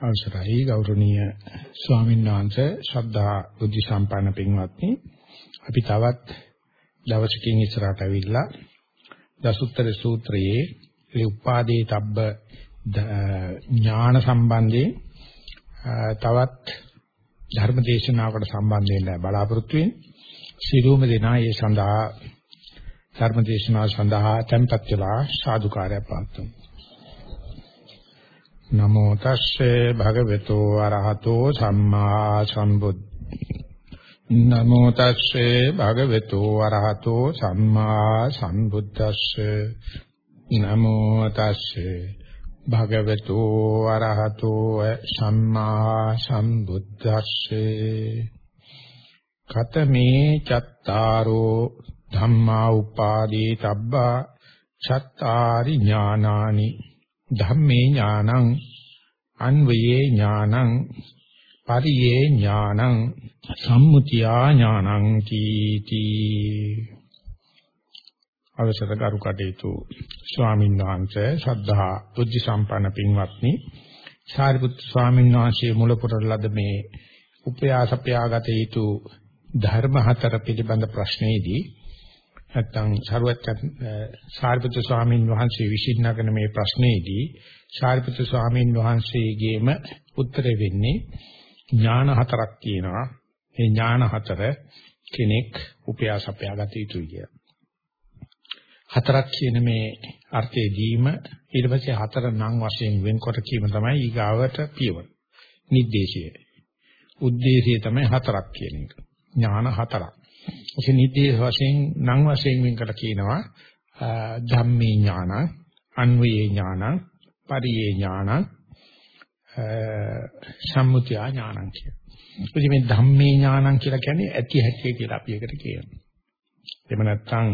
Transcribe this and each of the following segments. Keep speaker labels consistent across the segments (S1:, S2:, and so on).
S1: අවසරයි ගෞරවනීය ස්වාමීන් වහන්සේ ශ්‍රද්ධා බුද්ධ සම්පන්න පින්වත්නි. අපි තවත් දවසකින් ඉස්සරහට ඇවිල්ලා දසුත්තර සූත්‍රයේ ඒ උපාදේ තබ්බ ඥාන සම්බන්ධයෙන් තවත් ධර්ම දේශනාවකට සම්බන්ධ වෙන්න බලාපොරොත්තු වෙන සිළුම දෙනා ඒ සඳහා ධර්ම දේශනාව සඳහා tempත් වෙලා සාදුකාරය පාත්තුමු නමෝ තස්සේ භගවතු අරහතෝ සම්මා සම්බුද්ද. නමෝ තස්සේ භගවතු අරහතෝ සම්මා සම්බුද්දස්සේ. නමෝ තස්සේ භගවතු අරහතෝ සම්මා සම්බුද්දස්සේ. කතමේ චත්තාරෝ ධම්මා උපාදී තබ්බා චත්තාරි ඥානානි. ධම්මේ ඥානං අන්වයේ ඥානං පරියේ ඥානං සම්මුතියා ඥානං කීති. අවසර කරු කටයුතු ස්වාමීන් වහන්සේ ශ්‍රද්ධා බුද්ධ සම්පන්න පින්වත්නි සාරිපුත්තු ස්වාමීන් වහන්සේ මුල පුරලද මේ උපයාසපයාගත යුතු ධර්ම හතර පිළිබඳ ප්‍රශ්නේදී නැත්නම් සරුවත් සාරිපුත්‍ර ස්වාමීන් වහන්සේ විශ්ින්න කරන මේ ප්‍රශ්නේදී සාරිපුත්‍ර ස්වාමීන් වහන්සේගේම උත්තරය වෙන්නේ ඥාන හතරක් තියෙනවා. මේ ඥාන හතර කෙනෙක් උපයාස අපයාගත යුතුයි කියලා. හතරක් කියන මේ අර්ථයේ දීම ඊට පස්සේ හතර නම් වශයෙන් වෙන්කොට කීම තමයි ඊගාවට පියවර. නිर्देशය. ಉद्देशය තමයි හතරක් කියන එක. ඥාන හතරක්. ඒක නිදේශ වශයෙන් නම් වශයෙන් වෙන්කට කියනවා ධම්මේ ඥාන, අන්වයේ ඥාන, පරියේ ඥාන, සම්මුතිය ඥානං කියන. ඉතින් මේ ධම්මේ ඥානං කියලා කියන්නේ ඇති හැටි කියලා අපි එකට කියනවා. එහෙම නැත්නම්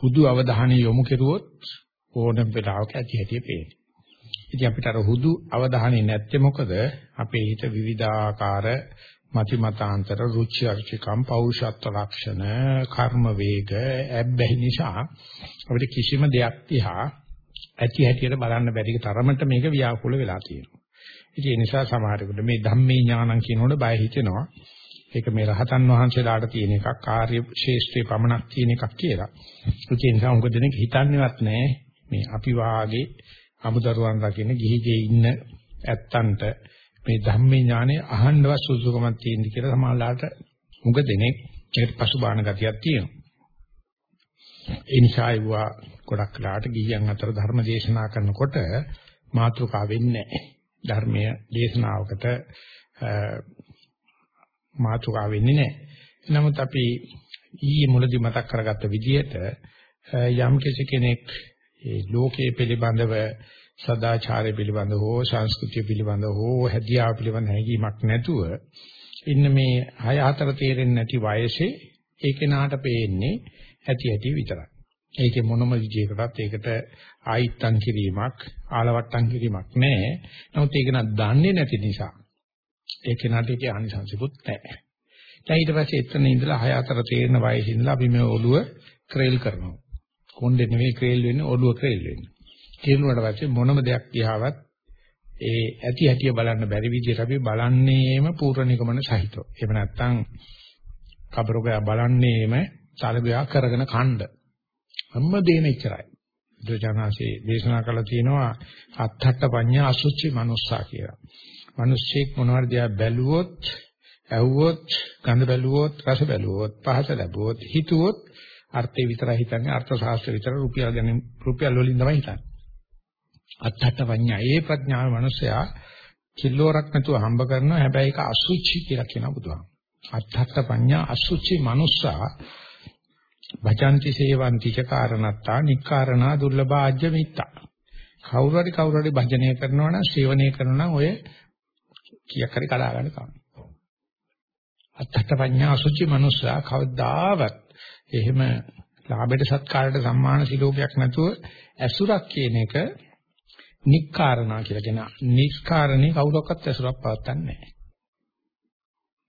S1: හුදු අවධානය යොමු කෙරුවොත් ඕනම වෙලාවක ඇති හැටි පේනවා. ඉතින් අපිට අර හුදු අවධානය නැත්තේ මොකද? අපේ හිත විවිධාකාර මති මතාන්තර රුචි අරුචිකම් පෞරුෂත්ව ලක්ෂණ කර්ම වේග ඇබ්බැහි නිසා අපිට කිසිම දෙයක් තියා ඇති හැටියට බලන්න බැරි තරමට මේක ව්‍යාකූල වෙලා තියෙනවා. ඉතින් ඒ නිසා සමහරෙකුට මේ ධම්මේ ඥානං කියනකොට බය හිතෙනවා. ඒක මේ රහතන් වහන්සේලාට තියෙන එකක් කාර්ය ශේෂ්ත්‍රේ පමණක් තියෙන එකක් කියලා. ඒ නිසා උඟ දෙනෙක් හිතන්නේවත් නැහැ මේ අපි වාගේ අමුදරුවන් රකින්න ගිහිගේ ඉන්න ඇත්තන්ට මේ ධම්මේ ඥානෙ අහන්නවත් සුසුකමක් තියෙන කියලා සමාලාට මුග දෙනෙක් ඒකට පසුබාහන ගතියක් තියෙනවා. ඒ නිසා ඒවා ගොඩක් වෙලාට ගිහියන් අතර ධර්ම දේශනා කරනකොට මාතෘකා වෙන්නේ නැහැ. ධර්මීය දේශනාවකට මාතෘකා වෙන්නේ නැහැ. නමුත් අපි ඊයේ මුලදී මතක් කරගත්ත විදිහට යම් කෙනෙක් ඒ ලෝකයේ පිළිබඳව සදාචාරය පිළිබඳ හෝ සංස්කෘතිය පිළිබඳ හෝ හැදියාව පිළිබඳ හැඟීමක් නැතුව ඉන්න මේ හය හතර තේරෙන්නේ නැති වයසේ ඒ කෙනාට පේන්නේ ඇති ඇති විතරයි. ඒකේ මොනම විජයකටත් ඒකට ආයිත්තම් කිරීමක් ආලවට්ටම් කිරීමක් නැහැ. නමුත් ඒක නා දන්නේ නැති නිසා ඒ කෙනාට ඒකේ ආනිසංසිකුත් නැහැ. දැන් ඊට පස්සේ එතන ඉඳලා හය හතර තේරෙන වයසේ ඉඳලා අපි මේ ඔළුව ක්‍රේල් කරනවා. කොණ්ඩේ නෙවෙයි ක්‍රේල් වෙන්නේ ඔළුව ක්‍රේල් වෙන්නේ. තේරුණාට පස්සේ මොනම දෙයක් දිහාවත් ඒ ඇති හැටිය බලන්න බැරි විදිහට අපි බලන්නේම පූර්ව නිගමන සහිතව. එහෙම නැත්නම් කබරෝගය බලන්නේම තරගයක් කරගෙන කණ්ඩ. හැම දෙයක්ම ඉච්චරයි. දුජානාසේ දේශනා කළා තියෙනවා අත්හට්ට පඤ්ඤා අසුචි මනුස්සා කියලා. මිනිස්සෙක් මොනවාරි දිහා බැලුවොත්, ඇහුවොත්, ගඳ බැලුවොත්, රස බැලුවොත්, පහස ලැබුවොත්, හිතුවොත් අර්ථය විතරයි හිතන්නේ අර්ථ ශාස්ත්‍ර විතර රුපියල් ගැන රුපියල් වලින් තමයි හිතන්නේ. අත්තට පඤ්ඤා ඒ ප්‍රඥාව මනුස්සයා කිලෝරක් නැතුව හම්බ කරනවා හැබැයි ඒක අසුචි කියලා කියන බුදුහාම. අත්තට පඤ්ඤා අසුචි මනුස්සා භජಂತಿ සේවಂತಿ ච කාරණත්තා නික්කාරණා දුර්ලභා අජ්ජ මිත්තා. කවුරු හරි කවුරු හරි භජනය කරනවා නම් සේවනය කරනවා නම් ඔය කීයක් හරි කඩා ගන්න තමයි. අත්තට පඤ්ඤා අසුචි මනුස්සා කවදාවත් එහෙම ලාභයට සත්කාරයට සම්මාන සිලෝකයක් නැතුව ඇසුරක් කියන එක නික්කාරණා කියලා කියන නිස්කාරණේ කවුරක්වත් ඇසුරක් පවත්න්නේ නැහැ.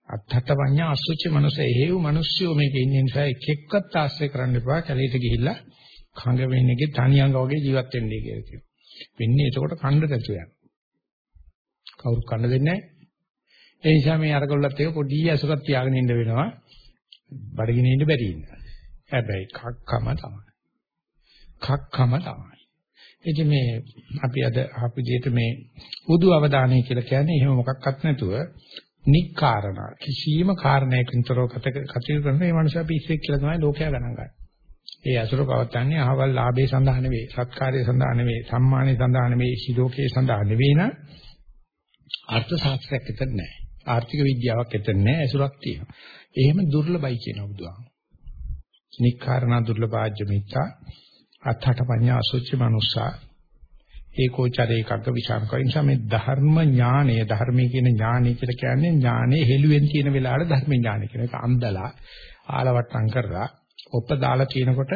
S1: අත්තට වඤ්ඤා අසුචි මනස එහෙව් මිනිස්සුયો මේකේ ඉන්න නිසා එක එක්කත් ආශ්‍රය කරන්න එපා කැලේට ගිහිල්ලා කඟ වෙන්නේගේ තනියංග වගේ ජීවත් වෙන්නේ කියලා කියනවා. වෙන්නේ එතකොට කණ්ඩ නැතු යන. කවුරු කන්න දෙන්නේ නැහැ. ඒ නිසා මේ අරගොල්ලත් එක පොඩි ඇසුරක් තියාගෙන ඉන්න වෙනවා. බඩගිනින් ඉන්න බැරි ඉන්න. හැබැයි කක්කම තමයි. කක්කම තමයි. ඉතින් මේ අපි අද ආපු විදිහට මේ බුදු අවදානය කියලා කියන්නේ එහෙම මොකක්වත් නැතුව නික්කාරණ කිසියම් කාරණයකින් තොරව කටයුතු කරන මේ මනුස්සයා පිස්සෙක් කියලා තමයි ලෝකයා ගණන් ගන්නේ. ඒ අසුර පවත්තන්නේ අහවල් ලාභේ සඳහා නෙවෙයි, සත්කාරයේ සඳහා නෙවෙයි, සම්මානයේ සඳහා නෙවෙයි, ශිලෝකයේ සඳහා නෙවෙයි න ะ අර්ථ ශාස්ත්‍රයක් එතන නැහැ. ආර්ථික විද්‍යාවක් එතන නැහැ, අසුරක් තියෙනවා. එහෙම දුර්ලභයි කියනවා බුදුහාම. නික්කාරණ දුර්ලභාජ්‍ය මිත්‍යා අත්හට පඤ්ඤා අසුචි මනුස්සා ඒකෝචරේ එකක විචාරක නිසා මේ ධර්ම ඥානය ධර්මයේ කියන ඥානය කියලා කියන්නේ ඥානයේ හෙළුවෙන් තියෙන වෙලාවට ධර්ම ඥානය කියන එක අන්දලා ආලවට්ටම් කරලා ඔප්ප දාලා කියනකොට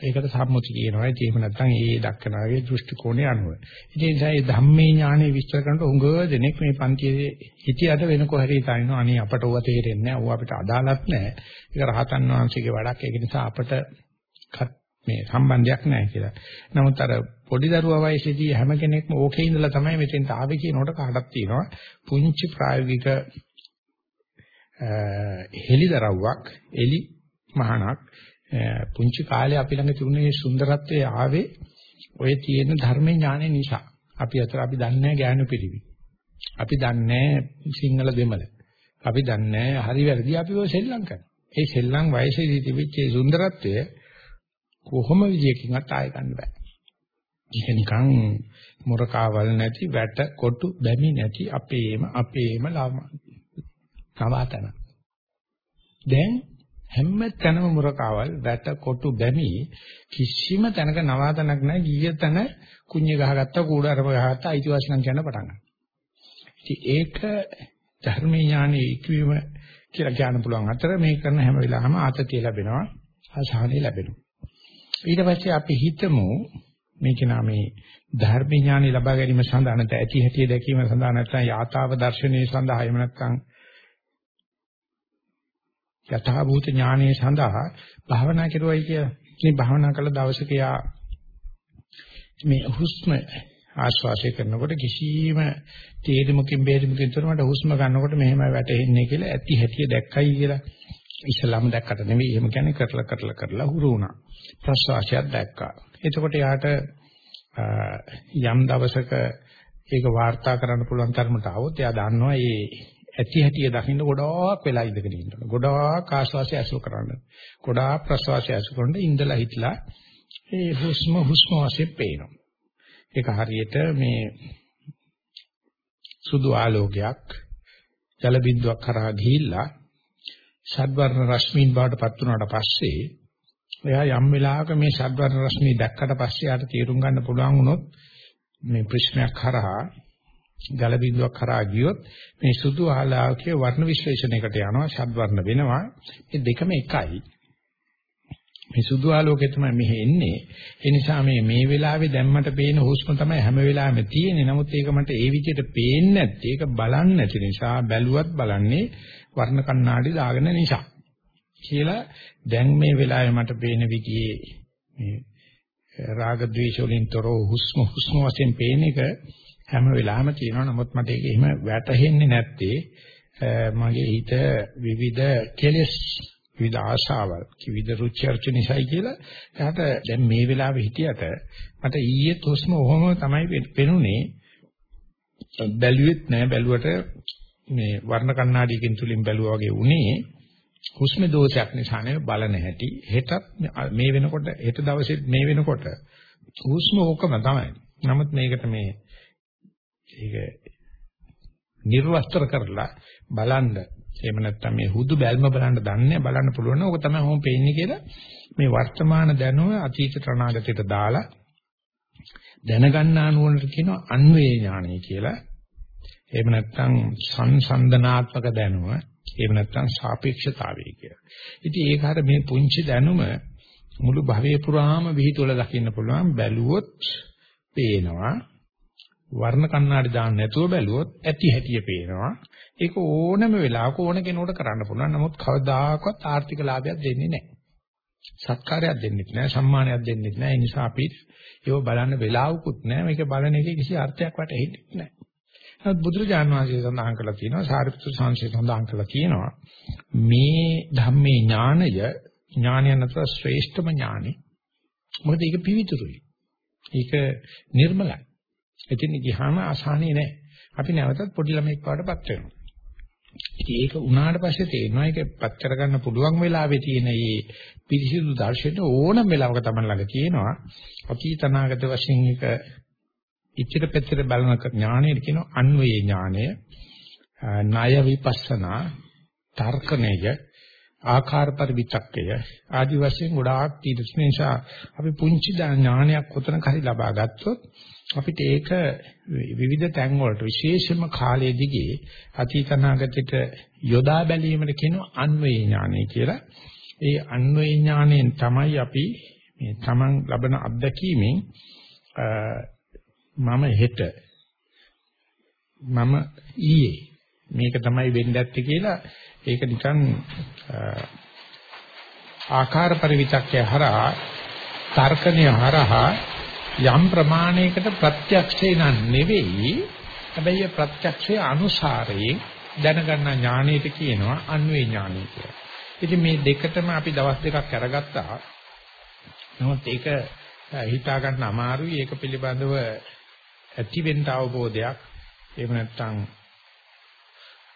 S1: ඒකට සම්මුති කියනවා. ඒක එහෙම නැත්නම් ඒ දක්කනාගේ දෘෂ්ටි කෝණය අනුව. ඉතින් ඒ නිසා මේ ධම්මේ ඥානෙ විස්තර කරනකොට උඟ දෙනෙක් මේ පන්තියේ හිටියට වෙන කොහරි තනිනවා. අනේ අපට ඕවා තේරෙන්නේ නැහැ. ඕවා අපිට අදාළත් නැහැ. ඒක රහතන් වහන්සේගේ වැඩක්. ඒක නිසා අපට මේ සම්බන්ධයක් නැහැ කියලා. නමුත් අර පොඩි දරුවා වයසේදී හැම කෙනෙක්ම ඕකේ ඉඳලා තමයි මෙතෙන්ට ආවේ කියනකොට කාටක් තියෙනවා. පුංචි ප්‍රායෝගික හෙලිදරව්වක් එලි මහණක් පුංචි කාලේ අපි ළඟ තිබුණේ සුන්දරත්වයේ ආවේ ඔය තියෙන ධර්ම ඥානය නිසා. අපි අතර අපි දන්නේ නැහැ පිළිවි. අපි දන්නේ සිංහල දෙමළ. අපි දන්නේ හරි වැරදි අපි ඔය සෙල්ලම් කරනවා. ඒ සෙල්ලම් වයසේදී තිබිච්ච ඒ සුන්දරත්වය කොහොම විදියකින්වත් ආයෙ ගන්න බෑ. ඒක නිකන් මොරකාවල් නැති වැට කොටු බැමි නැති අපේම අපේම නවාතන. දැන් හැම තැනම මුරකාවල් වැට කොටු බැමි කිසිම තැනක නවාතනක් නැහැ ගිය තැන කුඤ්ඤ ගහගත්ත කූඩාරම ගහගත්ත අයිතිවාසිකම් කියන්න පටන් ගන්නවා. ඉතින් ඒක ධර්මීය ඥානෙ ඉක්වීම කියලා කියන්න පුළුවන් අතර මේ කරන හැම වෙලාවෙම ආතතිය ලැබෙනවා ආසහනෙ ලැබෙනවා. ඊට පස්සේ අපි හිතමු මේක නාමේ ධර්ම ඥානෙ ලබා ගැනීම සඳහා නැත්නම් ඇති හැටි දැකීම සඳහා නැත්නම් යථාව දර්ශනීය සඳහා එහෙම නැත්නම් යථා භූත ඥානයේ සඳහා භාවනා කරුවයි කියලා. මේ භාවනා කළ දවසක යා මේ හුස්ම ආශ්වාසය කරනකොට කිසිම තේරිමුකින් බේරිමුකින් තොරවට හුස්ම ගන්නකොට මෙහෙම වැටෙන්නේ කියලා ඇති හැටිය දැක්කයි කියලා. ඉස්ලාම දැක්කට නෙවෙයි එහෙම කියන්නේ කරලා කරලා කරලා හුරු වුණා. ප්‍රශ්වාසයක් දැක්කා. එතකොට යාට යම් දවසක ඒක වාර්තා කරන්න පුළුවන් තරමට આવොත් එයා දන්නවා මේ ඇති හැටිය දකින්න ගොඩාක් වෙලා ඉඳගෙන ඉන්නවා. ගොඩාක් ආශ්වාසය ඇසුර කරන්න. ගොඩාක් ප්‍රශ්වාසය ඇසුර කරන ඉඳලා හිටලා ඒ හුස්ම හුස්ම වශයෙන් පේනවා. ඒක හරියට මේ සුදු ආලෝකයක් ජල බිඳුවක් කරා ගිහිල්ලා ෂඩ්වර්ණ රශ්මීන් බවට පත් වුණාට පස්සේ එයා යම් වෙලාවක මේ ෂඩ්වර්ණ රශ්මී දැක්කට පස්සේ යාට තේරුම් ගන්න පුළුවන් වුණොත් මේ ප්‍රශ්නයක් කරා ජල බිඳුවක් කරා ගියොත් මේ සුදු ආලාවකයේ වර්ණ විශ්ලේෂණයකට යනවා ෂඩ් වර්ණ වෙනවා. මේ දෙකම එකයි. මේ සුදු ආලෝකය තමයි මෙහෙ එන්නේ. ඒ නිසා මේ මේ වෙලාවේ දැම්මට පේන හුස්ම තමයි හැම වෙලාවෙම තියෙන්නේ. නමුත් ඒක මට ඒ විදිහට පේන්නේ නැත්තේ. ඒක බලන්නේ නැති නිසා බැලුවත් බලන්නේ වර්ණ කණ්ණාඩි දාගෙන නිසා. කියලා දැන් මේ වෙලාවේ මට පේන විදිහේ මේ රාග ద్వේෂ වලින් තොරව හුස්ම හුස්ම වශයෙන් පේන එක හැම වෙලාවෙම තියෙනවා. නමුත් මට ඒක එහෙම වැටහෙන්නේ නැත්තේ මගේ හිත විවිධ කෙලෙස් විවිධ ආශාවල් විවිධ රුචි අරුචි නිසායි කියලා එයාට දැන් මේ වෙලාවේ හිටියට මට ඊයේ තොස්ම ඔහොම තමයි පෙනුනේ. බැලුවෙත් නෑ. බැලුවට මේ වර්ණ කණ්ණාඩියකින් තුලින් බැලුවා වගේ උනේ හුස්ම දෝෂයක් නිසා නෙවෙයි බලන හැටි හෙටත් මේ වෙනකොට හෙට දවසෙත් මේ වෙනකොට හුස්ම ඕකම තමයි. නමුත් මේකට මේ ඒක නිර්වස්තර කරලා බලන්න. එහෙම නැත්නම් මේ හුදු බැල්ම බලන්න දන්නේ බලන්න පුළුවන් ඕක තමයි මොම් පේන්නේ කියලා මේ වර්තමාන දැනුම අතීත අනාගතයට දාලා දැනගන්න ආනුවනට කියනවා අන්වේ ඥානය කියලා. එහෙම නැත්නම් සංසන්දනාත්මක දැනුම එහෙම නැත්නම් සාපේක්ෂතාවය කියලා. ඉතින් ඒක හර මේ පුංචි දැනුම මුළු භවයේ පුරාම විහිදුවල දකින්න පුළුවන් බැලුවොත් පේනවා වර්ණ කණ්ණාඩි දාන්න නැතුව බැලුවොත් ඇති හැටිය පේනවා. ඒක ඕනම වෙලාවක ඕන කෙනෙකුට කරන්න පුළුවන්. නමුත් කවදාකවත් ආර්ථික ලාභයක් දෙන්නේ නැහැ. සත්කාරයක් දෙන්නේ නැහැ, සම්මානයක් දෙන්නේ නැහැ. ඒ නිසා අපි ඒව බලන්න වෙලාවකුත් නැහැ. මේක බලන එකේ කිසි අර්ථයක් වැටහෙන්නේ නැහැ. නමුත් බුදුරජාණන් වහන්සේ සඳහන් කළා තියෙනවා සාරිපුත්‍ර සංඝසේ සඳහන් කළා තියෙනවා මේ ධම්මේ ඥානය ඥානය නැත්නම් ශ්‍රේෂ්ඨම ඥානෙ. මොකද ඒක පිවිතුරුයි. ඒක නිර්මලයි. එතින් ගියාම ආසානේ නැහැ. අපි නැවතත් පොඩි ළමෙක් වඩපත් වෙනවා. ඉතින් ඒක උනාට පස්සේ තේරෙනවා ඒක පත් කරගන්න පුළුවන් වෙලාවේ තියෙන මේ පිරිසිදු දර්ශනය ඕනම වෙලාවක තමයි ළඟ තියෙනවා. අතීතනාගත වශයෙන් ඒක ඉච්ඡිත පෙත්තට බලන ඥාණයට කියනවා අන්වේ ඥාණය, ණය විපස්සනා, තර්කණය, ආකාර පරිවිතක්කය ආදි වශයෙන් ගොඩාක් තීරණ නිසා අපි පුංචි ඥානයක් කොතනක හරි ලබා ගත්තොත් අපිට ඒක විවිධ තැන් වලට විශේෂයෙන්ම කාලයේ දිගේ අතීතනාගතයට යොදා බැලීමට කියනවා අන්වේ ඥානය කියලා. ඒ අන්වේ ඥාණයෙන් තමයි අපි මේ Taman ලබන අත්දැකීමෙන් මම හෙට මම ඊයේ මේක තමයි වෙන්න ඇත්තේ කියලා ඒක නිකන් ආකාර පරිවිතක්ය හරහා තර්කණය හරහා යම් ප්‍රමාණයකට ප්‍රත්‍යක්ෂේ නන් නෙවෙයි හැබැයි ප්‍රත්‍යක්ෂයේ අනුසාරයෙන් දැනගන්න ඥාණයට කියනවා අන්වේ ඥානය කියලා. ඉතින් මේ දෙකටම අපි දවස් දෙකක් අරගත්තා. නමුත් ඒක හිතා ගන්න අමාරුයි. ඒක පිළිබඳව ඇති වෙන්න අවබෝධයක් එහෙම නැත්නම්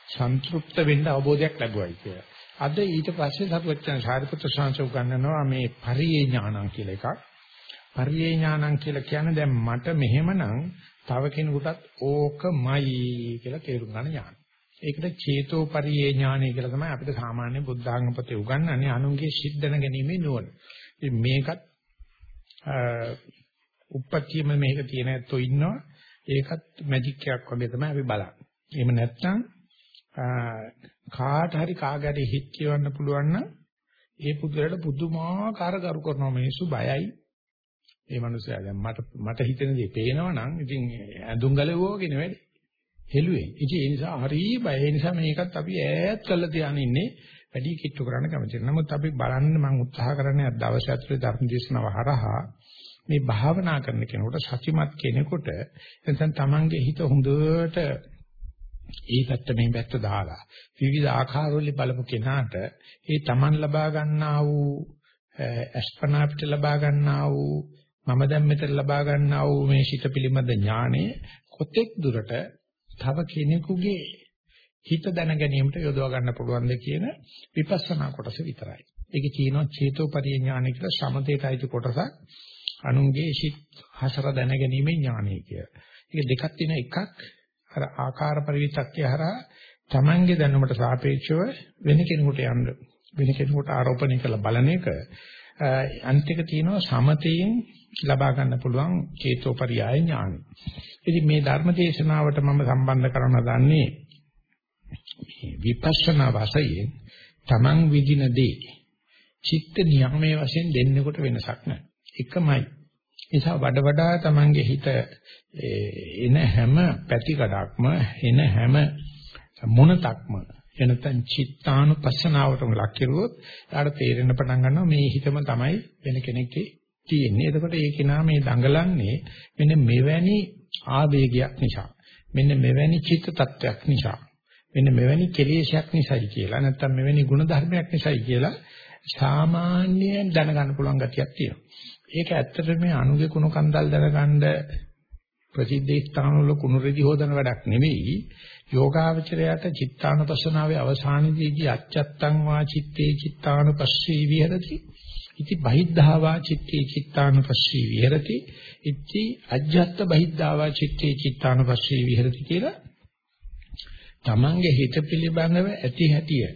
S1: සන්තුෂ්ත වෙන්න අවබෝධයක් ලැබුවයි කියලා. අද ඊට පස්සේ සරුවච්චන් සාරිපුත්‍ර ශාන්සෝ ගන්නනවා මේ පරියේ ඥානං කියලා එකක්. පරියේ ඥානං කියලා කියන්නේ දැන් මට මෙහෙමනම් තව කෙනෙකුටත් ඕකමයි කියලා තේරුම් ගන්න ඥාන. ඒකට චේතෝ පරියේ ඥානය කියලා තමයි අපිට සාමාන්‍ය බුද්ධාංග පොතේ උගන්වන්නේ අනුන්ගේ සිද්දන ගැනීමේ නුවණ. ඉතින් මේකත් උප්පත්තියම මේක තියෙන ඇත්තෝ ඉන්නවා. ඒකත් මැජික් එකක් වගේ තමයි අපි බලන්නේ. එහෙම නැත්නම් කාට හරි කාගරි හිත කියවන්න පුළුවන් නම් ඒ පුදුරට පුදුමාකාර කරු කරනවා මිනිස්සු බයයි. ඒ මනුස්සයා දැන් මට මට හිතෙන දේ පේනවා නම් ඉතින් ඇඳුම් ගලවුවා වගේ නෙවෙයි. හෙළුවේ. ඉතින් ඒ නිසා හරි බය. ඒ නිසා මේකත් අපි ඈත් කරලා තියාගෙන ඉන්නේ වැඩි කිට්ටු කරන්න කැමති නැහැ. නමුත් අපි බලන්න මම උත්සාහ කරන්නේ දවස් ඇතුලේ ධර්ම දේශනාව හරහා මේ භාවනා කරන කෙනෙකුට සතිමත් කෙනෙකුට එතන තමන්ගේ හිත හොඳට ඒ පැත්ත මේ පැත්ත දාලා විවිධ ආකාරවල බලපු කෙනාට ඒ Taman ලබා ගන්නා වූ අස්පනා පිට ලබා ගන්නා වූ මම දැන් මෙතන ලබා ගන්නා වූ මේ ශිත පිළිමද ඥානය කොතෙක් දුරට තව කෙනෙකුගේ හිත දැන ගැනීමට යොදවා ගන්න පුළුවන්ද කියන විපස්සනා කොටස විතරයි. ඒකේ කියනවා චේතෝපරිය ඥානය කියලා සමතේට අයිති කොටසක් අනුන්ගේ සිත් හසර දැන ගැනීමේ ඥානය කියලා. ඒක දෙකක් තියෙන එකක් අර ආකාර පරිවිතක්කේ හරහා Tamange දැනුමට සාපේක්ෂව වෙන කෙනෙකුට යන්න වෙන කෙනෙකුට ආරෝපණය කරලා බලන එක අන්තික තියෙනවා සමතයෙන් ලබා ගන්න පුළුවන් චේතෝපරියාය ඥාන. ඉතින් මේ ධර්ම දේශනාවට මම සම්බන්ධ කරන දන්නේ විපස්සනා වාසයෙන් Taman විදින දේ චිත්ත නියමයේ වශයෙන් දෙන්නෙකුට වෙනසක් නැහැ. එකමයි. නිසා වඩ වඩා Tamange හිත එන හැම පැතිකඩක්ම එන හැම මොනතක්ම එනතන් චිත්තානුපස්සනාවටම ලක් කෙරුවොත් යාට තේරෙන්න පටන් ගන්නවා මේ හිතම තමයි වෙන කෙනෙක්ගේ තියෙන්නේ. එතකොට ඒ කෙනා මේ දඟලන්නේ මෙන්න මෙවැනි ආවේගයක් නිසා. මෙන්න මෙවැනි චිත්ත tattයක් නිසා. මෙන්න මෙවැනි කෙලෙසයක් නිසායි කියලා. නැත්තම් මෙවැනි ගුණ ධර්මයක් නිසායි කියලා සාමාන්‍යයෙන් දැනගන්න පුළුවන් ගතියක් තියෙනවා. ඒක ඇත්තට මේ අනුගේ කුණු කන්දල් දැනගන්න ප්‍රසිද්ධ ස්ථානවල කුණු රෙදි හොදන වැඩක් නෙවෙයි. යෝගාවචරයට චිත්තානුපස්සනාවේ අවසානයේදී අච්චත්තං වා චිත්තේ චිත්තානුපස්සී විහෙරති. ඉති බහිද්ධාවා චිත්තේ චිත්තානුපස්සී විහෙරති. ඉති අජ්ජත් බහිද්ධාවා චිත්තේ චිත්තානුපස්සී විහෙරති කියලා තමන්ගේ හිත පිළිබඳව ඇති හැටිය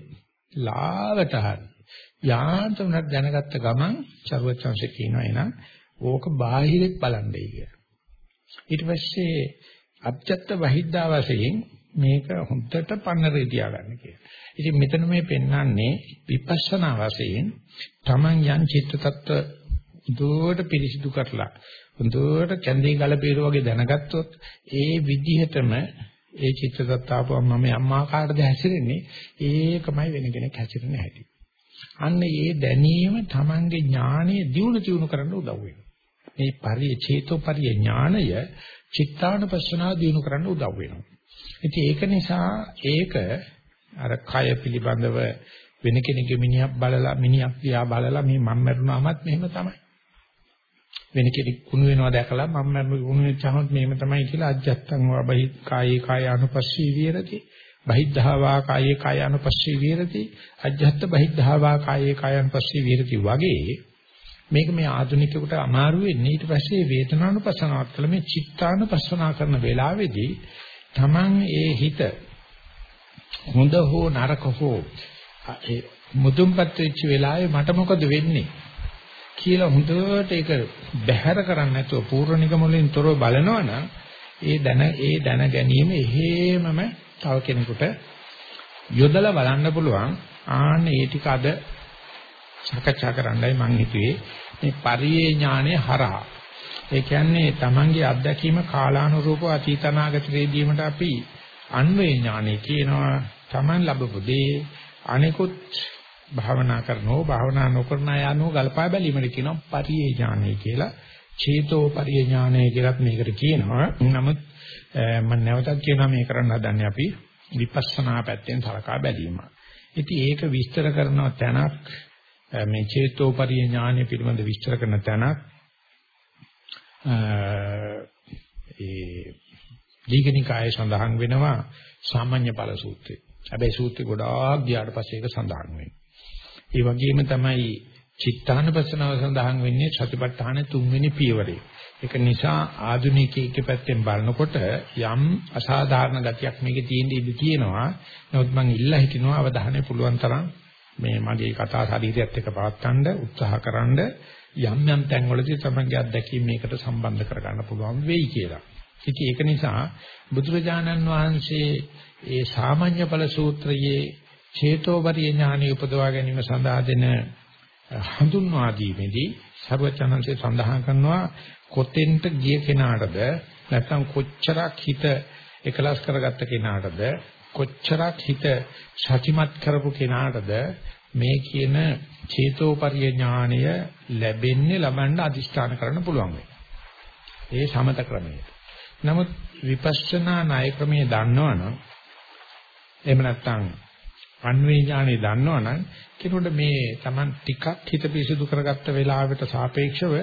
S1: ලාවට හරි යාන්තමක් දැනගත්ත ගමන් චරවචංශ කියනවා එනං ඕක බාහිරෙත් බලන්නේ කියලා. ඊට පස්සේ අත්‍යත්ත වහිද්දා වශයෙන් මේක හොඳට පන්නරේ තියාගන්න කියලා. ඉතින් මෙතන මේ පෙන්වන්නේ විපස්සනා වශයෙන් Taman යන් චිත්ත tattwa දුවට පිරිසිදු කරලා හොඳට කැඳේ ගල බේර වගේ දැනගත්තොත් ඒ විදිහටම ඒ චිත්ත tattwa මම යම් ආකාරයකට හැසිරෙන්නේ ඒකමයි වෙන කෙනෙක් හැසිරෙන්නේ හැටි. අන්න ඒ දැනීම Tamange ඥානය දියුණු තියුණු කරන්න උදව් වෙනවා. මේ පරිය චේතෝ පරිය ඥානය චිත්තානුපස්සනාව දිනු කරන්න උදව් වෙනවා. ඉතින් ඒක නිසා ඒක අර කය පිළිබඳව වෙන කෙනෙකුගේ මිනිහක් බලලා මිනිහක් දිහා බලලා මේ මම මරුණාමත් මෙහෙම තමයි. වෙන කෙනෙක් කුණු වෙනවා දැකලා මම මරුණු කුණු වෙච්චහමත් මෙහෙම තමයි කියලා අජත්තං වබහි කායේ කාය අනුපස්සී විරති. බහිද්ධාවා කායේ කාය අනුපස්සී විරති. අජත්ත බහිද්ධාවා කායේ කාය අනුපස්සී විරති වගේ මේක මේ ආධුනිකයෙකුට අමාරු වෙන්නේ ඊට පස්සේ වේදනානුපස්සනාවත් කළ මේ චිත්තානුපස්සනා කරන වෙලාවේදී Taman ඒ හිත හොඳ හෝ නරක හෝ ඒ මුදුන්පත් වෙච්ච වෙලාවේ මට මොකද වෙන්නේ කියලා හොඳට ඒක බැහැර කරන්නේ නැතුව පූර්ණ නිගමවලින් තොරව බලනවනම් ඒ දැන ඒ දැන ගැනීම එහෙමම තව කෙනෙකුට යොදලා බලන්න පුළුවන් ආන්න ඒ ටික අද සාකච්ඡා කරන්නයි මම හිතුවේ. මේ පරියේ ඥානය හරහා. ඒ කියන්නේ Tamange අත්දැකීම කාලානුරූපව අතීතනාගත වේදීමට අපි අන්වේ ඥානෙ කියනවා. Taman ලැබපු දේ අනිකුත් භාවනා කරනෝ භාවනා නොකරන යano ගල්පා බැලීමට කියනවා පරියේ ඥානය කියලා. චේතෝ පරියේ ඥානය කියලත් මේකට කියනවා. නමුත් මම නැවතත් කියනවා මේ කරන්න හදන්නේ අපි විපස්සනා පැත්තෙන් සලකා බැලීම. ඉතින් ඒක විස්තර කරන තැනක් මේ චේතෝ පරියේ ඥානය පිළිබඳ විස්තර කරන තැනක් ඒ දීඝනිකායේ සඳහන් වෙනවා සාමාන්‍ය ඵල සූත්‍රය. හැබැයි සූත්‍රය ගොඩාක් ගියාට පස්සේ ඒක සඳහන් වෙනවා. ඒ වගේම තමයි චිත්තානපසනාව සඳහන් වෙන්නේ සතිපට්ඨාන තුන්වෙනි පියවරේ. ඒක නිසා ආධුනිකයෙක් පැත්තෙන් බලනකොට යම් අසාධාරණ ගතියක් මේකේ තියෙන ඉඩ තියෙනවා. නමුත් මම ඉල්ලා හිටිනවා අවධානය පුළුවන් තරම් මේ මගේ කතා ශරීරයත් එක්ක පවත්වන්න උත්සාහකරනද යම් යම් තැන්වලදී තමන්ගේ අත්දැකීම් මේකට සම්බන්ධ කරගන්න පුළුවන් වෙයි කියලා. ඉතින් ඒක නිසා බුදුරජාණන් වහන්සේ ඒ සාමාන්‍ය ඵල සූත්‍රයේ චේතෝපරිය ඥානෙ උපදවා ගැනීම සඳහා දෙන හඳුන්වා දීමේදී සර්වචනන්සේ සඳහන් කරනවා කොතෙන්ට ගිය කෙනාටද නැත්නම් කොච්චරක් හිත එකලස් කරගත්ත කෙනාටද කොච්චරක් හිත සතිමත් කරපු කෙනාටද මේ කියන චේතෝපරිය ඥානය ලැබෙන්නේ ලබන්න අදිෂ්ඨාන කරන්න පුළුවන් වෙයි. ඒ සමත ක්‍රමය. නමුත් විපස්සනා ණය ක්‍රමයේ දන්නවනම් එහෙම නැත්නම් අන්වේ ඥානෙ දන්නවනම් කෙනෙකුට මේ Taman ටිකක් හිත පිරිසිදු කරගත්ත වෙලාවට සාපේක්ෂව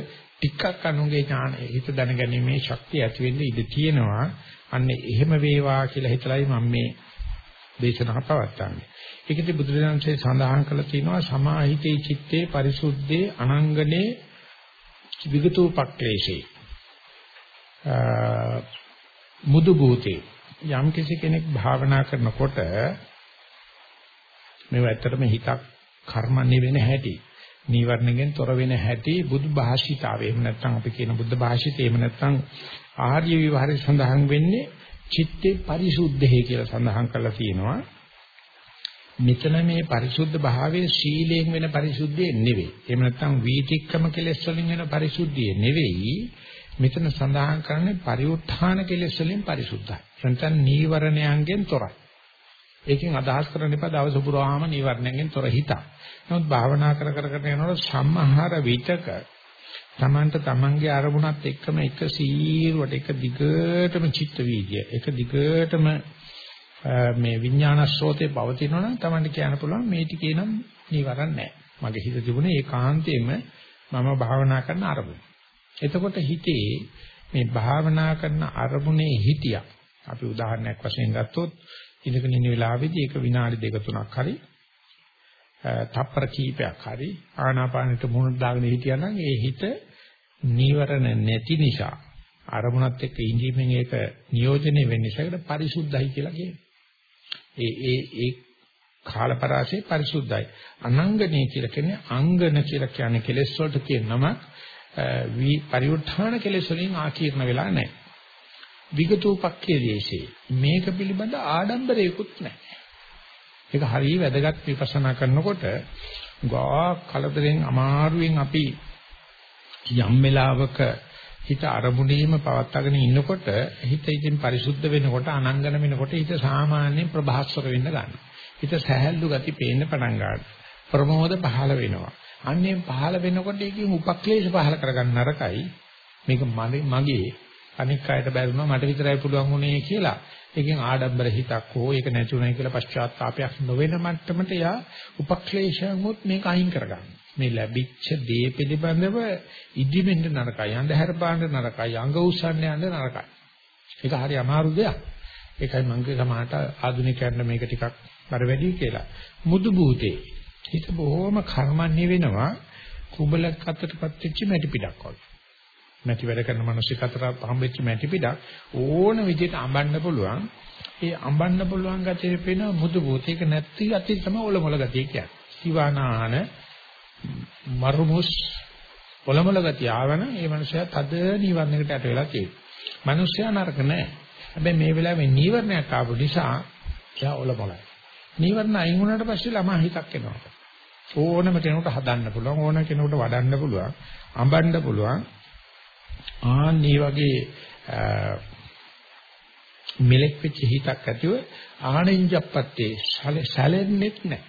S1: ටිකක් අනුගේ ඥාන හිත දැනගැනීමේ ශක්තිය ඇති වෙන්න ඉඩ තියෙනවා. අන්න එහෙම වේවා කියලා හිතලයි මම මේ දේශනාව පවත්වන්නේ. ඒකදී බුදුරජාණන්සේ සඳහන් කළා තියෙනවා සමාහිතේ චිත්තේ පරිසුද්ධේ අනංගනේ විගතෝපක්ලේශේ. මුදු භූතේ යම් කිසි කෙනෙක් භාවනා කරනකොට මේව ඇත්තටම හිතක් කර්මන්නේ වෙන හැටි නීවරණයෙන් තොර වෙන හැටි බුදු භාෂිතාවේ. එහෙම නැත්නම් අපි කියන බුද්ධ භාෂිතේ එහෙම නැත්නම් ආර්ය විවහාරය සඳහන් වෙන්නේ චිත්තේ පරිසුද්ධේ කියලා සඳහන් කරලා තියෙනවා. මෙතන මේ පරිසුද්ධ භාවයේ සීලයෙන් වෙන පරිසුද්ධිය නෙවෙයි. එහෙම නැත්නම් වීතික්කම කෙලෙස් වලින් වෙන පරිසුද්ධිය නෙවෙයි. මෙතන සඳහන් කරන්නේ පරිඋත්ථාන කෙලෙස් වලින් පරිසුද්ධයි. නැත්නම් නීවරණයන්ගෙන් තොරයි. ඒකෙන් අදහස් කරන්න එපා. දවස පුරාම නීවරණයෙන් තොර හිතක්. නමුත් භාවනා කර කර කර යනකොට සම්මහර විතක තමන්ට තමන්ගේ අරමුණත් එක්කම එක සීරුවට එක දිගටම චිත්ත වීදිය එක දිගටම මේ විඥාන ස්රෝතේ පවතිනවා නම් තමන්ට කියන්න පුළුවන් මේ ටිකේ නම් නීවරණ නැහැ. මගේ හිත තිබුණේ ඒකාන්තයෙන්ම මම භාවනා කරන අරමුණ. එතකොට හිතේ මේ භාවනා කරන අරමුණේ හිතියක් අපි උදාහරණයක් වශයෙන් ගත්තොත් ඉඳගෙන ඉන්න වෙලාවේදී ඒක විනාඩි දෙක තුනක් හරි තප්පර කීපයක් හරි ආනාපානෙට මුහුණ දාගෙන හිටියනම් ඒ හිත නීවරණ නැති නිසා අරමුණත් එක්ක ඉඳීමෙන් ඒක නියෝජනය වෙන්න නිසා ඒකට පරිසුද්ධයි කියලා කියනවා. ඒ ඒ ඒ කාලපරාසය පරිසුද්ධයි. අනංගනේ කියලා කියන්නේ අංගන කියලා කියන්නේ කෙලෙස් වලට කියන නම වි පරිඋත්ථාන කෙලෙස් වලින් ආකීර්ණ වෙලා නැහැ. විගතෝපක්ඛේ දේශේ මේක පිළිබඳ ආඩම්බරයකුත් නැහැ. ඒක හරිය වැදගත් විපස්සනා කරනකොට ගා කලදරෙන් අමාරුවෙන් අපි යම් වෙලාවක හිත අරමුණේම පවත්වාගෙන ඉන්නකොට හිත ඉතින් පරිසුද්ධ වෙනකොට අනංගන වෙනකොට හිත සාමාන්‍යයෙන් ප්‍රභාස්වර වෙන්න ගන්නවා. හිත සැහැල්ලු ගති පේන්න පටන් ගන්නවා. ප්‍රමෝද පහළ වෙනවා. අන්නේ පහළ වෙනකොට ඒකෙන් උපක්ලේශ පහළ කරගන්න නරකයි. මේක මගේ අනික් අයට බැරිුණා මට විතරයි පුළුවන් වුණේ කියලා ඒකෙන් ආඩම්බර හිතක් හෝ ඒක නැතුණයි කියලා පශ්චාත්තාවයක් නොවන මට්ටමට යා උපක්ලේශයන්ොත් මේක අයින් කරගන්න. මේ ලැබිච්ච දේ පිළිබඳව ඉදිමෙන්න නරකයි, අන්ධහැර පාන්න නරකයි, අඟ උස්සන්න යන්න නරකයි. ඒක හරි අමාරු දෙයක්. ඒකයි මම කිය සමාහට ආධුනිකයන්ට මේක ටිකක් බර වැඩි කියලා. මුදු භූතේ හිත බොහොම කර්මන්නේ වෙනවා කුඹලක් අතටපත් වෙච්ච මැටි පිටක් වගේ. මැටි වැඩ කරන මිනිස්සු අතර හම්බෙච්ච මැටි පිටක් ඕන විදිහට අඹන්න පුළුවන්. ඒ අඹන්න පුළුවන් ගැටේ පේන මුදු භූතේක නැති අති තමයි ඔලොමල ගතිය කියන්නේ. සිවානාන මරුමුස් ඔලොමල ගතිය ආවන ඒ මනුස්සයා තද නිවන්නකට යට වෙලා තියෙනවා. මනුස්සයා නරක නෑ. හැබැයි මේ වෙලාවේ නීවරණයක් ආපු නිසා එයා ඔලොමලයි. නීවරණ අයින් වුණාට පස්සේ ළමා හිතක් එනවා. ඕනම කෙනෙකුට හදන්න පුළුවන් ඕන කෙනෙකුට වඩන්න පුළුවන් අඹන්න පුළුවන් ආන්නේ වගේ මෙලෙක් වෙච්ච හිතක් ඇතිව ආනින්ජප්පත්තේ සැලෙන්නෙත් නැහැ.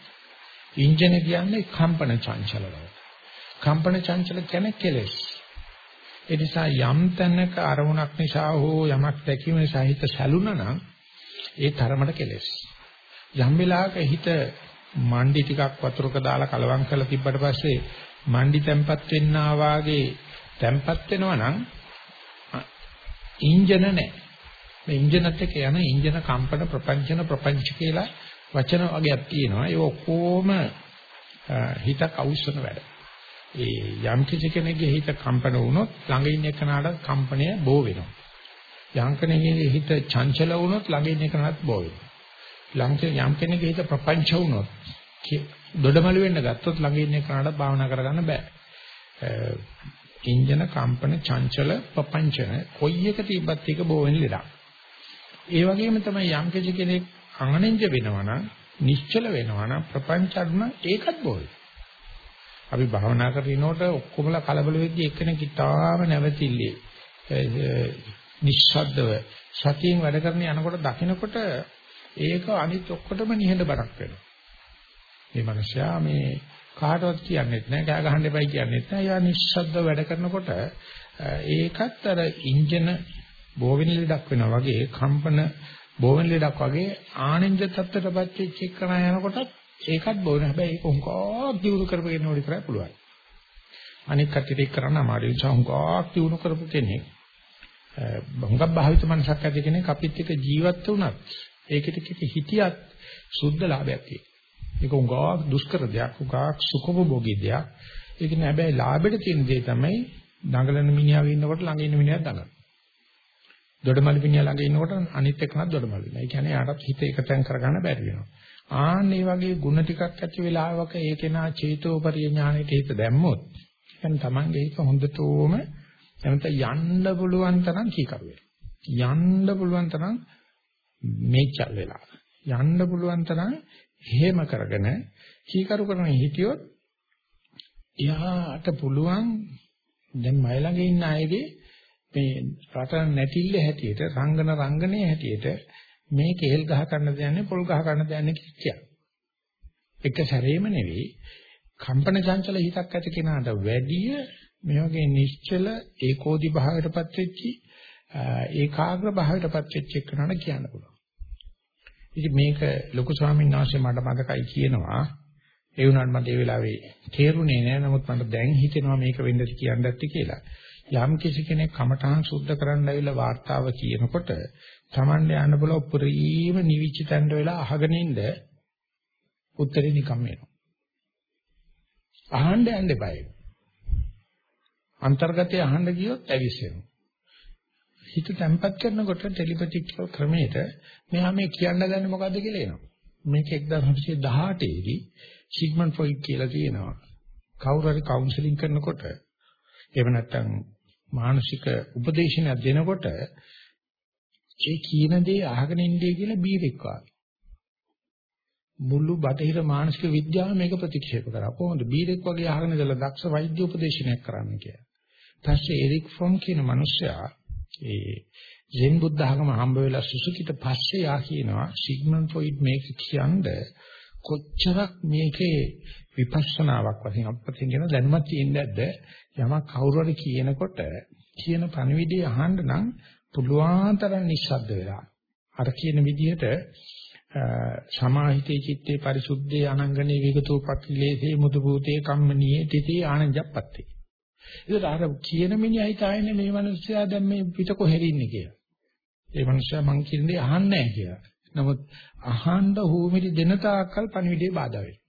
S1: ඉන්ජන කියන්නේ කම්පන චංචල බව. කම්පන චංචල කියන්නේ කෙලෙස්. ඒ නිසා යම් තැනක අරමුණක් නිසා හෝ යමක් දැකීම නිසා හිත සැලුණා නම් ඒ තරමට කෙලෙස්. යම් වෙලාවක හිත මණ්ඩි ටිකක් වතුරක දාලා කලවම් කරලා තිබ්බට පස්සේ මණ්ඩි තැම්පත් වෙන්නා වාගේ තැම්පත් වෙනවා නම් ඉන්ජන නැහැ. මේ ඉන්ජනත් එක්ක යන ඉන්ජන කම්පන ප්‍රපංචන ප්‍රපංච කියලා වචන වගේක් තියෙනවා. ඒ ඔක්කොම හිතක් අවශ්‍යන වැඩ. ඒ යම් කිසි කෙනෙක්ගේ හිත කම්පන වුණොත් ළඟ ඉන්න කෙනාට කම්පනය බෝ වෙනවා. යම් කෙනෙකුගේ හිත චංචල වුණොත් ළඟ ඉන්න කෙනාට බෝ වෙනවා. ළඟ යම් කෙනෙකුගේ හිත ප්‍රපංච වුණොත් දොඩමළු වෙන්න ගත්තොත් ළඟ ඉන්න කෙනාට භාවනා කරගන්න බෑ. ඉන්ජන කම්පන චංචල ප්‍රපංචන කොයි එක තිබ්බත් එක බෝ වෙන ලෙඩක්. ඒ වගේම තමයි යම් කෙනෙක් අනනෙන්ජ වෙනවා නම් නිශ්චල වෙනවා නම් ප්‍රපංචන්න ඒකත් බෝ වෙනවා. අපි භාවනා කරනකොට ඔක්කොමලා කලබල වෙද්දී එක්කෙනෙක් ඉතාම නැවතිල්ලේ නිශ්ශබ්දව සතියෙන් වැඩ කරන යනකොට දකිනකොට ඒක අනිත් ඔක්කොටම නිහඬ බරක් වෙනවා. මේ මිනිසයා මේ කාටවත් කියන්නෙත් නැහැ, කෑ ගහන්න එපයි කියන්නෙත් නැහැ. යා නිශ්ශබ්ද වැඩ කරනකොට ඒකත් අර ඉන්ජින බෝවෙන ලෙඩක් වෙනවා වගේ කම්පන බෝවෙන ලෙඩක් වගේ ආනෙන්ජ තත්ත්වයටපත් වෙච්ච එකන යනකොටත් ඒකත් බෝවෙන හැබැයි ඒක උංගක් දියුණු කරපගෙන ඕනි කරලා පුළුවන්. අනික කටිට ඒක කරන්න අමාරු නිසා උංගක් දියුණු කරපු කෙනෙක් බංගක් භාවිත මනසක් ඇති කෙනෙක් අපිත් එක්ක ජීවත් වුණත් ඒකට හිතියත් සුද්ධ ලාභයක් තියෙනවා. ඒක උගාවක් දුෂ්කර දෙයක්, උගාවක් සුඛෝපභෝගී දෙයක්. ඒක නෑ හැබැයි ලාභෙට තියෙන දේ තමයි දඟලන මිනිහා ඉන්නකොට ළඟ ඉන්න මිනිහා දඟලන. දොඩමළු මිනිහා ළඟ ඉන්නකොට අනිත් එක්කනත් දොඩමළු වෙනවා. ඒ කියන්නේ යාටත් හිත එකතෙන් කරගන්න බැරි වෙනවා. ආන්න මේ වගේ ಗುಣ ටිකක් ඇති වෙලාවක ඒකේනා චේතෝපරිය ඥානෙට හිත දැම්මොත් එහෙනම් Tamange හිත හොඳටම එනත යන්න පුළුවන් තරම් කීකරු යන්න පුළුවන් තරම් මේචල් වෙලා. යන්න පුළුවන් තරම් හේම කරගෙන කීකරු කරන හිටියොත් එයාට පුළුවන් දැන් මයි ළඟ ඉන්න අයගේ මේ රට නැටිල්ල හැටියට රංගන රංගනයේ හැටියට මේ කෙහෙල් ගහ ගන්න දයන්නේ පොල් ගහ ගන්න දයන්නේ කිච්චිය. එක සැරේම නෙවෙයි කම්පන චංචල හිතක් ඇති කෙනාට වැඩිය මේ වගේ නිශ්චල ඒකෝදි භාවයටපත් වෙච්චි ඒකාග්‍ර භාවයටපත් වෙච්ච එකනට කියන්න පුළුවන්. ඉතින් මේක ලොකු ස්වාමීන් වහන්සේ මට මතකයි කියනවා. ඒ වුණාට මට ඒ වෙලාවේ තේරුණේ නෑ. නමුත් මට දැන් හිතෙනවා මේක වෙන්නද කියන්නත් කියලා. යම් කිසි කෙනෙක් කමඨහන් සුද්ධ කරන්න ඇවිල්ලා වார்த்தාව කියනකොට Tamande යන්න බලව පුරීම නිවිච්ච තැන්න වෙලා අහගෙන ඉඳ උත්තරේ නිකම් එනවා. අහන්න යන්න එපා. අන්තර්ගතය අහන්න ගියොත් ඇවිස්සෙනවා. හිත තැම්පත් කරනකොට ටෙලිපැතික් ක්‍රමයට මෙහා මේ කියන්න ගන්නේ මොකද්ද කියලා එනවා. මේක 1918 දී සිග්මන්ඩ් ෆ්‍රොයිඩ් කියලා කියනවා. කවුරු හරි කවුන්සලින් කරනකොට එහෙම නැත්නම් මානසික උපදේශනයක් දෙනකොට ඒ කියන දේ අහගෙන ඉන්නේ කියලා බීරෙක් වගේ. මුළු බටහිර මානසික විද්‍යාව මේක ප්‍රතික්ෂේප කරා. කොහොමද බීරෙක් වගේ අහගෙන ඉඳලා දක්ෂ වෛද්‍ය උපදේශනයක් කරන්න කියලා. ඊපස්සේ එරික් ෆ්‍රොම් කියන මිනිසයා ඒ ජෙන් බුද්ධ ආගම හම්බ වෙලා සුසුකිට පස්සේ යා කියනවා සිග්මන්ඩ් ෆ්‍රොයිඩ් මේක කියන්නේ කොච්චරක් මේකේ විපස්සනාවක් වශයෙන් අපිට කියන දැනුමක් තියෙන්නේ නැද්ද යමක් කවුරු හරි කියනකොට කියන පණිවිඩය අහන්න නම් පුළුවන් තරම් නිශ්ශබ්ද වෙලා අර කියන විදිහට සමාහිතේ චිත්තේ පරිසුද්ධේ අනංගනේ විගතෝපක්ඛිලේසේ මුතු භූතේ කම්මනීයේ තිතේ ආනන්ජප්පත්තේ. ඒකට අර කියන මිනිහා හිතාන්නේ මේ මිනිස්සයා දැන් මේ පිට කොහෙද ඉන්නේ කියලා. ඒ මිනිස්සයා මං කියන දේ අහන්නේ නැහැ කියලා. නමුත් අහන්න හුමිරි දෙන තාක්කල් පණිවිඩේ බාධා වෙනවා.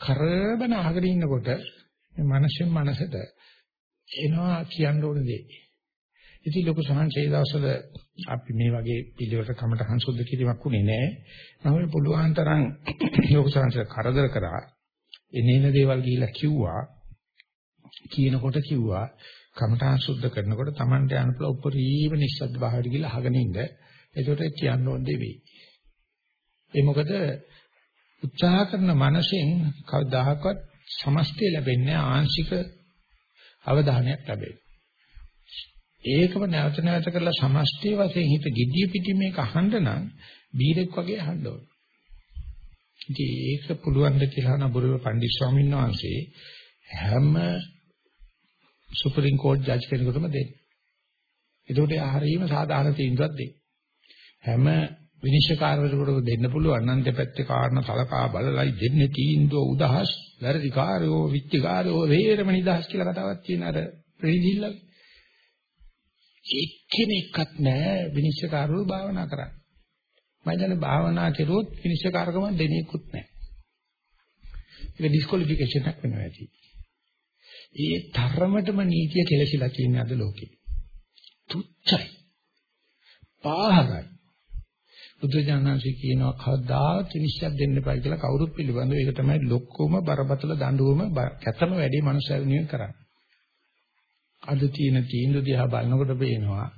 S1: කරබන අහගෙන ඉන්නකොට මේ මනසෙන් මනසට එනවා කියන්න ඕන දේ. ඉතින් ලොකු සංහසේ දවසවල අපි මේ වගේ පිළිවෙලට කමට හංසුද්ධ කිරීමක් උනේ නැහැ. නමුත් පුළුවන් තරම් ලොකු සංහසේ කරදර කරා එනේන දේවල් ගිහිල්ලා කිව්වා. කියනකොට කිව්වා කමඨාන් සුද්ධ කරනකොට Tamante යන පුළු උපරිම නිස්සද්ද භාවයට ගිහිල්ලා අහගෙන ඉන්න. ඒකට කියන්න ඕන දේ වෙයි. ඒ මොකද උත්සාහ කරන මනසෙන් කවදාහක්වත් සමස්තය ලැබෙන්නේ ආංශික අවධානයක් ලැබෙයි. ඒකම නැවත නැවත කරලා සමස්තය වශයෙන් හිත gediy piti මේක අහන්න නම් බීරෙක් වගේ අහන්න ඕන. ඉතින් ඒක පුළුවන් ද කියලා නබුරුවේ පණ්ඩිත ස්වාමීන් වහන්සේ හැම සුප්‍රීම කෝට් ජජ් කෙනෙකුටම දෙන්නේ. ඒකට ආහාරීම සාධාරණ තීන්දුවක් දෙන්නේ. හැම විනිශ්චයකාරවරුන්ට දෙන්න පුළුවන් නම් දෙපැත්තේ කාරණා සලකා බලලයි දෙන්නේ තීන්දුව උදහස් වැරදිකාරයෝ විත්තිකාරයෝ වේරම නිදහස් කියලා කතාවක් තියෙන අර ප්‍රීතිල්ලගේ එක්කෙනෙක්වත් නැහැ විනිශ්චයකාරවරු භාවනා කරන්නේ මම දන්නේ භාවනා කරුවොත් විනිශ්චයකාරකම දෙනෙකුත් නැහැ ඒක ඩිස්කොලිෆිකේෂන් එකක් වෙනවා ඇති ඒ තරමටම නීතිය කෙලසිලා කියන්නේ අද ලෝකේ. තුච්චයි. පාහරයි බුදුජානනාංශي කියනවා කවදාවත් විනිශ්චය දෙන්න එපා කියලා කවුරුත් පිළිබඳව. ඒක තමයි ලොක්කම බරපතල දඬුවම කැතම වැඩි මනුස්සයෙකුනිය කරන්නේ. අද තියෙන තීන්දුව දිහා බලනකොට පේනවා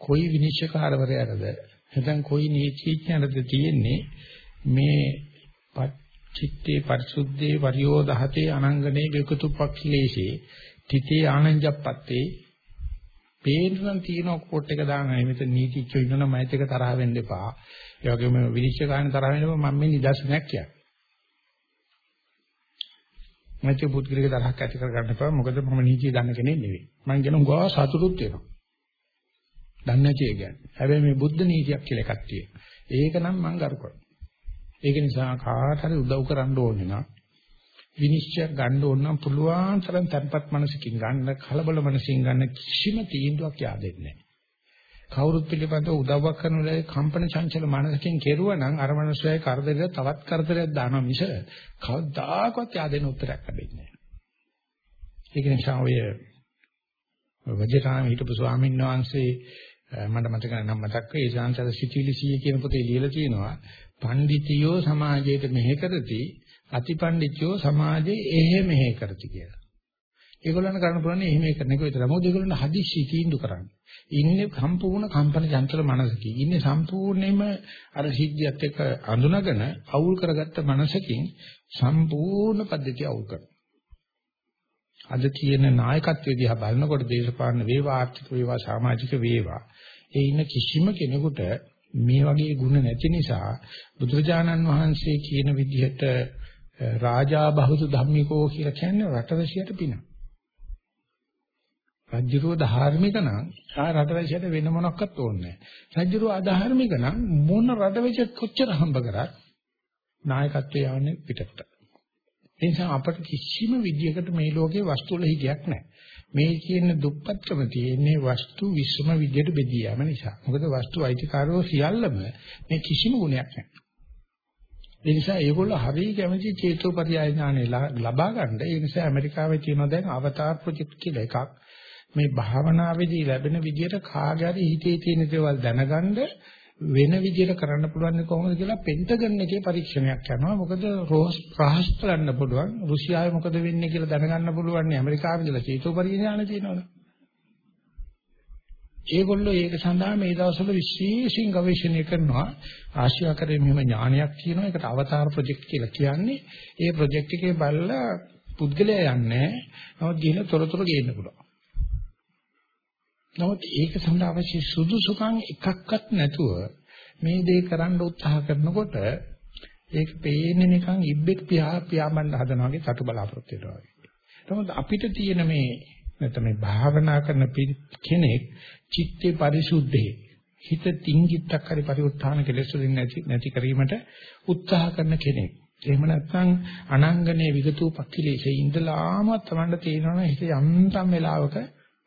S1: කොයි විනිශ්චයකාරවරයාටද නැත්නම් කොයි නීතිඥයටද තියෙන්නේ? මේ චිත්තේ පරිසුද්ධේ වරියෝදහතේ අනංගනේ විකතුපක්ඛලේශේ තිතේ ආනංජප්පත්තේ පේනනම් තියෙන කෝට් එක දානවා මෙතන නීතිඥයෝ ඉන්නවනම් මයිත් එක තරහ වෙන්න එපා ඒ වගේම විනිශ්චය ගන්න තරහ වෙනව මම මේ නිදර්ශනයක් කියන්නේ. මෛත්‍රී පුද්ගලික තරහක් ඇති කර ගන්න එපා මොකද මම නීතිය දන්න කෙනෙක් නෙවෙයි. මම කියන උගා සතුටුත් වෙනවා. දන්නේ නැති එක කියන්නේ. හැබැයි මේ බුද්ධ නීතියක් කියලා එකක් තියෙනවා. ඒක නම් මම ගරු කරනවා. ඒක නිසා කාට හරි උදව් කරන්න ඕනේ නම් විනිශ්චය ගන්න ඕන නම් පුළුවන් තරම් tempat මනසකින් ගන්න කලබල මනසින් ගන්න කිසිම තීන්දුවක් yaadෙන්නේ නැහැ. කවුරුත් පිළිබඳව උදව්වක් කරන වෙලාවේ කම්පන චංචල මනසකින් කෙරුවා නම් අර මනුස්සයයි කරදරයට තවත් කරදරයක් දානවා මිස කවදාකවත් yaadෙන උත්තරයක් ලැබෙන්නේ නැහැ. ඒක නිසා ඔය වජිරාම හිටපු ස්වාමීන් වහන්සේ මට මතක නම් මතක් වෙයි ඒ ශාන්තර සිටිලි සීය කියන පොතේ ලියලා තියෙනවා පඬිතියෝ සමාජයට මෙහෙ කරති අතිපණ්ඩිතයෝ සමාජයේ එහෙ මෙහෙ කරති කියලා. ඒගොල්ලන් කරන්න පුළුවන් එහෙම කරන එක විතරයි. මොකද ඒගොල්ලන් හදිස්සි තීන්දුව කරන්නේ. ඉන්නේ සම්පූර්ණ කම්පන චංචල මනසකින්. ඉන්නේ සම්පූර්ණයෙන්ම අර සිද්ධියත් එක්ක අඳුනගෙන අවුල් කරගත්ත මනසකින් සම්පූර්ණ පද්ධතිය අවුල් කරනවා. අද තියෙන නායකත්වයේ දිහා බලනකොට දේශපාලන වේවා ආර්ථික වේවා සමාජික වේවා ඒ ඉන්න කිසිම කෙනෙකුට මේ වගේ ಗುಣ නැති නිසා බුදුරජාණන් වහන්සේ කියන විදිහට රාජා බහුතු ධම්මිකෝ කියලා කියන්නේ රටවැසියට පිනක්. රජ්ජුරුව ධාර්මික නම් ආ රටවැසියට වෙන මොනක්වත් ඕනේ නැහැ. රජ්ජුරුව අධාර්මික නම් මොන රටවැසිය කොච්චර හම්බ කරත් නායකත්වය යන්නේ පිටට. ඒ නිසා අපට කිසිම විදියකට මේ ලෝකේ වස්තු වල හිගයක් නැහැ. මේ කියන දුප්පත්කම තියෙන්නේ වස්තු විශ්ම විදියට බෙදී යාම නිසා. මොකද වස්තු අයිතිකාරෝ සියල්ලම මේ කිසිම ගුණයක් නැහැ. ඒ නිසා ඒගොල්ලෝ හරිය කැමති චේතෝපරියය ඥානෙ ලබා ගන්න. ඒ නිසා ඇමරිකාවේ තියෙනවා දැන් අවතාර ප්‍රොජෙක්ට් කියලා එකක්. මේ භාවනාවේදී ලැබෙන විදියට කාගේ හරි හිතේ තියෙන දේවල් දැනගන්න වෙන විදියට කරන්න පුළුවන් කොහොමද කියලා පෙන්ටගන් එකේ පරීක්ෂණයක් කරනවා. මොකද රෝස් ප්‍රහස් කරන්න පුළුවන්. රුසියාවේ මොකද වෙන්නේ කියලා දැනගන්න පුළුවන් නේ ඇමරිකාවේ ඉඳලා චේතෝ පරිඥාන තියෙනවනේ. ඒගොල්ලෝ ඒක සඳහා මේ දවස්වල විශේෂයෙන් ගවේෂණය කරනවා. ආශියාකරේ මෙහෙම ඥානයක් තියෙනවා. ඒකට අවතාර ප්‍රොජෙක්ට් කියලා කියන්නේ. ඒ ප්‍රොජෙක්ට් එකේ බලලා පුද්ගලයා යන්නේ. නමුත් ගිහින් තොරතුරු ගේන්න පුළුවන්. නමුත් ඒක සඳහා අවශ්‍ය සුදුසුකම් එකක්වත් නැතුව මේ දේ කරන්න උත්සාහ කරනකොට ඒක පේන්නේ නිකන් ඉබ්බෙක් පියා පියාඹන්න හදනවා වගේ සතු බලාපොරොත්තු වෙනවා වගේ. නමුත් අපිට තියෙන මේ නැත්නම් මේ භාවනා කරන කෙනෙක් චිත්තේ පරිසුද්ධේ හිත තින්ගිත්තක් හරි පරිඋත්ථාන කෙලෙස් වලින් නැති නැති කිරීමට උත්සාහ කරන කෙනෙක්. එහෙම නැත්නම් අනංගනේ විගතූපක්ඛිලේසේ ඉඳලාම තමන්ට තේරෙනවා හිත යන්තම් වෙලාවක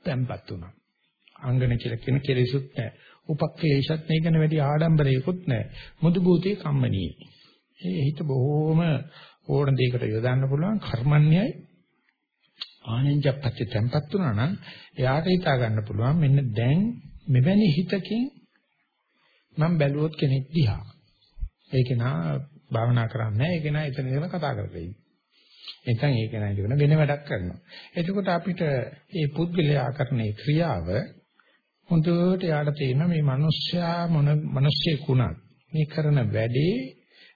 S1: තැම්පත් වුණා. අංගන කියලා කියන කෙලෙසුත් නැහැ. උපක්ඛේෂත් නේකන වැඩි ආඩම්බරයකුත් නැහැ. මුදු භූතේ කම්මනී. ඒ හිත බොහොම ඕන දෙයකට යොදන්න පුළුවන් කර්මන්නේයි ආනෙන්ජප්පච්ච තැම්පත් වුණා නම් එයාට හිතා ගන්න පුළුවන් මෙන්න දැන් මෙවැනි හිතකින් මම බැලුවොත් කෙනෙක් දිහා ඒක නා භාවනා කරන්නේ ඒක නා එතන ඉඳලා කතා කරලා ඉන්නේ එතෙන් ඒක නා ඉඳගෙන වෙන වැඩක් කරනවා එතකොට අපිට මේ පුද්ගලයා කරන ක්‍රියාව හොඳට යාට තේරෙන මේ මිනිස්සයා මොන මිනිස්සෙකුණත් මේ කරන වැඩේ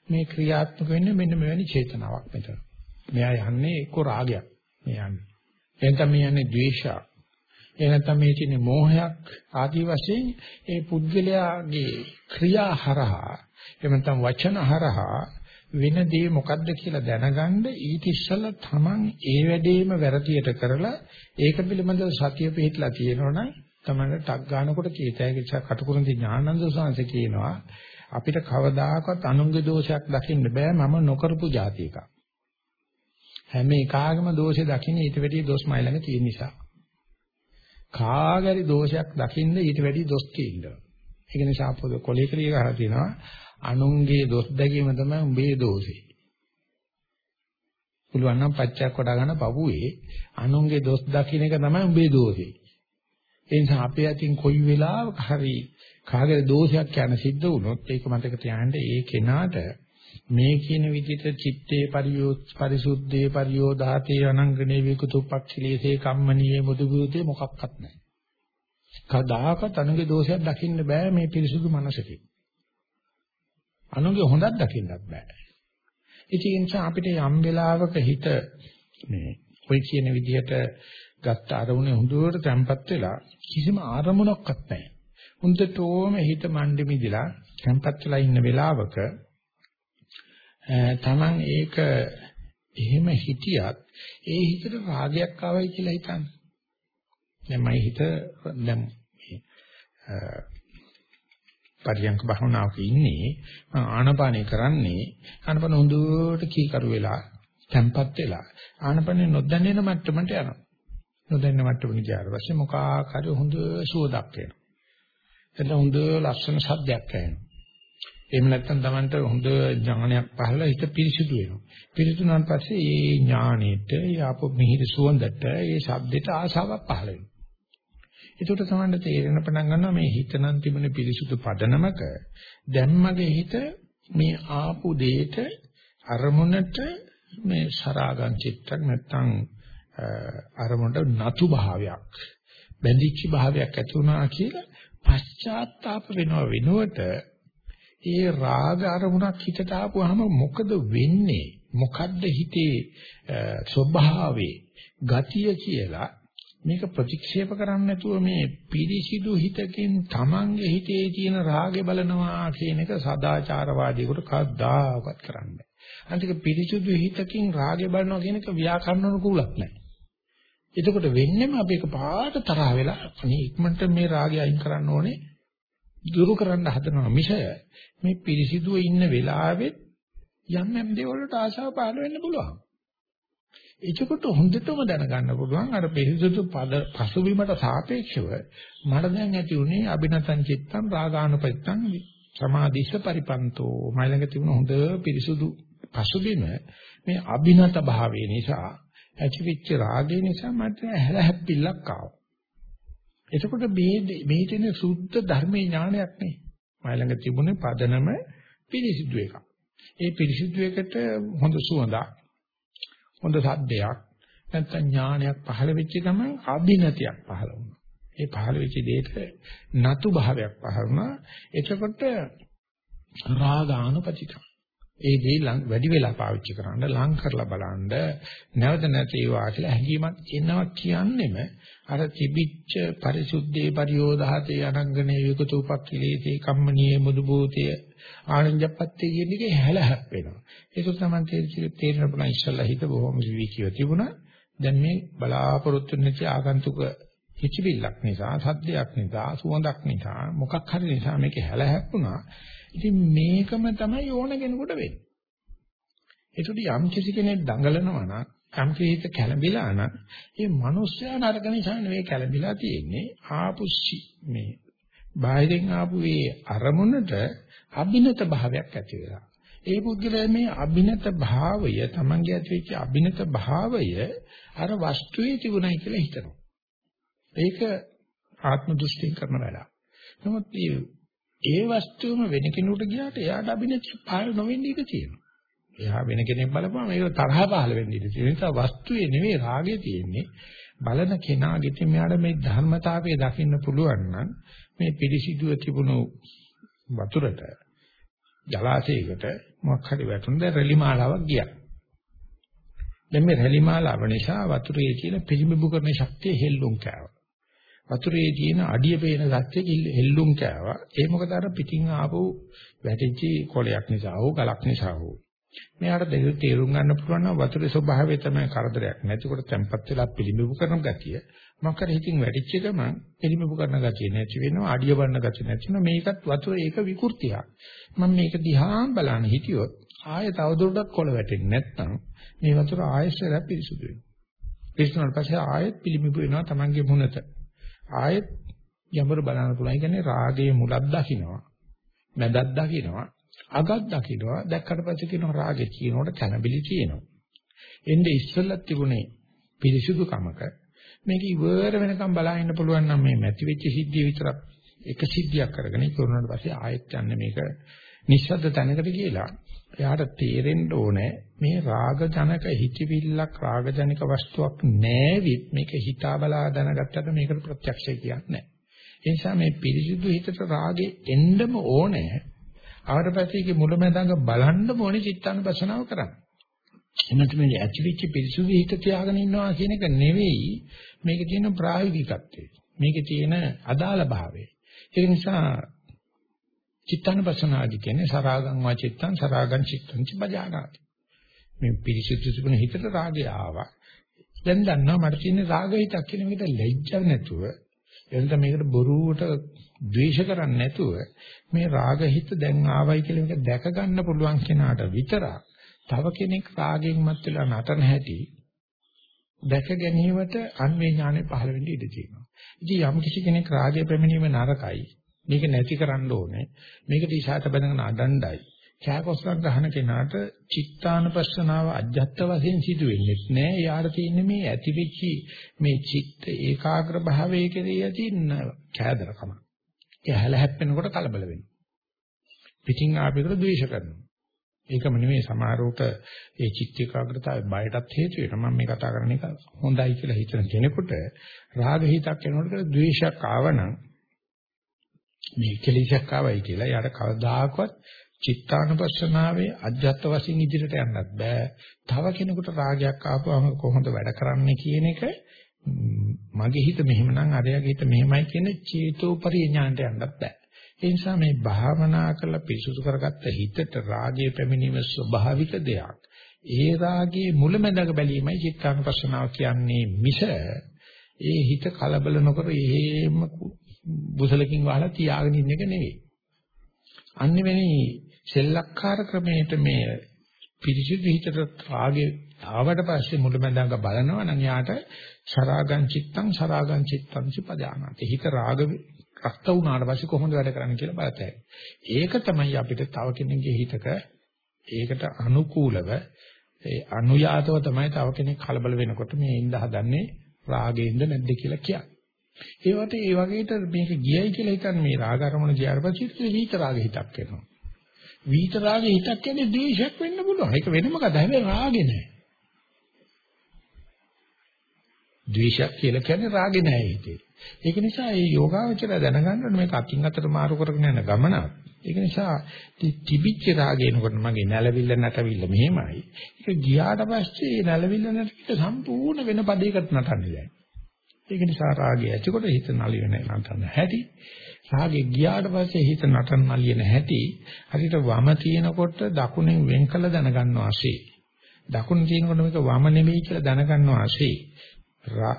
S1: මේ ක්‍රියාත්මක වෙන්නේ මෙන්න මෙවැනි චේතනාවක් මෙතන. මෙයා යන්නේ එක්ක රාගයක්. මේ යන්නේ. එහෙනම් මේ යන්නේ ද්වේෂයක්. එහෙනම් මේ තියෙන මෝහයක් ආදී වශයෙන් ඒ පුද්ගලයාගේ ක්‍රියා හරහා එහෙම නැත්නම් වචන හරහා වෙන දේ මොකද්ද කියලා දැනගන්න ඊට ඉස්සෙල්ලා තමන් ඒ වැඩේම වැරදියට කරලා ඒක පිළිබඳව සතිය පිටලා තියෙනවනම් තමන්ට ටක් ගන්නකොට කීතයක කටුකුරුන්දි ඥානන්ද සාංශ කියනවා අපිට කවදාකවත් අනුන්ගේ දෝෂයක් දකින්න බෑ මම නොකරපු જાති එකක්. හැම එකාගේම දෝෂේ දකින්න ඊට වැඩිය දොස් මයි ළඟ තියෙන නිසා. කාගරි දෝෂයක් දකින්න ඊට වැඩිය දොස් තියෙනවා. ඒක නිසා පොද කොලේ ක්‍රිය කරලා තියෙනවා අනුන්ගේ දොස් දැකීම තමයි උඹේ දෝෂේ. පුළුවන් නම් පච්චයක් වඩා ගන්න පපුවේ අනුන්ගේ දොස් දකින්න එක තමයි උඹේ දෝෂේ. ඒ නිසා අපේ අතින් කොයි වෙලාවක හරි කාගේ දෝෂයක් යන සිද්ධ වුණොත් ඒක මතක තියාගන්න ඒ කෙනාට මේ කියන විදිහට චිත්තේ පරියෝ පරිසුද්ධේ පරියෝදාතේ අනංගනේ විකුතුප්පක්ඛිලේසේ කම්මනීයේ මුදුගුතේ මොකක්වත් නැහැ. කදාකත් අනුගේ දෝෂයක් දකින්න බෑ මේ පිරිසුදු මනසකින්. අනුගේ හොඳක් දකින්නත් බෑ. ඉතින් ඒ නිසා අපිට යම් වෙලාවක හිත මේ ඔය කියන විදිහට ගත්ත අරමුණේ හොඳට තැම්පත් වෙලා කිසිම ආරමුණක්වත් නැහැ. හොඳටම හිත මණ්ඩි මිදිලා තැම්පත් වෙලා ඉන්න වෙලාවක තමන් ඒක එහෙම හිටියත් ඒ හිතට රාගයක් ආවයි කියලා හිතන්න. දැන් මම හිත දැන් පරියන්ක භවනාවක ඉන්නේ ආනපානේ කරන්නේ ආනපන හොඳට කීකරු වෙලා තැම්පත් වෙලා ආනපනේ නොදැන්නෙන මට්ටමට යනවා. නොදැන්න මට්ටමට ගියාට පස්සේ මොකක් හරි හොඳ සුවදක් වෙනවා. එතන හොඳ ලස්සන සද්දයක් ඇහෙනවා. එහෙම නැත්නම් Tamanට හොඳ ඥානයක් පහළ හිත පිරිසිදු වෙනවා. පිරිසිදුනාන් පස්සේ ඒ ඥානෙට, යාප මිහිරි සුවඳට, ඒ ශබ්දෙට ආසාවක් පහළ වෙනවා. ඒකට Tamanට තේරෙන පටන් ගන්නවා මේ හිත නම් තිබුණ පිරිසිදු පදනමක දැම්මගේ හිත මේ ආපු දෙයට අරමුණට මේ සරාගං චිත්තක් නැත්නම් අරමුණට නතු භාවයක් බැඳිච්ච භාවයක් ඇති වුණා කියලා පශ්චාත්තාප වෙනව වෙනුවට ඒ රාග අරමුණක් හිතට ආපුවාම මොකද වෙන්නේ මොකද්ද හිතේ ස්වභාවේ ගතිය කියලා මේක ප්‍රතික්ෂේප කරන්නේ නැතුව මේ පිරිසිදු හිතකින් Tamange හිතේ තියෙන රාගය බලනවා කියන එක සදාචාරවාදීකට කවදාකවත් කරන්නේ නැහැ. අන්තික පිරිසිදු හිතකින් රාගය බලනවා කියන එක ව්‍යාකරණ අනුකූලක් නැහැ. එතකොට වෙන්නේම අපි එක පාට තරහ වෙලා අනේ ඉක්මනට මේ රාගය අයින් කරන්න ඕනේ. දුරු කරන්න හදනවා මිස මේ පිරිසිදුව ඉන්න වෙලාවෙත් යම් යම් දේවල් වලට ආශාව පහළ වෙන්න පුළුවන්. එතකොට හොඳටම දැනගන්න පුළුවන් අර පිරිසිදු පද පසුබිමට සාපේක්ෂව මට දැන් ඇති උනේ අබිනතං චිත්තං රාගානුපත්තං සමාධිස්ස පරිපන්තෝ. මයිලඟ තිබුණ හොඳ පිරිසුදු පසුබිම මේ අබිනත භාවය නිසා ඇතිවෙච්ච රාගය නිසා මට හැලහැප්පිල්ලක් ආවා. එතකොට මේ මේ තියෙන සුද්ධ ධර්මයේ ඥානයක් නේ. මයි ළඟ තිබුණේ පදනම පිරිසිදු එකක්. ඒ පිරිසිදු එකට හොඳ සුවඳක්, හොඳ සද්දයක්, නැත්නම් ඥානයක් පහළ වෙච්ච ගමන් අභිනතියක් පහළ වුණා. ඒ පහළ වෙච්ච දෙයට නතු භාවයක් පහළ වුණා. එතකොට රාගානුපතිතම්. ඒ දේ වැඩි වෙලා පාවිච්චි කරන්න ලං කරලා බලන්න නැවත නැති ඒවා කියලා හැඟීමක් එනවා කියන්නෙම අර තිබිච්ච පරිසුද්ධේ පරියෝධාතේ අනංගනේ විකතෝපක්ඛිලේතේ කම්මනීය මුදුබෝතේ ආනන්දපත්තේ කියන එකේ හැල හැප්පෙනවා ඒක තමයි තේරෙන්න පුළුවන් ඉස්සල්ලා හිත බොහොම විවිකීව තිබුණා දැන් මේ බලාපොරොත්තු නැති ආගන්තුක හිචිවිල්ලක් නිසා, සද්දයක් නිසා, සුවඳක් නිසා, මොකක් හරි නිසා මේක හැලහැප්පුණා. ඉතින් මේකම තමයි ඕන කෙනෙකුට වෙන්නේ. ඒකට යම් කිසි කෙනෙක් දඟලනවා නම් යම් කිසිත කැළඹිලා නම් ඒ මිනිස්යා නරක නිසා නෙවෙයි කැළඹිලා තියෙන්නේ ආපුස්සි මේ බාහිරින් ආපු ඒ අරමුණට අභිනත භාවයක් ඇති වෙලා. ඒ පුද්ගලයා මේ අභිනත භාවය Tamange ඇති වෙච්ච අභිනත භාවය අර වස්තුවේ තිබුණයි කියලා හිතනවා. ඒක ආත්ම දෘෂ්ටියෙන් කරන වැඩක්. නමුත් ඒ වස්තුවම වෙන කෙනෙකුට ගියාට එයාට අභිනතිය පහළ නොවෙන්න ඉඩ තියෙනවා. එයා වෙන කෙනෙක් බලපුවම ඒක තරහ පහළ වෙන්න ඉඩ තියෙනවා. ඒ නිසා වස්තුවේ නෙවෙයි රාගය තියෙන්නේ. බලන කෙනාගෙත් මෙයාට මේ ධර්මතාවය දකින්න පුළුවන් නම් මේ පිළිසිදුව තිබුණු වතුරට ජලාශයකට මොකක් හරි වැටුණද රැලි මාලාවක් ගියා. දැන් මේ රැලි මාලාව නිසා වතුරේ තියෙන පිළිඹු කරන ශක්තිය හෙල්ලුම් කෑවා. වතුරේ තියෙන අඩිය පේන සත්‍ය හෙල්ලුම් කෑවා. ඒ මොකද අර පිටින් ආපු වැටිච්ච කොලයක් නිසා හෝ ගලක් නිසා හෝ. මෙයාට දෙක තේරුම් ගන්න පුළුවන් නම් වතුරේ ස්වභාවය තමයි කරදරයක් නැතිකොට තැම්පත් වෙලා පිළිඹු කරන ගතිය. මොකද හිතින් වැටිච්ච ගමන් පිළිඹු කරන ගතිය නැති වෙනවා, අඩිය බන්න ගතිය නැති වෙනවා. මේකත් වතුර ඒක විකෘතියක්. මම මේක දිහා බලන්න හිටියොත් ආයෙ තවදුරටත් කොළ වැටෙන්නේ නැත්නම් මේ වතුර ආයෙසර පිරිසුදු වෙනවා. පිරිසුදුනාට පස්සේ ආයෙත් පිළිඹු වෙනවා Tamange මුනත. ආයෙත් යමර බලන්න පුළුවන්. ඒ කියන්නේ රාගයේ මුලක් දකින්නවා. මැදක් දකින්නවා. අගක් දකින්නවා. දැක්කට පස්සේ කියනවා රාගේ කියනකොට කනබිලි කියනවා. එnde ඉස්සෙල්ලත් තිබුණේ පිරිසුදු කමක. මේක ඉවර වෙනකම් බලා ඉන්න පුළුවන් නම් මේ මැති වෙච්ච සිද්ධිය විතරක් එක සිද්ධියක් කරගෙන ඉවරනට පස්සේ ආයෙත් යන්නේ මේක නිශ්ශබ්ද තැනකට කියලා එයාට තේරෙන්න ඕනේ මේ රාග ජනක හිතවිල්ලක් රාග ජනක වස්තුවක් නැවිත් මේක හිතා බලා දැනගත්තට මේකට ප්‍රත්‍යක්ෂය කියන්නේ නැහැ. ඒ නිසා මේ පිරිසිදු හිතට රාගේ එන්නම ඕනේ. ආවට පස්සේ ඒකේ මුලමඳංග බලන්න ඕනේ චිත්තානුපස්සනාව කරන්න. එන්නත් මේ ඇතිවිච්ච පිරිසිදු හිත තියාගෙන ඉන්නවා කියන එක නෙවෙයි මේකේ තියෙන ප්‍රායෝගිකත්වය. මේකේ තියෙන අදාළ භාවය. ඒ නිසා චිත්තානුපස්සනාදි කියන්නේ සරාගං වාචිත්තං සරාගං චිත්තං චපජානාති. මේ පිරිසිදු තිබුණ හිතට රාගය ආවා. දැන් දන්නවා මට තියෙන රාග හිතක් කියන එකට ලැජ්ජ නැතුව එතන මේකට බොරුවට ද්වේෂ කරන්නේ නැතුව මේ රාග හිත දැන් ආවයි කියලා මේක දැක ගන්න පුළුවන් කෙනාට විතරක් තව කෙනෙක් රාගයෙන් මත් වෙලා නටන හැටි දැක ගැනීමට අන්වේ ඥානෙ පහළ වෙන්න ඉඩ තියෙනවා. ඉතින් යම් කිසි කෙනෙක් රාගය පැමිණීම නරකයි මේක නැති කරන්න ඕනේ. මේකට ඉසాత බඳගෙන අඩණ්ඩයි. කෑකොස්සක් ගහන කෙනාට චිත්තානුපස්සනාව අජ්ජත් වශයෙන් සිදු වෙන්නේ නැහැ. යාර තියෙන්නේ මේ ඇතිවෙච්චි මේ චිත්ත ඒකාග්‍ර භාවයේ කෙරෙහි ඇති කෑදරකම. ඒ හැල හැප්පෙනකොට කලබල වෙනවා. පිටින් ආපෙකට ද්වේෂ කරනවා. ඒකම නෙමෙයි සමහරවට ඒ චිත්ත ඒකාග්‍රතාවය බයටත් හේතු වෙනවා. මම මේ කතා කරන එක හොඳයි කියලා හිතන කෙනෙකුට රාග හිතක් එනකොට ද්වේෂයක් ආවනම් මේ කෙලෙසක් ආවයි කියලා යාට කවදාකවත් චිත්තානුපස්සනාවේ අජ්ජත් වශයෙන් ඉදිරියට යන්නත් බෑ. තව කෙනෙකුට රාගයක් ආපුවම කොහොමද වැඩ කරන්නේ කියන එක මගේ හිත මෙහෙමනම් අරයාගේ හිත මෙහෙමයි කියන චේතෝපරිඥාණයට යන්නත් බෑ. ඒ නිසා මේ භාවනා කරලා පිරිසුදු කරගත්ත හිතට රාගයේ පැමිණීම ස්වභාවික දෙයක්. ඒ රාගයේ මුලැමැදක බැලීමයි චිත්තානුපස්සනාව කියන්නේ මිස ඒ හිත කලබල නොකර එහෙම බුසලකින් වහලා තියාගෙන ඉන්න එක නෙවෙයි. අන්නෙවෙනි සෙල්ලක්කාර ක්‍රමයට මේ පිරිසිදු හිතට රාගේ ආවට පස්සේ මුලමඳාංග බලනවා නම් යාට සරාගං චිත්තං සරාගං චිත්තං චපදානාති. හිත රාග රක්ත වුණාට පස්සේ කොහොමද වැඩ කරන්නේ කියලා බලතැයි. ඒක තමයි අපිට තව කෙනෙකුගේ හිතක ඒකට අනුකූලව ඒ අනුයාතව තමයි තව කෙනෙක් කලබල වෙනකොට මේ ඉඳ හදන්නේ රාගයෙන්ද නැද්ද කියලා කියන්නේ. ඒවට ඒ වගේට මේක ගියයි කියලා හිතන්නේ මේ රාග අරමුණ ගියාට පස්සේ විත රාග හිතක් එනවා. විත රාග හිතක් කියන්නේ ද්වේෂයක් වෙන්න පුළුවන්. ඒක වෙනම කතාවක්. හැබැයි රාගේ නෑ. ද්වේෂයක් කියලා කියන්නේ රාගේ නෑ හිතේ. ඒක නිසා මේ යෝගාවචරය දැනගන්න ඕනේ මේක අකින් අතට මාරු කරගෙන යන ගමනක්. ඒක නිසා තිබිච්ච රාගේනකොට මගේ නැලවිල්ල නැටවිල්ල මෙහෙමයි. ඒක ගියාට පස්සේ නැලවිල්ල නැටවිල්ල සම්පූර්ණ වෙන පදයකට නටන්නේ දැන්. ඒක නිසා රාගය ඇතිකොට හිත නලියන නටන හැටි. රාගේ ගියාට පස්සේ හිත නටන නලියන හැටි හරියට වම තියෙනකොට දකුණෙන් වෙන් කළ දැනගන්නවා ASCII දකුණ තියෙනකොට මේක වම නෙමෙයි කියලා දැනගන්නවා ASCII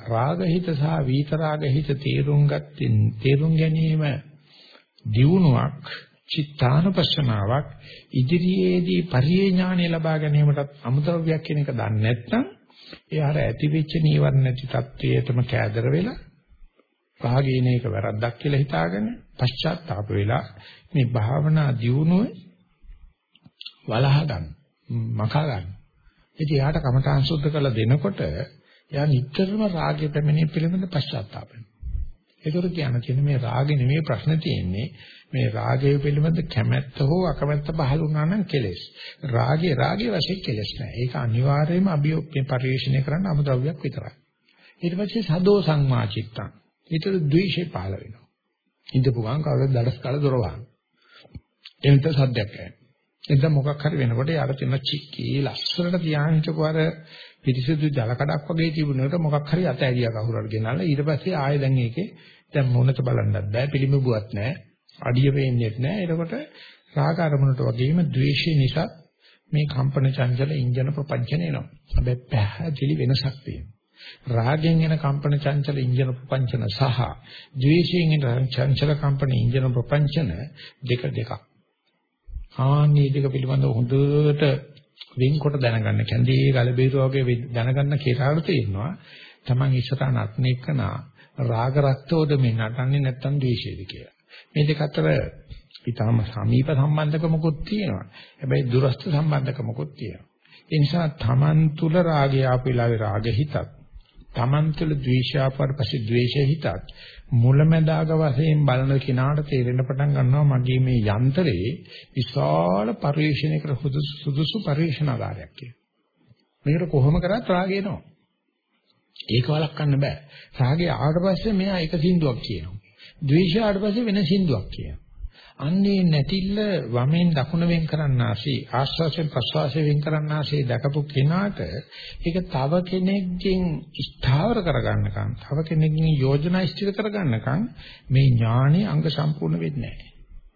S1: රාගහිත සහ විතරාගහිත තේරුම් ගත්තෙන් තේරුම් ගැනීම දියුණුවක් චිත්තානුපස්සනාවක් ඉදිරියේදී පරිේ ඥානය ලබා ගැනීමටත් අමුද්‍රව්‍යයක් කියන එක දන්නේ නැත්නම් ඒ අර ඇතිවෙච්ච නීවරණ නැති தත්වයටම කෑදර වෙලා භාගීන එක වැරද්දක් කියලා හිතාගෙන පශ්චාත්තාප වෙලා මේ භාවනා දියුණුව වලහ ගන්න මකා ගන්න. ඉතින් එයාට කමඨාන් සුද්ධ කරලා දෙනකොට එයා නිතරම රාගය පැමිණෙන පිළිබඳ පශ්චාත්තාප වෙනවා. ඒකට කියන්න තියෙන මේ රාගෙ නෙමෙයි ප්‍රශ්න තියෙන්නේ මේ රාගය පිළිබඳ කැමැත්ත හෝ අකමැත්ත පහළ වුණා නම් කෙලෙස්. රාගේ රාගේ වශයෙන් කෙලෙස් නෑ. ඒක අනිවාර්යයෙන්ම අභියෝගයෙන් පරිශීලනය කරන්න අමුද්‍රව්‍යයක් විතරයි. ඊට පස්සේ සදෝ සංමාචිත්තං. ඊට ද්වේෂය පහළ වෙනවා. ඉඳපු ගමන් කවුරුද දඩස් කාලා දොර වහන. එනත සද්දයක් ඇහෙන. එතන මොකක් හරි වෙනකොට යාර තියෙන චික්කී ලස්සනට තියාගෙන හිටපු අර පිරිසිදු ජල කඩක් වගේ තිබුණාට මොකක් හරි අත ඇරියා කවුරුහරි ගෙනල්ලා ඊට පස්සේ ආයෙ දැන් ඒකේ දැන් මොනත බලන්නත් බෑ පිළිඹුවක් නැහැ අඩිය වෙන්නේ නැහැ. එතකොට රාග අරමුණට වගේම ද්වේෂය නිසා මේ කම්පන චංචල ඉන්ජන ප්‍රපංචන එනවා. හැබැයි පැහැදිලි වෙනසක් තියෙනවා. රාගෙන් එන කම්පන චංචල ඉන්ජන ප්‍රපංචන සහ ද්වේෂයෙන් එන චංචල කම්පන ඉන්ජන ප්‍රපංචන දෙක දෙකක්. ආන්නේ දෙක පිළිබඳව හොඳට වෙන්කොට දැනගන්න කැන්දී ගල බේරුව වගේ දැනගන්න කියලා තේරෙනවා Taman ඉස්සරහ නටන එකන රාග රක්තෝද මේ නටන්නේ නැත්තම් ද්වේෂයද කියලා. මේ දෙක අතර ඊටම සමීප සම්බන්ධකමකුත් තියෙනවා. හැබැයි දුරස්ත සම්බන්ධකමකුත් තියෙනවා. ඒ නිසා Taman තුල රාගය ආපු වෙලාවේ රාග හිතක් Taman තුල ද්වේෂය ආපුවාට පස්සේ ද්වේෂය හිතක් මුලැමැදාග වශයෙන් බලන කෙනාට තේරෙන්න පටන් ගන්නවා මගේ මේ යන්ත්‍රයේ විශාල පරිශ්‍රණයකට සුදුසු පරිශ්‍රණාගාරයක් කියලා. මේකට කොහොම කරත් රාගය එනවා. ඒක වළක්වන්න බෑ. රාගය ආවට පස්සේ මෙයා එක සින්දුවක් කියනවා. ද්වේෂය ආවට පස්සේ වෙන සින්දුවක් කියනවා. අන්නේ නැතිල වමෙන් දකුණ වෙන් කරන්නාසේ ආශ්වාසයෙන් ප්‍රශ්වාසයෙන් වෙන් කරන්නාසේ දැකපු කෙනාට ඒක තව කෙනෙක්ගෙන් ස්ථාවර කරගන්නකම් තව කෙනෙක්ගෙන් යෝජනා ඉෂ්ටිත කරගන්නකම් මේ ඥානෙ අංග සම්පූර්ණ වෙන්නේ නැහැ.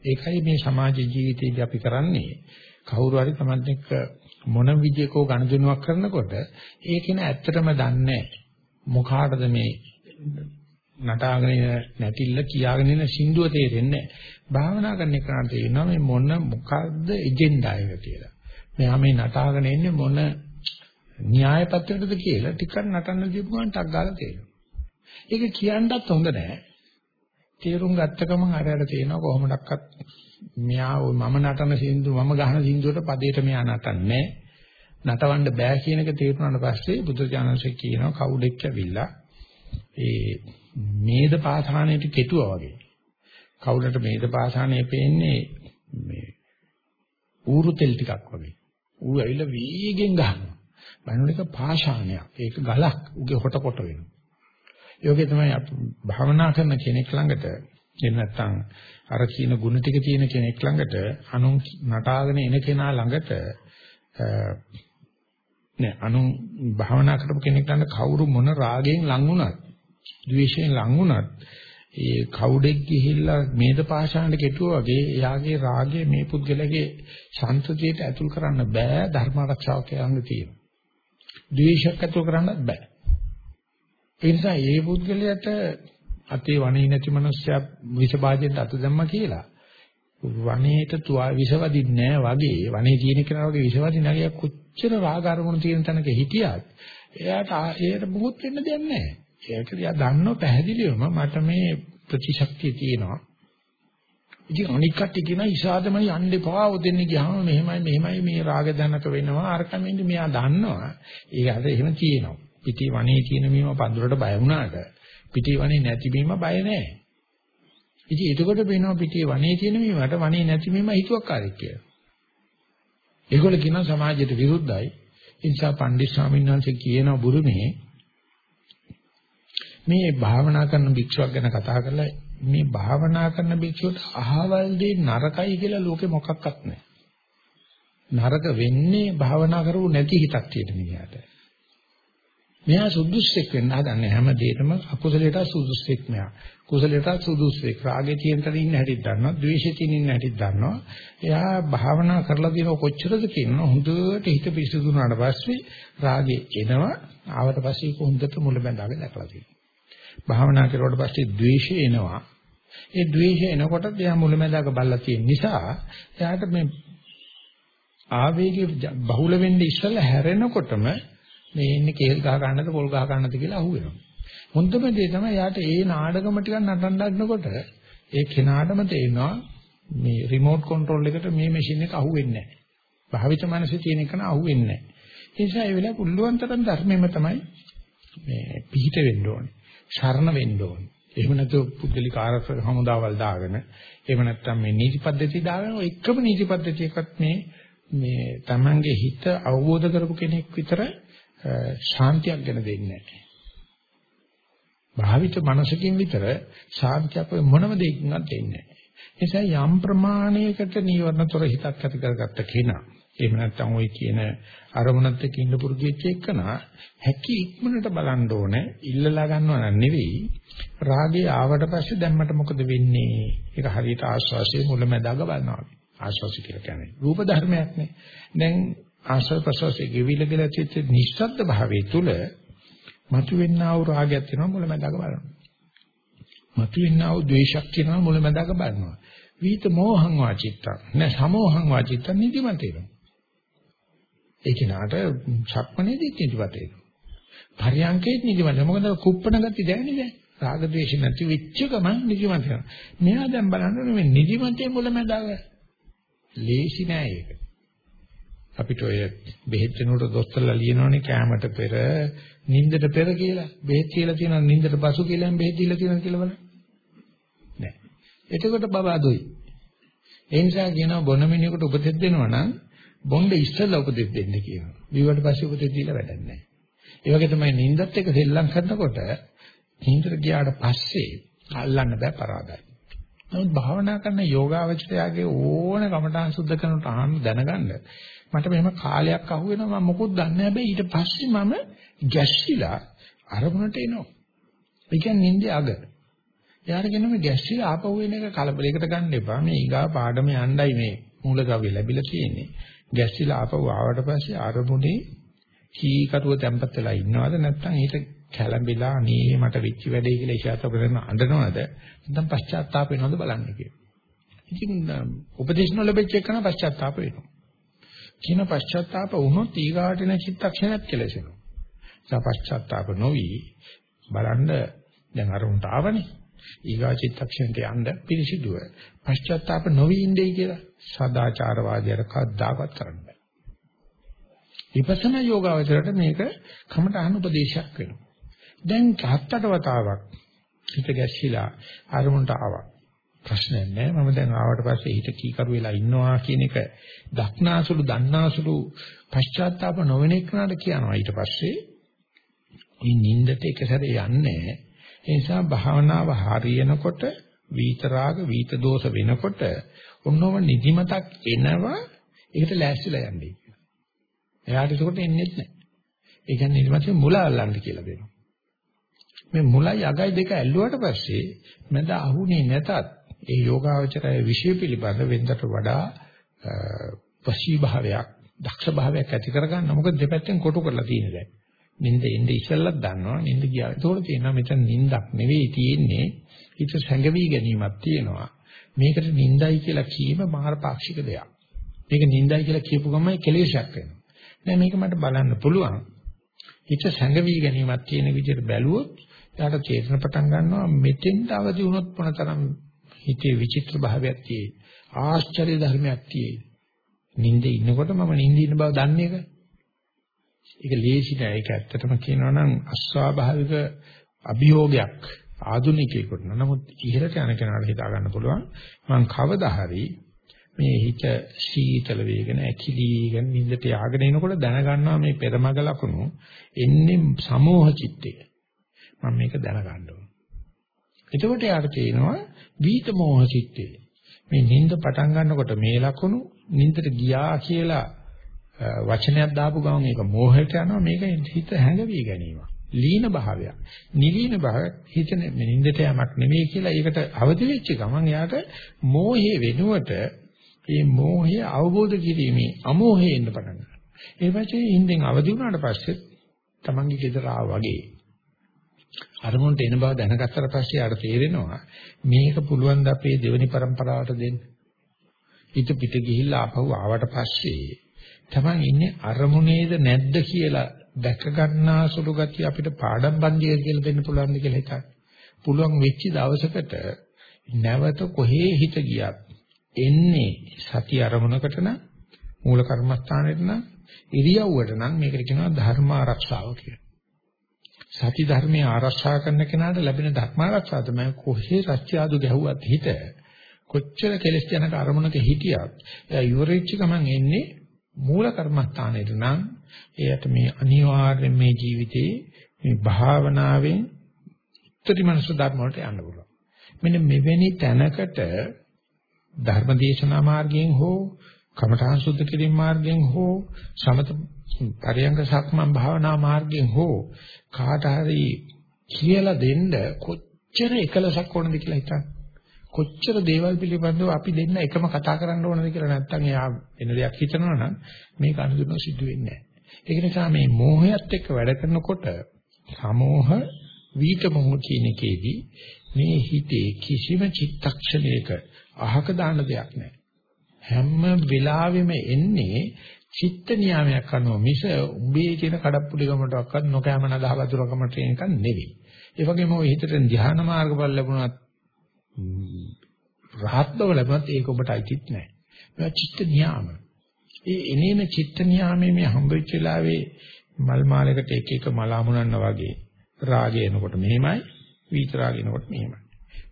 S1: ඒකයි මේ සමාජ ජීවිතයේදී අපි කරන්නේ කවුරු හරි Taman එක්ක මොන විදියකෝ ගණදෙනුවක් කරනකොට ඒකේන ඇත්තටම දන්නේ මොකාටද මේ නටාගෙන නැතිල කියාගෙන ඉන්න සින්දුව තේරෙන්නේ භාවනා කරන එකට තේරෙනවා මේ මොන මොකද්ද එජෙන්ඩා එක කියලා. මෙයා මේ නටාගෙන ඉන්නේ මොන න්‍යාය පත්‍රයකටද කියලා ටිකක් නටන්න දීපු ගමන් ටක් ගාලා තේරෙනවා. ඒක කියන්නත් හොඳ නෑ. තේරුම් ගත්ත ගමන් අරයට තේනවා කොහොමඩක්වත් මෙයා මම නටන සින්දු මම ගහන සින්දුවට පදේට මෙයා නටන්නේ නටවන්න බෑ කියන එක තේරුණාට පස්සේ බුදුජානසෙක් කියනවා කවුඩෙක් ඇවිල්ලා ඒ මේද පාසාණයට කෙටුවා වගේ. කවුලට මේද පාසාණේ පේන්නේ මේ ඌරු තෙල් ටිකක් වගේ. ඌ ඇවිල්ලා වීගෙන් ගහනවා. බලනකොට ඒක පාෂාණයක්. ඒක ගලක්. ඌගේ හොට කොට වෙනවා. යෝගේ තමයි භාවනා කරන කෙනෙක් ළඟට එහෙම නැත්නම් අර කියන ಗುಣ ටික තියෙන කෙනෙක් ළඟට අනු නටාගෙන එන කෙනා ළඟට නෑ අනු භාවනා කරපු කෙනෙක් ළඟ කවුරු මොන රාගයෙන් ලං වුණත් ද්වේෂයෙන් ලං වුණත් ඒ කවුඩෙක් ගිහිල්ලා මේද පාෂාණ්ඩ කෙටුවා වගේ එයාගේ රාගය මේ පුද්ගලගේ සන්තතියට ඇතුල් කරන්න බෑ ධර්ම ආරක්ෂාවක් යන්න තියෙනවා. ද්වේෂයක් ඇතුල් කරන්නත් බෑ. ඒ නිසා ඒ පුද්ගලයාට අතේ වනේ නැති මනුස්සයා විෂභාජෙන්ට අත දැම්මා කියලා වනේට තුවා විෂවදින්නේ නැහැ වගේ වනේ තියෙන කෙනා වගේ විෂවදින නැගිය කොච්චර රාග අරමුණු තියෙන තැනක හිටියත් එයාට ඒකට මුකුත් වෙන්න දෙයක් නැහැ. ඒක දිහා දන්නව පැහැදිලිවම මට මේ ප්‍රතිශක්තිය තියෙනවා. ඉතින් අනික් කට්ටිය කියන ඉසాదමයි යන්න එපා ඔතෙන් ගියාම මෙහෙමයි මෙහෙමයි මේ රාග දැනක වෙනවා අරකමින්ද මෙයා දන්නවා. ඒක අද එහෙම තියෙනවා. පිටි වනේ තියෙන මේව පඳුරට බය වුණාට පිටි වනේ නැති බීම බය නැහැ. ඉතින් එතකොට වෙනවා පිටි වනේ තියෙන මේවට වනේ නැති බීම හිතුවක්කාරයෙක් කියලා. ඒගොල්ලෝ කියනවා සමාජයට විරුද්ධයි. ඒ නිසා පණ්ඩිත ස්වාමීන් වහන්සේ කියන බුරුමේ මේ භාවනා කරන භික්ෂුවක් ගැන කතා කරලා මේ භාවනා කරන භික්ෂුවට අහවල් දෙය නරකයි කියලා ලෝකෙ මොකක්වත් නැහැ. නරක වෙන්නේ භාවනා කරපු නැති හිතක් තියෙන මිනිහට. මෙයා සුදුස්සෙක් වෙන්න හදන්නේ හැම දෙයකම අකුසලයට සුදුස්සෙක් මෙයා. කුසලයට සුදුස්සෙක්. රාගේ තියෙන තැන ඉන්න හැටි දන්නවා, ද්වේෂයේ තියෙන ඉන්න හැටි දන්නවා. එයා භාවනා කරලා දින කොච්චරද කියනවා හොඳට හිත පිරිසිදු වුණාට පස්සේ රාගේ එනවා. ආවට පස්සේ ඒක හොඳට මුල බැඳාගෙන දැකලා තියෙනවා. භාවනා කරුවාට පස්සේ ද්වේෂය එනවා. ඒ ද්වේෂය එනකොට එයා මුලැමැදාක බල්ලා තියෙන නිසා එයාට මේ ආවේගය බහුල වෙන්නේ ඉස්සෙල්ලා හැරෙනකොටම මේ ඉන්නේ කේල් ගහ ගන්නද පොල් ගහ ගන්නද කියලා අහුවෙනවා. හොඳම දේ තමයි යාට ඒ නාඩගම ටිකක් නටන්න ගන්නකොට ඒ කෙනාටම තේරෙනවා මේ රිමෝට් කන්ට්‍රෝල් එකට මේ මැෂින් එක අහුවෙන්නේ නැහැ. භාවිත මනසේ තියෙන එක න අහුවෙන්නේ නැහැ. ඒ නිසා ඒ වෙලාව පුළුවන් තරම් ධර්මෙම තමයි මේ පිහිට වෙන්න ඕනේ. ශරණ වෙන්න ඕනේ. එහෙම නැත්නම් පුද්ගලික ආරක්ෂක හමුදාවල් දාගෙන එහෙම නැත්නම් මේ නීති පද්ධති දාගෙන ඔය එකම නීති පද්ධතියකත් මේ මේ Tamange හිත අවබෝධ කරපු කෙනෙක් විතර ශාන්තියක් ගැන දෙන්නේ නැහැ. භාවිත මනසකින් විතර ශාන්තියක් මොනම දෙයකින්වත් දෙන්නේ නැහැ. ඒ නිසා යම් ප්‍රමාණයකට නීවරණතර හිතක් ඇති කරගත්ත කෙනා එහෙම නැත්නම් ওই කියන අරමුණත් එක්ක ඉන්න පුරුදු වෙච්ච එකනා හැකි ඉක්මනට බලන්න ඕනේ ඉල්ලලා ගන්නව නෙවෙයි. රාගේ ආවට පස්සේ දැම්මට මොකද වෙන්නේ? ඒක හරියට ආස්වාසියේ මුලැමැදාග බලනවා ආස්වාසි කියලා කියන්නේ රූප ධර්මයක් නේ. දැන් ආස්වාද ප්‍රසවාසයේ ගෙවිල ගල චිත්ත නිස්සද්ද භාවයේ තුල මතුවෙනා වූ රාගයක් වෙනවා මුලැමැදාග බලනවා. මතුවෙනා වූ ද්වේෂයක් වෙනවා මුලැමැදාග බලනවා. විිත මෝහං වාචිත්තං නැ සමෝහං වාචිත්තං නිදිමත වෙනවා ඒ කෙනාට සක්මණේදී නිදිමත එනවා. පරියංකේත් නිදිමත. මොකද කුප්පණ ගති දැනෙන්නේ නැහැ. රාග ద్వේෂ නැති වෙච්ච ගමන් නිදිමත වෙනවා. මෙයා දැන් බලන්න මේ නිදිමතේ මුලමඳාව. ලේසි නෑ ඒක. අපිට ඔය බෙහෙත් වෙනකොට දොස්තරලා ලියනවනේ කැමට පෙර නිින්දට පෙර කියලා. බෙහෙත් කියලා තියෙනවා නිින්දට පසු කියලා බෙහෙත් දීලා තියෙනවා කියලා බලන්න. නෑ. එතකොට බබා දොයි. ඒ නිසා කියනවා බොන මිනිහෙකුට උපදෙස් දෙනවා නම් බොණ්ඩ ඉස්සෙල්ලා උපදෙස් දෙන්න කියනවා. බිව්වට පස්සේ උපදෙස් දීලා වැඩක් නැහැ. ඒ වගේ තමයි නිින්දත් එක්ක සෙල්ලම් කරනකොට නිින්දට ගියාට පස්සේ අල්ලන්න බෑ පරාදයි. නමුත් භාවනා කරන යෝගාවචරයාගේ ඕන කමඨාන් සුද්ධ කරනට අහන්න දැනගන්න මට මෙහෙම කාලයක් අහු වෙනවා මම මොකොත් දන්නේ නැහැ හැබැයි ඊට පස්සේ මම ගැස්සිලා අරමුණට එනවා. ඒ කියන්නේ නිින්දේ අග. යාර කියනවා මේ ගැස්සිලා ආපහු එන එක කලබලයකට ගන්න එපා. මේ ඊගා පාඩම යණ්ඩයි මේ මූලද්‍රව්‍ය ලැබිලා තියෙන්නේ. ගැස්සිලා ආපහු ආවට පස්සේ අරමුණේ කීකටුව තැම්පත් වෙලා ඉන්නවද නැත්නම් ඊට කැළඹිලා අනේ මට වෙච්ච වැඩේ කියලා ඉෂාත කරන අඬනවද නැත්නම් පශ්චාත්තාප වෙනවද බලන්න කියලා. ඉතින් උපදේශන ලැබෙච්ච එකන පශ්චාත්තාප වෙනවා. කින පශ්චාත්තාප වුණොත් ඊගාටින චිත්තක්ෂණයක් කෙලසෙනවා. ඒ පශ්චාත්තාප නොවි බලන්න දැන් අරුන්ට ආවනේ. ඊගා චිත්තක්ෂණයට යන්න පිළිසිදුව. පශ්චාත්තාප නොවි ඉන්නේ කියලා සදාචාරවාදයට කවදාකවත් කරන්න බෑ. විපස්සනා යෝගාවචරයට මේක කමට අහන උපදේශයක් වෙනවා. දැන් හත්තට වතාවක් හිත ගැස්සිලා අරමුණට ආවා. ප්‍රශ්නයක් නෑ මම දැන් ආවට පස්සේ හිත කීකරු වෙලා ඉන්නවා කියන එක දක්නාසුළු දන්නාසුළු පශ්චාත්තාප නොවෙන එකනට කියනවා ඊට පස්සේ මේ නින්දට එක සැරේ යන්නේ ඒ නිසා භාවනාව හරියනකොට වීතරාග වීත දෝෂ වෙනකොට ඔන්නෝම නිදිමතක් එනවා ඒකට ලෑස්තිලා යන්නේ කියලා. එයාට ඒකට එන්නේ නැහැ. ඒ කියන්නේ නිදිමතේ මුල අල්ලන්න කියලා දෙනවා. මේ මුලයි අගයි දෙක ඇල්ලුවට පස්සේ මඳ අහුනේ නැතත් ඒ යෝගාවචරය විශේෂ පිළිබඳ වෙනදට වඩා වශී භාවයක් දක්ෂ භාවයක් ඇති කරගන්න මොකද දෙපැත්තෙන් කොටු කරලා තියෙන දැන්. නින්ද එන්නේ ඉස්සෙල්ලත් දන්නවා නින්ද ගියා. ඒතකොට තියෙනවා මෙතන නින්දක් නෙවෙයි තියෙන්නේ හිත සැඟවි ගැනීමක් තියෙනවා. මේකට නින්දයි කියලා කීම මාර පාක්ෂික දෙයක්. මේක නින්දයි කියලා කියපු ගමන් කෙලෙසයක් වෙනවා. දැන් මේක මට බලන්න පුළුවන්. හිත සැඟවි ගැනීමක් තියෙන විදිහට බැලුවොත් එයාට තේරෙන පටන් ගන්නවා මෙතෙන්ට අවදි වුණොත් මොනතරම් හිතේ විචිත්‍ර භාවයක් තියෙයි. ආශ්චර්ය ධර්මයක් තියෙයි. නිින්දේ ඉන්නකොට මම නිින්දේ ඉන්න බව දන්නේ එක. ඒක ලේසි නෑ. ඒක ඇත්තටම කියනවා නම් අස්වාභාවික අභියෝගයක්. ආධුනිකයෙකුට නමුත් ඉහළට යන කෙනාට හිතා ගන්න පුළුවන් මං කවදා හරි මේ හිත සීතල වේගන ඇකිලීගෙන නිින්දට ය아가න එනකොට දැනගන්නවා මේ පෙරමග ලකුණු එන්නේ සමෝහ චිත්තය. මම මේක දැනගන්න ඕන. එතකොට යාට කියනවා වීත මෝහ චිත්තය. මේ නිින්ද පටන් ගන්නකොට මේ ලකුණු නිින්දට ගියා කියලා වචනයක් දාපු ගමන් ඒක මෝහයට යනවා. මේක හිත හැඟවි ගැනීම. ලීන භාවයක්. නිලීන භාවයක් හිතන නින්දට යමක් නෙමෙයි කියලා ඒකට අවදි වෙච්ච ගමන් එයාට මෝහයේ වෙනුවට මේ මෝහය අවබෝධ කිරීමේ අමෝහයෙන් එන්න පටන් ගන්නවා. ඒ වගේ ඉන්දෙන් අවදි වුණාට පස්සේ තමන්ගේ ගෙදර ආවා වගේ අරමුණට එන බව දැනගත්තට පස්සේ ආට තේරෙනවා මේක පුළුවන් ද අපේ දෙවෙනි પરම්පරාවට දෙන්න. හිත පිට ගිහිල්ලා ආපහු ආවට පස්සේ තමන් ඉන්නේ අරමුණේද නැද්ද කියලා දැක ගන්නා සුළු ගතිය අපිට පාඩම් බන්දිය කියලා දෙන්න පුළුවන්ද කියලා හිතන්න. පුළුවන් වෙච්ච දවසකට නැවත කොහේ හිත ගියත් එන්නේ සති අරමුණකට නම් මූල කර්මස්ථානෙට නම් ඉරියව්වට නම් මේකට කියනවා ධර්ම ආරක්ෂාව කියලා. සති ධර්මයේ ආරක්ෂා කරන කෙනාට ලැබෙන ධර්ම ආරක්ෂාව තමයි කොහේ සත්‍යාදු ගැහුවත් හිත කොච්චර කෙලස් ජනක අරමුණක හිටියත් එයා ඉවරෙච්ච ගමන් එන්නේ මූල කර්මස්ථානෙට නම් එයට මේ අනිවාර්යෙන් මේ ජීවිතේ මේ භාවනාවෙන් උත්තරී මනස ධර්ම වලට යන්න පුළුවන්. මෙන්න මෙවැනි තැනකට ධර්මදේශනා මාර්ගයෙන් හෝ කමඨාන් සුද්ධ කිරීම මාර්ගයෙන් හෝ සමත පරියංග සක්මන් භාවනා මාර්ගයෙන් හෝ කාට හරි කියලා දෙන්න කොච්චර එකලසක් ඕනද කියලා හිතන්න. කොච්චර දේවල් පිළිබඳව අපි දෙන්න එකම කතා කරන්න ඕනද කියලා නැත්තම් එයා වෙන දෙයක් හිතනවා නම් මේක අනුදුන සිද්ධ වෙන්නේ නැහැ. ඒක නිසා මේ මෝහයත් එක්ක වැඩ කරනකොට සමෝහ වීත මොහ කියන එකේදී මේ හිතේ කිසිම චිත්තක්ෂණයක අහක දාන්න දෙයක් නැහැ. හැම වෙලාවෙම එන්නේ චිත්ත නියාමයක් අනුව මිස උඹේ කියන කඩප්පුලි ගමටවත් නොකෑමන දහ වතුර ගමට එකක් නෙවෙයි. ඒ වගේම ඔය හිතට ධ්‍යාන මාර්ගඵල ලැබුණත් රහත් බව ලැබුණත් ඒක ඔබට අයිතිත් නැහැ. මේවා චිත්ත නියාම. ඒ එනේන චිත්ත නියාමයේ මේ හම්බෙච්ච වෙලාවේ මල් මාලයකට එක එක මල අමුණන්න වගේ රාගය එනකොට මෙහෙමයි, වීත රාගය එනකොට මෙහෙමයි.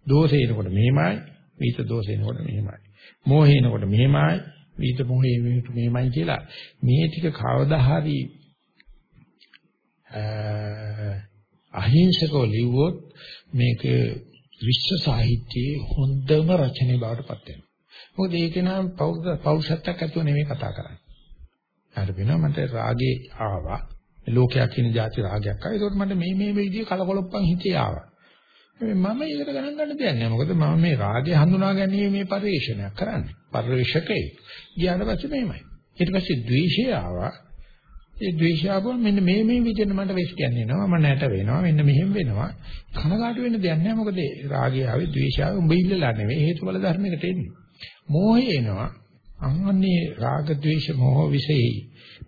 S1: දෝෂය එනකොට මෙහෙමයි, වීත දෝෂය එනකොට මෙහෙමයි. මෝහය එනකොට මෙහෙමයි, වීත මොහේ මෙහෙමයි කියලා මේ ටික කවදා හරි අහිංසකව ලිව්වොත් මේක විශ්ව සාහිත්‍යයේ හොඳම රචනය බවට පත් වෙනවා. මොකද ඒක නම් පෞරුෂත්වයක් ඇතුව නෙමෙයි කතා කරන්නේ. හරි වෙනවා මට රාගේ ආවා. ලෝකයක් කියන જાති රාගයක් ආවා. ඒකට මට මේ මේ විදිහේ කලකොලොප්පන් හිතේ ආවා. මම ඒකට ගණන් ගන්න දෙයක් නෑ. මොකද මම මේ රාගය හඳුනා ගැනීම මේ පරිශ්‍රණයක් කරන්නේ. පරිශ්‍රකේ. ගියාට පස්සේ මෙහෙමයි. ඊට පස්සේ ද්වේෂය ආවා. ඒ ද්වේෂය ආවම මෙන්න මේ මේ විදිහට මට වෙස් කියන්නේ නෝ මම නැට වෙනවා. මෙන්න මෙහෙම වෙනවා. කනගාටු වෙන්න දෙයක් නෑ. මොකද රාගය ආවේ ද්වේෂය ආවේ උඹ ඉල්ලලා නෙවෙයි හේතුඵල ධර්මයකට එන්නේ. මෝහය එනවා. අන්නේ රාග ද්වේෂ මෝහ විශේෂයි.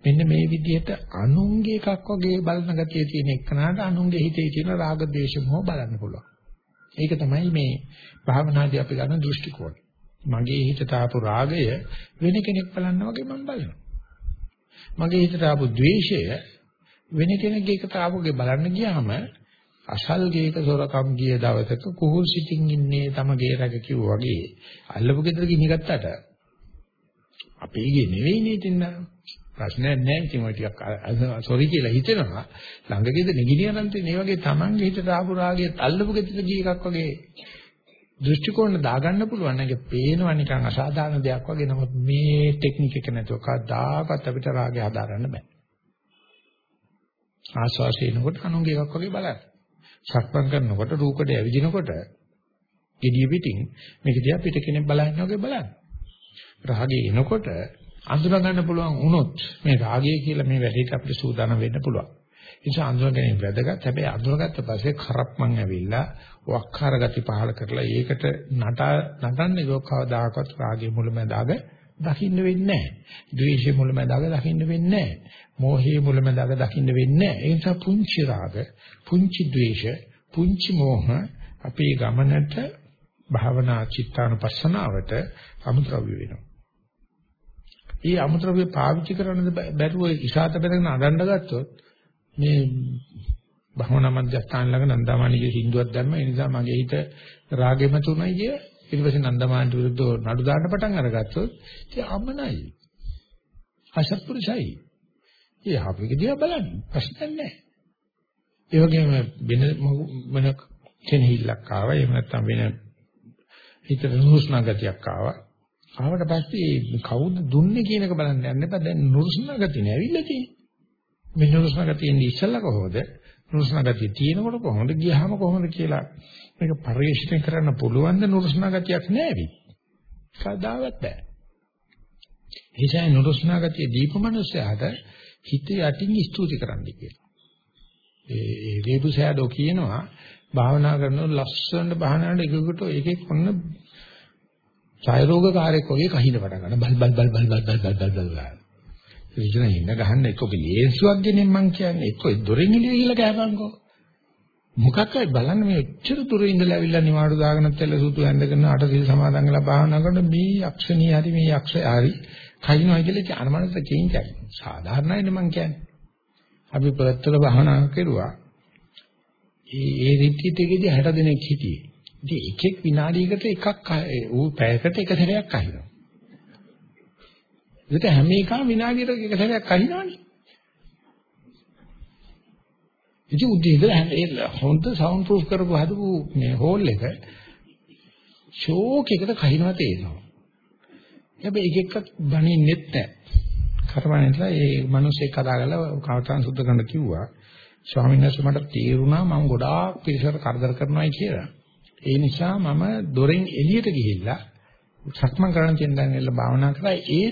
S1: මෙන්න මේ විදිහට අනුන්ගේ එකක් වගේ බලන ගතිය තියෙන එකනට අනුන්ගේ හිතේ තියෙන රාග ද්වේෂ මොහ බලන්න පුළුවන්. ඒක තමයි මේ භාවනාදී අපි ගන්න දෘෂ්ටි කෝණය. මගේ හිතට ආපු රාගය වෙන කෙනෙක් බලන්න වගේ මම බලනවා. මගේ හිතට ආපු ද්වේෂය වෙන කෙනෙක්ගේ එකට ආපුගේ බලන්න ගියාම අසල් ගේක සොරකම් ගිය දවසක කුහුල් සිටින් ඉන්නේ තම ගේ රැක කිව්වා වගේ අල්ලපු ගෙදර ගිනි ගත්තට අපේ ගේ නෙවෙයිනේ ඉතින් ප්‍රශ්නයක් නැහැ ඉතින් ඔය ටිකක් සෝරි කියලා හිතෙනවා. ළඟ ගෙදර නිගිනියනම් තියෙන ඒ වගේ Tamange හිතට ආපු රාගය අල්ලපු ගෙදර ගිය එකක් වගේ දෘෂ්ටි කෝණ දාගන්න පුළුවන්. නේද පේනවා නිකන් අසාධාරණ දෙයක් වගේ. නමුත් මේ ටෙක්නික් එක නැතුව කවදාකවත් අපිට රාගය හදාගන්න බෑ. ආස්වාසේනකොට අනුන්ගේ එකක් වගේ බලන්න. සක්මන් කරනකොට රූකඩ ඇවිදිනකොට gediya පිටින් මේක දිහා පිට කෙනෙක් බලන්නේ වගේ බලන්න. රාගය එනකොට අඳුර ගන්න පුළුවන් වුණොත් මේ රාගය කියලා මේ වැඩේට අපිට සූදානම් වෙන්න පුළුවන්. ඒ නිසා අඳුර ගැනීම වැදගත්. හැබැයි අඳුරගත්ත පස්සේ කරප්මන් ඇවිල්ලා වක්කාර ගති පහල කරලා ඒකට නටා නටන්නේ කවදාකවත් රාගයේ මුලමඳාග දකින්න වෙන්නේ නැහැ. ද්වේෂයේ මුලමඳාග දකින්න වෙන්නේ නැහැ. මෝහයේ මුලමඳාග දකින්න වෙන්නේ නැහැ. ඒ නිසා පුංචි රාග, පුංචි ද්වේෂ, පුංචි මෝහ අපේ ගමනට භාවනා චිත්තානුපස්සනාවට අමුද්‍රව්‍ය වෙනවා. ඒ අමුද්‍රව්‍ය පාවිච්චි කරන්න බැරුව ඉසాత බැලගෙන අඬන්න ගත්තොත් මේ භවනා මධ්‍යස්ථාන ළඟ නන්දාමාණිගේ සින්දුවක් දැම්ම. ඒ නිසා මගේ හිත රාගෙම තුනයි කිය. ඊට පස්සේ නන්දාමාණිට විරුද්ධව නඩු දාන්න පටන් අරගත්තොත් ඒ අමනයි. අසත්පුරුෂයි. ඒ අපිට දිහා බලන්න. ප්‍රශ්නයක් නැහැ. ඒ වගේම වෙන මොන කෙනෙහිල්ලක් ආවා. එහෙම නැත්නම් වෙන හිතට නුස්නා ගතියක් ආවා. ආවට පස්සේ කවුද දුන්නේ කියන එක බලන්න යන්න එපා. දැන් නුරුස්නා ගතිය නෑවිල්ලා තියෙන්නේ. මේ නුරුස්නා ගතිය ඉන්නේ ඉස්සල්ලා කොහොමද? නුරුස්නා ගතිය තියෙනකොට කොහොමද ගියාම කොහොමද කියලා මේක පරිශීලනය කරන්න පුළුවන් ද නුරුස්නා ගතියක් නෑවි. කවදාවත් බෑ. එනිසා නුරුස්නා ගතිය දීප මනුස්සයාට හිත යටින් ස්තුති කරන්න කියලා. ඒ වේබුසෑඩෝ කියනවා භාවනා කරනකොට ලස්සන භාවනාවට එකකට එකෙක් ඔන්න ඡායරෝගකාරයෙක් වගේ කහින පටන් ගන්න බල් බල් බල් බල් බල් බල් බල් බල් බල් විජන ඉන්න ගහන්න එක්ක ලේසුවක් ගෙනෙන් මං කියන්නේ. එක්ක දොරෙන් එළිය කියලා කෑපන්කෝ මොකක්ද බලන්න මේ එච්චර දුර ඉඳලා ඇවිල්ලා නිවාඩු දාගෙන තෙල සුතු ඇඳගෙන අටසිල් සමාදන් වෙලා භාවනා කරනකොට මේ යක්ෂණී හරි මේ යක්ෂය හරි කයින්වයි කියලා අනමනස චේන්ජ් එකයි සාධාරණයිනේ මං කියන්නේ. අපි ප්‍රත්තර භාවනා කරුවා. ඒ ඒ රිට්‍රීට් එකේදී 60 දෙනෙක් හිටියේ. ඉතින් එකෙක් විනාඩියකට එකක් ඌ පැයකට එක සැරයක් අහිනවා. ඒකට හැම එකම විනාඩියකට එක සැරයක් අහිනවනේ. ඉතින් උදේ ඉඳලා හොඳ සවුන්ඩ් ප්‍රූෆ් කරපු හදපු මේ හෝල් එක ෂෝක් එකට කහිනවා තේරෙනවා. හැබැයි එක එකක් බණින්නෙත් නැහැ. කරවන්නේලා ඒ මිනිස්සේ කතා කරලා කවතාන් සුද්ධ කරන්න කිව්වා. ස්වාමීන් වහන්සේ මට තේරුණා මම ගොඩාක් පිළිසර කරදර කරනවායි කියලා. ඒ නිසා මම දොරෙන් එළියට ගිහිල්ලා සක්මන් කරන චෙන්දන් එල්ල භාවනා කරා ඒ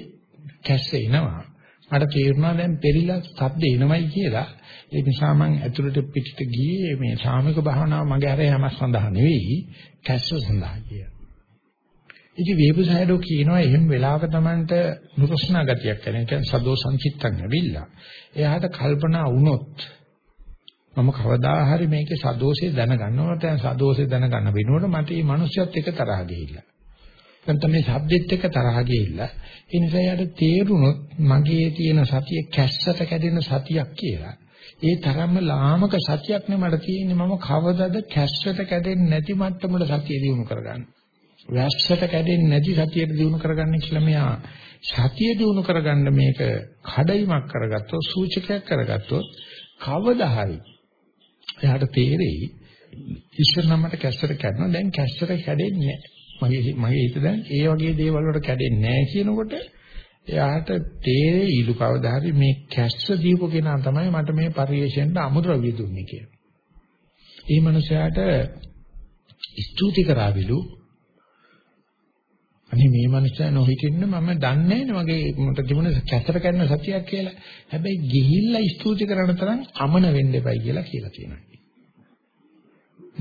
S1: කැස්ස එනවා. මට තේරුණා දැන් පෙරිලා සද්ද එනවයි කියලා. ඒ නිසා මම ඇතුළට පිටිට ගියේ මේ සාමික භාවනාව මගේ අර යමක් සඳහා නෙවෙයි කැස්ස සඳහා කියලා. ඉතින් වේබුසයඩෝ කියනවා එහෙම වෙලාවක Tamanට නුරුස්නා ගතියක් එන. ඒ කියන්නේ සදෝ සංචිත්තක් නැවිලා. එයාට කල්පනා වුණොත් මම කවදා හරි මේකේ සදෝෂය දැනගන්නවා දැන් සදෝෂය දැනගන්න වෙනකොට මට මේ මිනිස්සුත් එක්ක තරහ ගිහිල්ලා නැත්නම් මේ සබ්ජෙක්ට් එක තරහ ගිහිල්ලා ඒ නිසා යාට තේරුණොත් මගේ තියෙන සතිය කැස්සට කැඩෙන සතියක් කියලා. ඒ තරම්ම ලාමක සතියක් නේ මට තියෙන්නේ. මම කවදද කැස්සට කැඩෙන්නේ නැති මට්ටමට සතිය දිනු කරගන්න? වැස්සට කැඩෙන්නේ නැති සතියට දිනු කරගන්න කියලා මෙයා සතිය දිනු කරගන්න මේක කඩයිමක් කරගත්තොත් සූචකයක් කරගත්තොත් කවදා හරි එයාට තේරෙයි ඉස්සර නම් මට කැස්සට කැඩෙනවා දැන් කැස්සට කැඩෙන්නේ නැහැ. මගේ මගේ හිත දැන් ඒ වගේ දේවල් වලට කැඩෙන්නේ නැහැ කියනකොට එයාට තේරෙයිලු කවදා හරි මේ කැස්ස දීපු කෙනා තමයි මට මේ පරිේශයෙන්ට අමුද්‍රව්‍ය දුන්නේ කියලා. ඒ මනුස්සයාට ස්තුති කරාවිලු අනේ මේ මනුස්සයා නොහිටින්න මම දන්නේ නැහැ මගේ මට තිබුණ කැතර කරන සතියක් කියලා. හැබැයි ගිහිල්ලා ස්තුති කරන තරම් අමන වෙන්න එපයි කියලා කියලා තියෙනවා.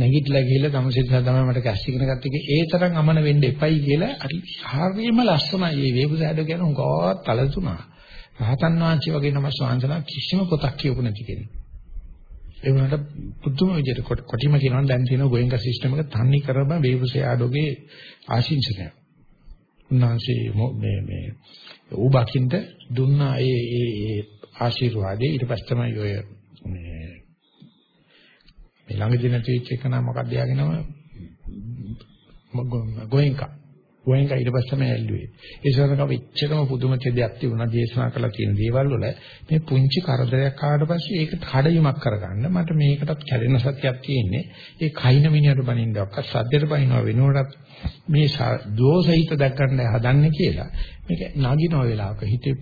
S1: නැගිටලා ගිහිල්ලා තමසිතා තමයි මට කැස් ඉගෙන ගත්තේ ඒ තරම් අමන වෙන්න එපයි කියලා හරියම ලස්සනයි මේ වේබුසෑඩ කියන උගාවත් තලතුණා. රහතන් වහන්සේ වගේ නම ස්වාංශනා කිසිම පොතක් කියවු නැති කෙනෙක්. ඒ වුණාට පුදුම විදිහට කොටිම කියනවා දැන් තියෙන ගෝයන්ක සිස්ටම් එක තන්නේ කරම වේබුසෑඩෝගේ ආශිංසනය. උන්වහන්සේ මේ මේ ඌබකින්ද දුන්නා ඒ ඒ ඒ ආශිර්වාදේ ඊට පස්සේ තමයි ඔය මේ මේ ළඟදී නැති වෙච්ච එක නම් මොකක්ද යාගේ නම ගෝයන්කා. ගෝයන්කා ඊට පස්සේ තමයි ඇල්ලුවේ. ඒ සරණක වෙච්චකම පුදුම දෙයක් තිබුණා දේශනා කළා තියෙන දේවල් වල මේ පුංචි කරදරයක් ආවට පස්සේ ඒක කඩයිමක් කරගන්න මට මේකටත් කැඩෙන සත්‍යයක් තියෙන්නේ. ඒ කයින මිනිහට බනින්නවක් සද්දයට බනිනවා වෙනකොටත් මේ දෝෂහිත දැක්කන්න හදන්නේ කියලා මේක නගින වෙලාවක හිතේ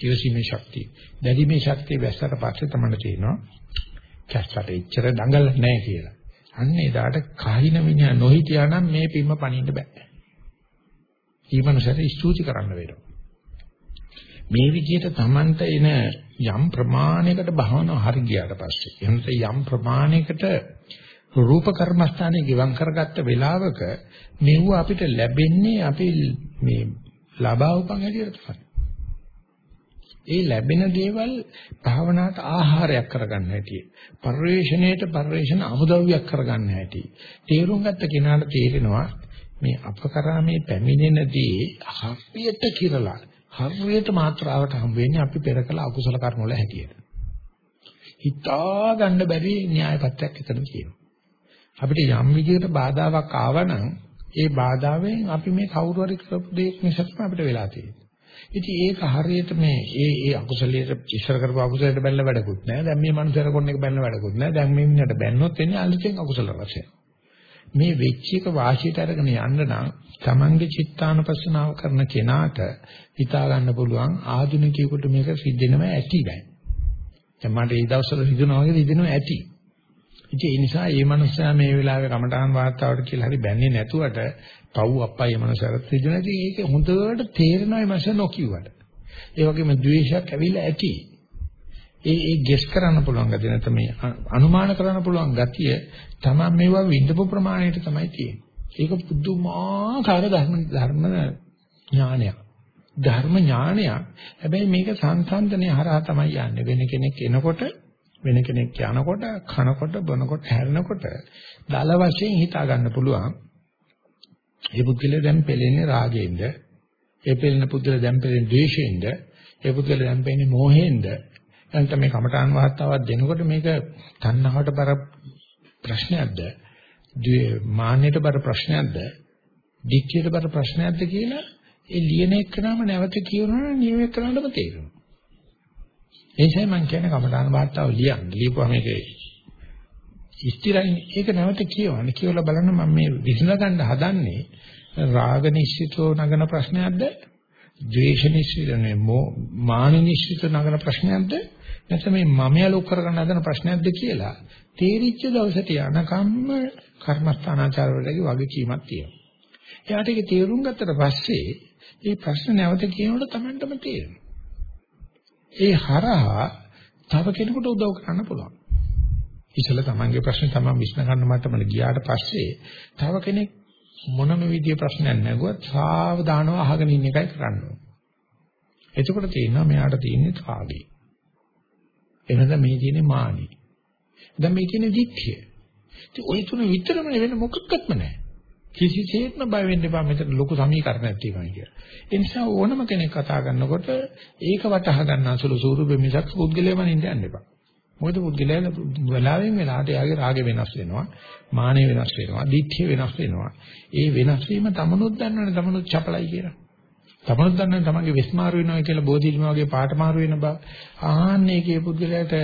S1: ඉවසීමේ ශක්තිය. දැඩිමේ ශක්තිය වැස්සට පස්සේ තමයි තේරෙනවා කැස්සට එච්චර දඟල නැහැ කියලා. අන්න එදාට කහින මිනිහා නොහිටියා නම් මේ පිම්ම පණින්න බෑ. ඊමණසට ස්තුති කරන්න වෙනවා. මේ විදිහට Tamanට එන යම් ප්‍රමාණයකට භවනා හරි ගියාට පස්සේ එහෙනම් යම් ප්‍රමාණයකට රූප කර්මස්ථානයේ ගිවං කරගත්ත වෙලාවක මෙව අපිට ලැබෙන්නේ අපි මේ ලබා උපන් හැටියට තමයි. ඒ ලැබෙන දේවල් භාවනාවට ආහාරයක් කරගන්න හැටි. පරිවේශණයට පරිවේශන අමුද්‍රව්‍යයක් කරගන්න හැටි. තේරුම් ගත්ත කෙනාට තේරෙනවා මේ අපකරාමේ පැමිණෙනදී හරියට කිරලා හරියට මාත්‍රාවට හම් වෙන්නේ අපි පෙර කළ අකුසල කර්ම වල හැටියට. හිතා ගන්න බැරි න්‍යායපත්‍යක් එතන තියෙනවා. අපිට යම් විදිහකට බාධාවක් ආවනම් ඒ බාධාවෙන් අපි මේ කවුරු හරි කරපු දෙයක් මිසක් අපිට වෙලා තියෙන්නේ. ඉතින් ඒක හරියට මේ ඒ ඒ අකුසලයට ඉස්සර කරපු අකුසලයට බැලලා වැඩකුත් නැහැ. දැන් මේ මනුස්සයර කොන්න එක බැලලා වැඩකුත් නැහැ. දැන් මේ මිනිහට බැන්නොත් එන්නේ අලුතෙන් අකුසල රසය. මේ වෙච්ච එක වාසියට අරගෙන යන්න නම් Tamange චිත්තානුපස්සනාව කරන කෙනාට හිතා ගන්න පුළුවන් ආධුනිකයෙකුට මේක සිද්ධෙනව ඇති බෑ. දැන් මට ඒ දවස්වල හිතනවා වගේ හිතෙනව ඇති. ඉතින් ඒ නිසා මේ මනුස්සයා මේ වෙලාවේ කමඨාන් වාර්තාවට කියලා හරි බැන්නේ නැතුවට පව් අප්පයි මනුස්සයාට රිදුනා. ඉතින් ඒක හොඳට තේරෙනවා මේ මනුස්සයා නොකියුවට. ඒ වගේම ද්වේෂයක් ඇවිල්ලා ඇති. ඒ ඒ ගෙස් කරන්න පුළුවන් ගතිය නැත්නම් මේ අනුමාන කරන්න පුළුවන් ගතිය තමයි මේවා විඳපු ප්‍රමාණයට තමයි තියෙන්නේ. ඒක පුදුමාකාර ධර්ම ධර්ම ඥානයක්. ධර්ම ඥානයක්. හැබැයි මේක සංසන්දනය හරහා තමයි යන්නේ. වෙන කෙනෙක් එනකොට වෙන කෙනෙක් යනකොට කනකොට බොනකොට හැරෙනකොට දල වශයෙන් හිතා ගන්න පුළුවන්. ඒ පුද්ගලයා දැන් පෙළෙන්නේ රාගයෙන්ද? ඒ පෙළෙන පුද්ගලයා දැන් පෙළෙන්නේ ද්වේෂයෙන්ද? ඒ පුද්ගලයා දැන් පෙළෙන්නේ මෝහයෙන්ද? නැත්නම් මේ කමඨාන් වාස්තාවක් දෙනකොට මේක තණ්හාවට බර ප්‍රශ්නයක්ද? මාන්නයට බර ප්‍රශ්නයක්ද? දික්කියට බර ප්‍රශ්නයක්ද කියලා ඒ ලියන එකනම නැවත කියනවා නියම කරන්නම තේරෙනවා. ඒ නිසා මම කියන්නේ කමඨාන් වාස්තාව ලියන්න. ලියපුවා මේකේ ඉස්තිරයින් ඒක නැවත කියවන්න. කියවලා බලන්න මම මේ විසඳ ගන්න හදන්නේ රාග නිශ්චිතෝ නගන ප්‍රශ්නයක්ද? ද්වේෂ නිශ්චිතනේ මාන නිශ්චිත නගන ප්‍රශ්නයක්ද? නැත්නම් මේ මමයා ලොක් කරගන්න හදන ප්‍රශ්නයක්ද කියලා තේරිච්ච දවසට යනකම්ම කර්මස්ථානාචාර වලගේ වගකීමක් තියෙනවා. එයාට ඒක තේරුම් ගත්තට පස්සේ මේ ප්‍රශ්න නැවත කියනකොට Tamanටම තේරෙනවා. ඒ හරහා තව කෙනෙකුට උදව් කරන්න පුළුවන්. ඉතල තමන්ගේ ප්‍රශ්නේ තමන් විශ්න ගන්න මට්ටමට ගියාට පස්සේ තව කෙනෙක් මොනම විදිය ප්‍රශ්නයක් නැගුවත් සාවධානව අහගෙන ඉන්න එකයි කරන්න ඕනේ. එතකොට තේරෙනවා මෙයාට තියෙන්නේ රාගය. එනද මේ තියෙන්නේ මානෙ. දැන් මේ තියෙන්නේ දික්ඛය. ඉතින් ওই තුන විතරම වෙන මොකක්වත්ම නැහැ. කිසිසේත්ම බය වෙන්න එපා මෙතන ලොකු සමීකරණයක් තියෙනවා කියලා. ඒ නිසා ඕනම කෙනෙක් කතා කරනකොට ඒක වටහා ගන්න අසුළු ස්වරූපෙ මිසක් පුද්ගලයාම නින්ද යන්න එපා. මොකද පුද්ගලයා වෙලාවෙන් වෙලාවට එයාගේ රාගය වෙනස් වෙනවා, මානෙ වෙනස් වෙනවා, දික්ඛය වෙනස් වෙනවා. ඒ වෙනස් වීම තමනුත් දන්නවනේ තමනුත් චපලයි කියලා. තමනුත් දන්නවනේ තමන්ගේ විස්මාරු වෙනවා කියලා බෝධිලිම වගේ පාට මාරු වෙන බව. ආන්නේකේ පුද්ගලයාට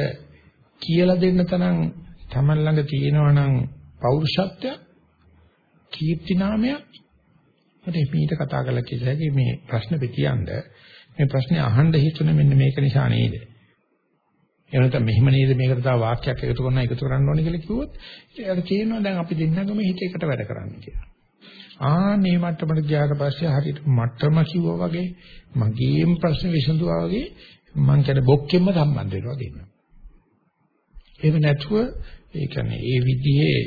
S1: කියලා දෙන්න තරම් තමන් ළඟ තියෙනවා නම් පෞරුෂත්වයක්, කීර්ති නාමයක් මට මීට කතා කරලා කිව්වා මේ ප්‍රශ්න පිටියන්ද මේ ප්‍රශ්නේ අහන්න හිතුනේ මෙන්න මේක නිසා නේද? එහෙනම් මෙහෙම නේද මේකට තව වාක්‍යයක් එකතු කරනවා එකතු කරන්න ඕනේ කියලා කිව්වොත් ඒකට කියනවා දැන් අපි දෙන්නගම හිත එකට වැඩ කරන්න කියලා. ආ මේ මට්ටමට ගියාට පස්සේ හරියට මට්ටම කිව්වා වගේ මගේම ප්‍රශ්න විසඳුවා වගේ මං කියන බොක්කෙම සම්බන්ධ වෙනවා කියනවා. එහෙම නැතුව ඒ කියන්නේ ඒ විදිහේ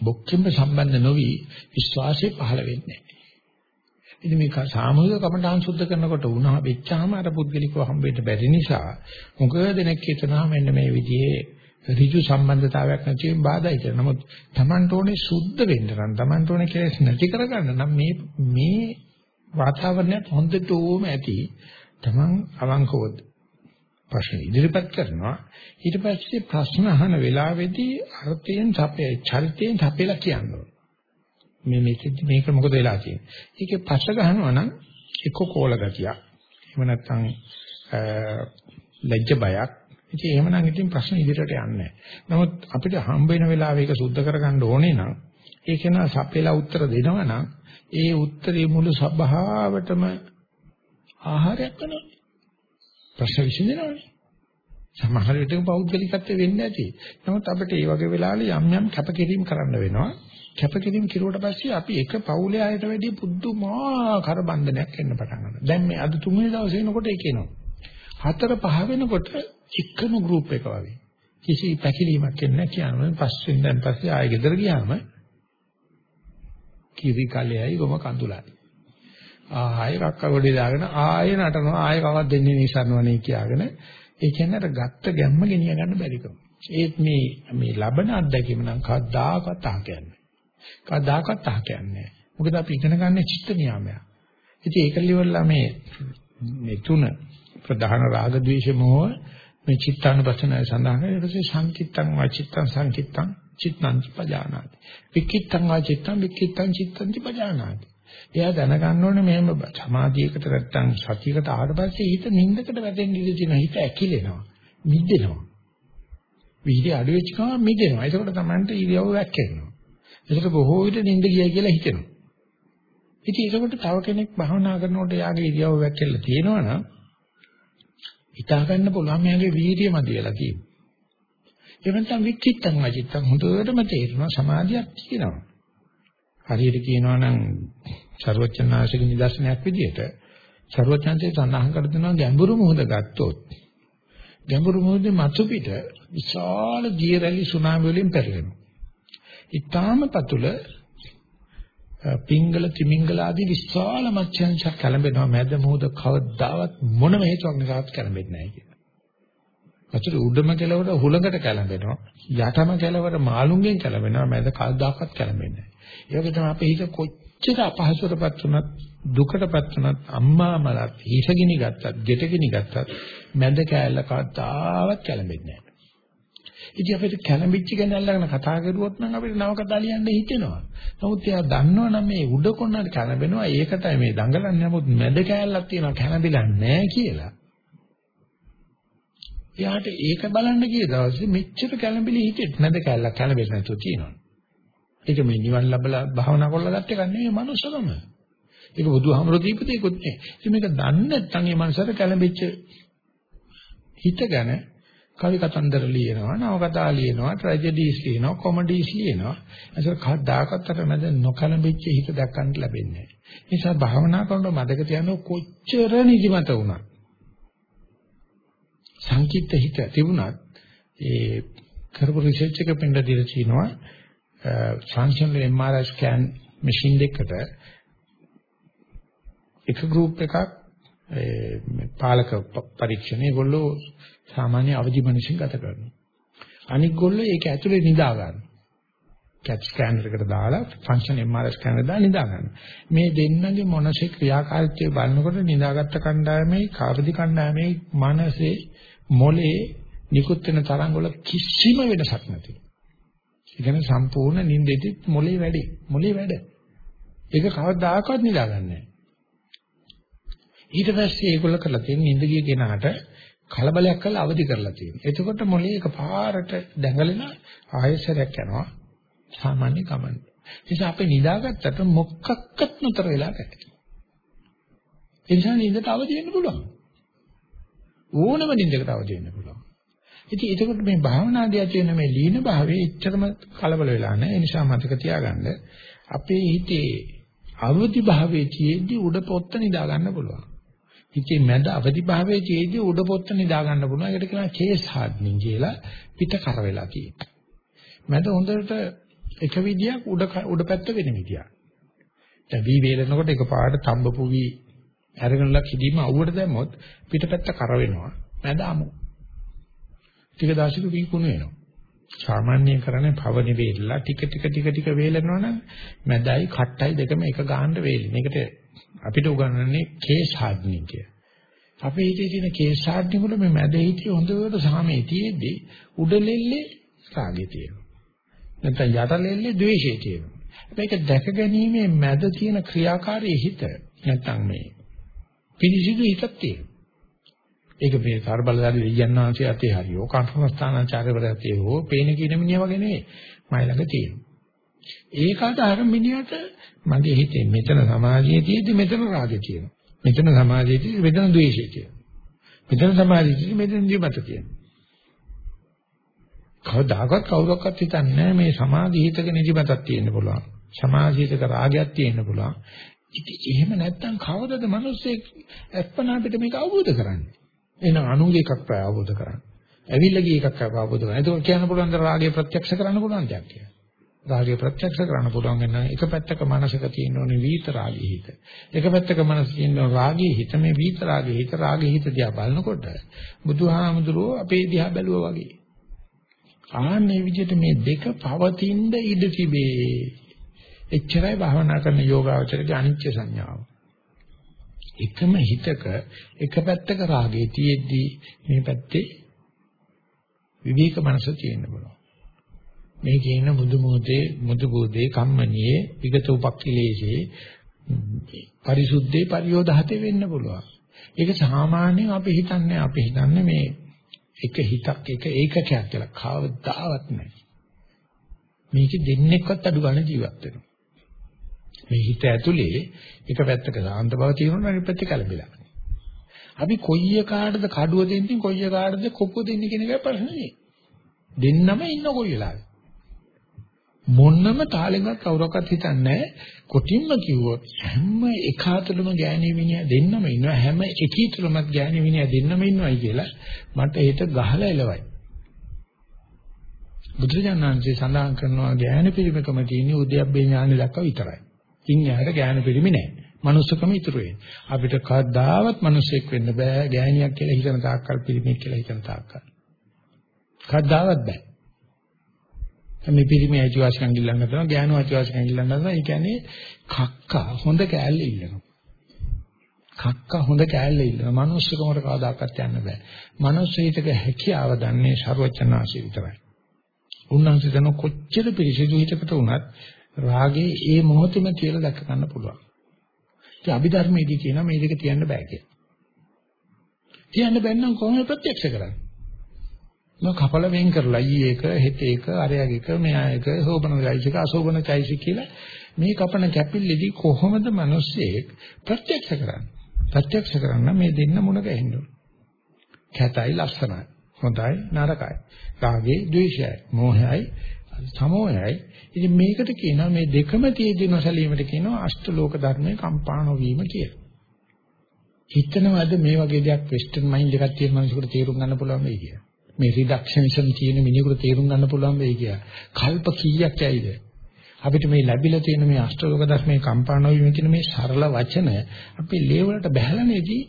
S1: බොක්කෙම සම්බන්ධ නොවි විශ්වාසය පහළ වෙන්නේ නැහැ. ඉතින් මේක සාමූහික කමඨාන් සුද්ධ කරනකොට වුණා වෙච්චාම අර පුද්ගලිකව හම්බෙන්න බැරි නිසා මොකද දෙනෙක් හිතනවා මෙන්න මේ විදිහේ ඍජු සම්බන්ධතාවයක් නැති වෙන බාධායි කියලා. නමුත් Tamanට ඕනේ සුද්ධ වෙන්න නම් Tamanට ඕනේ කෙලෙස් නැති කරගන්න නම් මේ මේ වාතාවරණයත් හොඳට ඕම ඇති. Taman අවංකවද ප්‍රශ්න ඉදිරිපත් කරනවා ඊට පස්සේ ප්‍රශ්න අහන වෙලාවේදී අර්ථයෙන් සපේ චරිතයෙන් සපේලා කියනවා මේ මේක මේක මොකද වෙලා තියෙන්නේ. ඒකේ පස්ස ගහනවා නම් එක්ක කෝල ගතියක්. එහෙම නැත්නම් ලැජ්ජ බයක්. ඉතින් එහෙමනම් ඉතින් ප්‍රශ්න ඉදිරියට යන්නේ නමුත් අපිට හම්බ වෙන වෙලාවෙ ඒක සුද්ධ කරගන්න ඕනේ නම් ඒක නා සපේලා උත්තර දෙනවා නම් ඒ උත්තරේ මුළු සබාවටම ආහාරයක් වෙනවා. ප්‍රශ්න විසඳෙනවනේ. සමහර විටක පෞද්ගලිකත්වය වෙන්නේ නැති. නමුත් අපිට මේ වගේ වෙලාවල යම් යම් කැපකිරීම කරන්න වෙනවා. කැපකිරීම කිරුවට පස්සේ අපි එක පවුලේ අයට වැඩි පුදුමාකාර බන්ධනයක් එන්න පටන් ගන්නවා. දැන් මේ අද තුන්වෙනි දවසේ එනකොට ඒක එනවා. හතර පහ වෙනකොට එකම ගෲප් එක වගේ. කිසි පැකිලීමක් එන්නේ නැහැ කියනවා. පස්වෙන් දැන් පස්සේ ආයෙ ගෙදර ගියාම කිරි කලෙයි ගොම කඳුලයි. ආයෙ කක්ක ගොඩේ දාගෙන ආයෙ නටනවා ආයෙ කවක් දෙන්නේ නිසන්වනේ කියාගෙන ඒ කියන්නේ අර ගත්ත ගැම්ම ගෙනිය ගන්න බැරිකම. ඒත් මේ මේ ලබන අත්දැකීම නම් කවදාකවත් අහ කියන්නේ. කවදාකවත් අහ කියන්නේ. මොකද අපි ඉගෙන ගන්න චිත්ත නියාමයක්. ඉතින් ඒක liverලා මේ මේ තුන ප්‍රධාන රාග ద్వේෂ මොහ මේ චිත්තානුපස්සනය සඳහන් කරලා ඊට පස්සේ සංකිට්තං වාචිත්තං සංකිට්තං චිත්තං පජානාති. විකිට්තං වාචිත්තං විකිට්තං චිත්තං පජානාති. එයා දැනගන්න ඕනේ මෙහෙම සමාධියකට නැත්තම් සතියකට ආවට පස්සේ හිත නිින්දකට වැටෙන්න ඉඩ තියෙනවා. හිත ඇකිලෙනවා. මිදෙනවා. වීර්ය අඩු වෙච්ච ගමන් මිදෙනවා. ඒකෝට තමයි ඉරියව්ව වැක්කෙනවා. ඒකට බොහෝ විට නිින්ද ගියයි කියලා හිතෙනවා. ඉතින් ඒකෝට තව කෙනෙක් භවනා කරනකොට යාගේ ඉරියව්ව වැක්කෙලා තියෙනවනම් හිතා ගන්න පුළුවන් මෙයාගේ වීර්යය මදියලා කියනවා. ඒ වෙනතම් විචිත්තං අචිත්තං හොඳටම තේරෙනවා සමාධියක් තියෙනවා. හරියට කියනවා නම් ਸਰවඥාසික නිදර්ශනයක් විදිහට ਸਰවඥාන්සේ සඳහන් කර දෙනවා ගැඹුරු මොහොත ගත්තොත් ගැඹුරු මොහොතේ මතු පිට විශාල ජීරැලි සුනාමි වලින් පෙරලෙනවා. ඊටාම පතුල පිංගල තිමිංගල ආදී විශාල මත්ස්‍යංශ කැළඹෙනවා මැද මොහොත කවදාවත් මොනම හේතුවක් නිසාත් කැළඹෙන්නේ නැහැ කියලා. අතට උඩම කෙලවර හුලඟට කැළඹෙනවා යටම කෙලවර මාළුන්ගෙන් කැළඹෙනවා මැද කල්දාකත් කැළඹෙන්නේ නැහැ. ඒ වගේ තමයි අපේ හිත කොච්චර අපහසුරපත් වුණත් දුකටපත් වුණත් අම්මා මලත් හිසගිනි ගත්තත් ගෙටගිනි ගත්තත් මැද කෑල්ල කවදාවත් කැළඹෙන්නේ නැහැ. ඉතින් අපිට කැළඹිච්ච ගැන අල්ලගෙන කතා කරුවොත් නම් අපිට නව කතා ලියන්න හිතෙනවා. නමුත් එයා දන්නවනම් මේ උඩ කොන්නට කැළඹෙනවා ඒකටයි මේ දඟලන්නේ. නමුත් මැද කෑල්ලක් තියෙනවා කැළඹිලා නැහැ කියලා. එයාට ඒක බලන්න ගිය දවසේ මෙච්චර කැළඹිලි හිතෙත් මැද කෑල්ලක් කැළඹෙන්නේ නැතුව තියෙනවා. ඒක මේ නිවන් ලැබලා භාවනා කරලා ගත්ත එක නෙවෙයි මනුස්සකම. ඒක බුදුහාමරෝ දීපු දෙයක්වත් නෙවෙයි. ඉතින් මේක දන්නේ නැත්නම් මේ මනසට කැළඹිච්ච හිත ගැන කවි කතන්දර ලියනවා, නවකතා ලියනවා, ට්‍රැජඩිස් ලියනවා, කොමඩිස් ලියනවා. ඒක කවදාකවත් අර මැද නොකලඹිච්ච හිත දක්වන්න ලැබෙන්නේ නැහැ. ඒ නිසා භාවනා කරනකොට මතක තියාගන්න කොච්චර නිදිමත වුණත් සංකීර්ත හිත තිබුණත් ඒ කරපු රිසර්ච් එක පෙන්නලා දීලා තිනවා ෆන්ක්ෂනල් MRI ස්කෑන් මැෂින් දෙකට එක ගෲප් එකක් පාලක පරීක්ෂණ ඒගොල්ලෝ සාමාන්‍ය අවදි මිනිස්සුන් ගත කරනවා. අනික් ගොල්ලෝ ඒක ඇතුලේ නිදා ගන්නවා. කැට් ස්කෑනර් එකට දාලා ෆන්ක්ෂන් MRI ස්කෑනර් දාලා නිදා ගන්නවා. මේ දෙන්නගේ මොනසේ ක්‍රියාකාරීත්වය බලනකොට නිදාගත්ත කණ්ඩායමේ කාර්යදි කණ්ඩායමේ මනසේ මොලේ නිකුත් වෙන තරංග වල කිසිම වෙනසක් නැති. ඒ කියන්නේ සම්පූර්ණ නිින්දෙදි මොලේ වැඩි. මොලේ වැඩ. ඒක කවදාකවත් නිදාගන්නේ නැහැ. ඊට පස්සේ ඒගොල්ලෝ කරලා තියෙන නිින්ද ගිය කෙනාට කලබලයක් කරලා අවදි කරලා තියෙනවා. එතකොට මොලේ එකපාරට දැඟලෙන ආයසරයක් යනවා. සාමාන්‍ය ගමන. නිසා අපි නිදාගත්තට මොකක්වත් නතර වෙලා නැහැ. ඒ නිසා නිින්දට අවදි වෙන්න පුළුවන්. ඕනම නිින්දකට අවදි වෙන්න පුළුවන්. ඉතින් ඒකකොට මේ භාවනාදී ඇති වෙන මේ ලීන භාවයේ එච්චරම කලබල වෙලා නැහැ. ඒ නිසා මතක තියාගන්න අපේ හිතේ අවදි භාවයේ තියෙද්දි උඩ පොත්ත නිදා ගන්න පුළුවන්. හිතේ මැද අවදි භාවයේ තියෙද්දි උඩ පොත්ත නිදා ගන්න පුළුවන්. ඒකට කියනවා කේස් හાર્ඩ්නින් කියලා පිට කර වෙලා තියෙනවා. මැද හොඳට එක විදියක් උඩ උඩ පැත්ත වෙන විදියක්. දැන් වී වේලනකොට එකපාරට තඹපු වී අරගෙනලා කිදීම අවුවට දැම්මොත් පිටපැත්ත කර වෙනවා. මැද අමු. ටික දවසක වී කුණු වෙනවා. සාමාන්‍යයෙන් කරන්නේ පව නෙවෙයිලා ටික ටික ටික ටික වේලනවනම් මැදයි කට්ටයි දෙකම එක ගානට වේලින. ඒකට අපිට උගන්වන්නේ කේස් හાર્ඩ්නින් කිය. අපේ හිතේ තියෙන කේස් හાર્ඩ්නින් වල මේ මැද හිතේ හොඳට සාමයේ තියෙද්දි උඩලෙල්ලේ රාගය තියෙනවා. නැත්නම් යටලෙල්ලේ ද්වේෂය තියෙනවා. මේක දැක ගැනීමේ මැද තියෙන ක්‍රියාකාරී හිත නැත්නම් මේ පිළිසිදු හිතක් තියෙනවා. ඒක මේ සර්බලදාරි දෙයයන් වහන්සේ අතේ හරියෝ කර්මස්ථානාචාර්යවරයාතේ හෝ පේන කින මිනිහා වගේ නෙවෙයි. මයි ළඟ තියෙනවා. ඒකට අර මිනිහට මගේ හිතේ මෙතන සමාධියේ තියෙද්දි මෙතන රාගය තියෙනවා. මෙතන සමාධියේ තියෙද්දි මෙතන ද්වේෂය තියෙනවා. මෙතන සමාධියේ තියෙද්දි මෙතන නිබත තියෙනවා. කවදාකවත් කවුරක්වත් හිතන්නේ මේ සමාධි හිතක නිදිමතක් තියෙන්න පුළුවන්. සමාධි හිතක රාගයක් තියෙන්න පුළුවන්. ඉතින් එහෙම නැත්තම් කවදද මිනිස්සෙක් අත්පනා පිට මේක අවබෝධ කරන්නේ? එහෙනම් අනුන්ගේ එකක් ප්‍රය අවබෝධ කරගන්න. ඇවිල්ලා ගිය එකක් අවබෝධ කරගන්න. ඒක කියන්න පුළුවන් ද රාගය ප්‍රත්‍යක්ෂ කරන්න පුළුවන් දෙයක් කියලා. රාගය ප්‍රත්‍යක්ෂ කරන්න පුළුවන් නම් එක පැත්තක මනසක තියෙන ඕනේ වීත රාගී හිත. එක පැත්තක මනස තියෙන රාගී හිත මේ වීත රාගී හිත රාගී හිත දිහා බලනකොට බුදුහාමුදුරුවෝ අපේ දිහා බැලුවා වගේ. ආන්නේ විදිහට මේ දෙක පවතින ඉඩ තිබේ. එච්චරයි භාවනා කරන යෝගාවචරගේ අනිත්‍ය සංඥාව. එකම හිතක එක පැත්තක රාගය තියෙද්දි මේ පැත්තේ විවේක මනස තියෙන්න පුළුවන්. මේ කියන මුදු මොහොතේ මුදු බෝධේ කම්මනියේ විගත උපක්ඛිලේශේ පරිසුද්ධේ පරියෝධහතේ වෙන්න පුළුවන්. ඒක සාමාන්‍යයෙන් අපි හිතන්නේ අපි හිතන්නේ මේ එක හිතක් එක ඒකකයක් කියලා කවදාවත් නැහැ. මේක දෙන්නෙක්වත් අඩු ගන්න ජීවත් වෙනවා. මේ හිත ඇතුලේ එක පැත්තක සාන්ත බව තියෙනවා අනිත් පැත්තේ කලබලයක්. අපි කොයි එකාටද කඩුව දෙන්නේ කොයි එකාටද කොපුව දෙන්නේ කියන එක ප්‍රශ්නේ. දෙන්නම ඉන්න කොයි වෙලාවෙ. මොන්නම තාලෙන්වත් කවුරක්වත් හිතන්නේ කොටින්ම කිව්වොත් හැම එකාතුලම ගෑණි විනිය දෙන්නම ඉන්නවා හැම එකීතුලමත් ගෑණි විනිය දෙන්නම ඉන්නවයි කියලා මට හිත ගහලා එලවයි. බුදුරජාණන්සේ සඳහන් කරනවා ගෑණි පිරිමකම තියෙන උද්‍යප්පේ ඥානෙ දක්වා විතරයි. ඉන් එහාට ගෑණි පිරිමි නෑ. මනුස්සකම ඉතුරු වෙන්නේ. අපිට කවදාවත් මිනිසෙක් වෙන්න බෑ ගෑණියක් කියලා හිතන තාක්කල් පිරිමික් කියලා හිතන තාක්කල්. කවදාවත් බෑ. මේ පිරිමි අයිතිවාසිකම් ගිල්ලන්න හදනවා ගෑනු අයිතිවාසිකම් ගිල්ලන්න හදනවා ඒ කියන්නේ කක්කා හොඳ කෑල්ල ඉල්ලනවා කක්කා හොඳ කෑල්ල ඉල්ලනවා මනුස්සකමට කවදාකවත් යන්න බෑ මනුස්සයෙකුට හැකියාව දන්නේ ਸਰවචනාසි විතරයි උන්වහන්සේ දන කොච්චර පිරිසිදු හිතකට වුණත් රාගේ ඒ මොහොතේම කියලා දැක ගන්න පුළුවන්. ඉතින් අභිධර්මයේදී කියනවා මේ දෙක තියන්න බෑ කියලා. තියන්න බැන්නම් කොහොමද ප්‍රත්‍යක්ෂ කරන්නේ? මම කපල වෙන් කරලා ඊ එක හෙට එක අරයග එක මෙහා එක සෝබන චෛසික අසෝබන චෛසික කියලා මේ කපන කැපිල්ලේදී කොහොමද මිනිස්සෙක් ප්‍රත්‍යක්ෂ කරන්නේ? ප්‍රත්‍යක්ෂ කරන්න මේ දෙන්න මුණ ගැහෙන්න ඕන. කැතයි ලස්සනයි හොඳයි නරකයි. රාගේ ද්වේෂයයි මෝහයයි සමෝහයයි ඉතින් මේකට කියනවා මේ දෙකම තියෙදි නොසලීමට කියනවා අෂ්ටලෝක ධර්මයේ කම්පා නොවීම කියලා හිතනවාද මේ වගේ දෙයක් වෙස්ටර්න් මයින්ඩ් එකක් තියෙන මිනිසෙකුට තේරුම් ගන්න පුළුවන් වෙයි කියලා මේ රිඩක්ෂනිසම් කියන මිනිහෙකුට තේරුම් ගන්න පුළුවන් වෙයි කියලා. කල්ප කීයක් ඇයිද? අපිට මේ ලැබිලා තියෙන මේ අෂ්ටලෝක ධර්මයේ කම්පාණ වීම කියන මේ සරල වචන අපි ලේවලට බහැලනේදී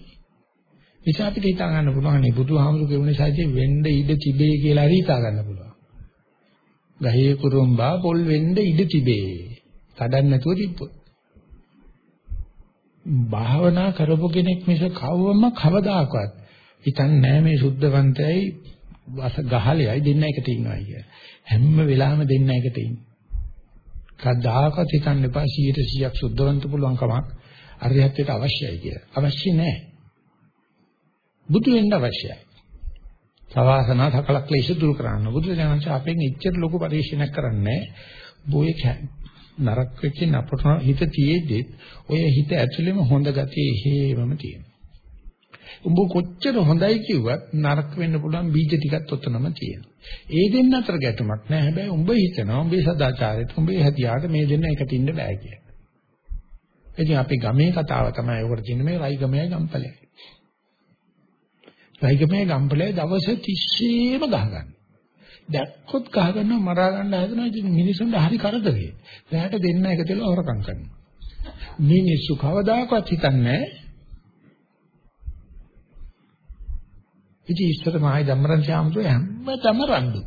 S1: නිසා අපිට හිතා ගන්න පුළුවන් නේ බුදුහාමුදුරු කියුනේ සාජේ වෙන්න ඉඩ තිබේ කියලා හරි හිතා ගන්න පුළුවන්. ගහේ කුරුම්බා පොල් වෙන්න ඉඩ තිබේ. කඩන්න නැතුව තිබ්බොත්. භාවනා කරපු කෙනෙක් මිස කවවම කවදාකවත් හිතන්නේ නැහැ මේ සුද්ධවන්තයයි වස ගහලෙයි දෙන්න එකට ඉන්නවා කිය. හැම වෙලාවෙම දෙන්න එකට ඉන්නේ. කවදාකවත් හිතන්න එපා 100%ක් සුද්ධවන්ත පුළුවන් කමක් අරියත්වයට අවශ්‍යයි කියලා. අවශ්‍ය නැහැ. බුදු වෙන්න අවශ්‍යයි. සවාසනා සකල ක්ලේශ දුරු කරන්න. බුදු දහමෙන් අපෙන් ඉච්ඡර ලොකු පරිශීලනයක් කරන්නේ බොයේ නරක වෙච්ච නපුර හිත තියේදී ඔය හිත ඇතුළෙම හොඳ ගතිය හේවම තියෙනවා. උඹ කොච්චර හොඳයි කිව්වත් නරක වෙන්න පුළුවන් බීජ ටිකක් ඔතනම තියෙනවා. ඒ දෙන්න අතර ගැටුමක් නෑ. හැබැයි උඹ හිතනවා උඹේ සදාචාරයට උඹේ හැදියාට මේ දෙන්න එකට ඉන්න බෑ කියලා. ඉතින් අපි ගමේ කතාව තමයි උකට තියෙන මේ රයිගමයි ගම්පලයි. රයිගමේ ගම්පලයි දවස් 30ෙම ගහගන්න. දැක්කොත් ගහගන්න මරා ගන්න හදනවා ඉතින් මිනිසුන්ට හරි කරදරේ. එයාට දෙන්න එකතෙලා හොරකම් කරනවා. මිනිස්සු කවදාකවත් හිතන්නේ නැහැ ඉතින් ඉස්සර මායි ධම්මරන් ශාමතුෝ හැමතැනම රණ්ඩු.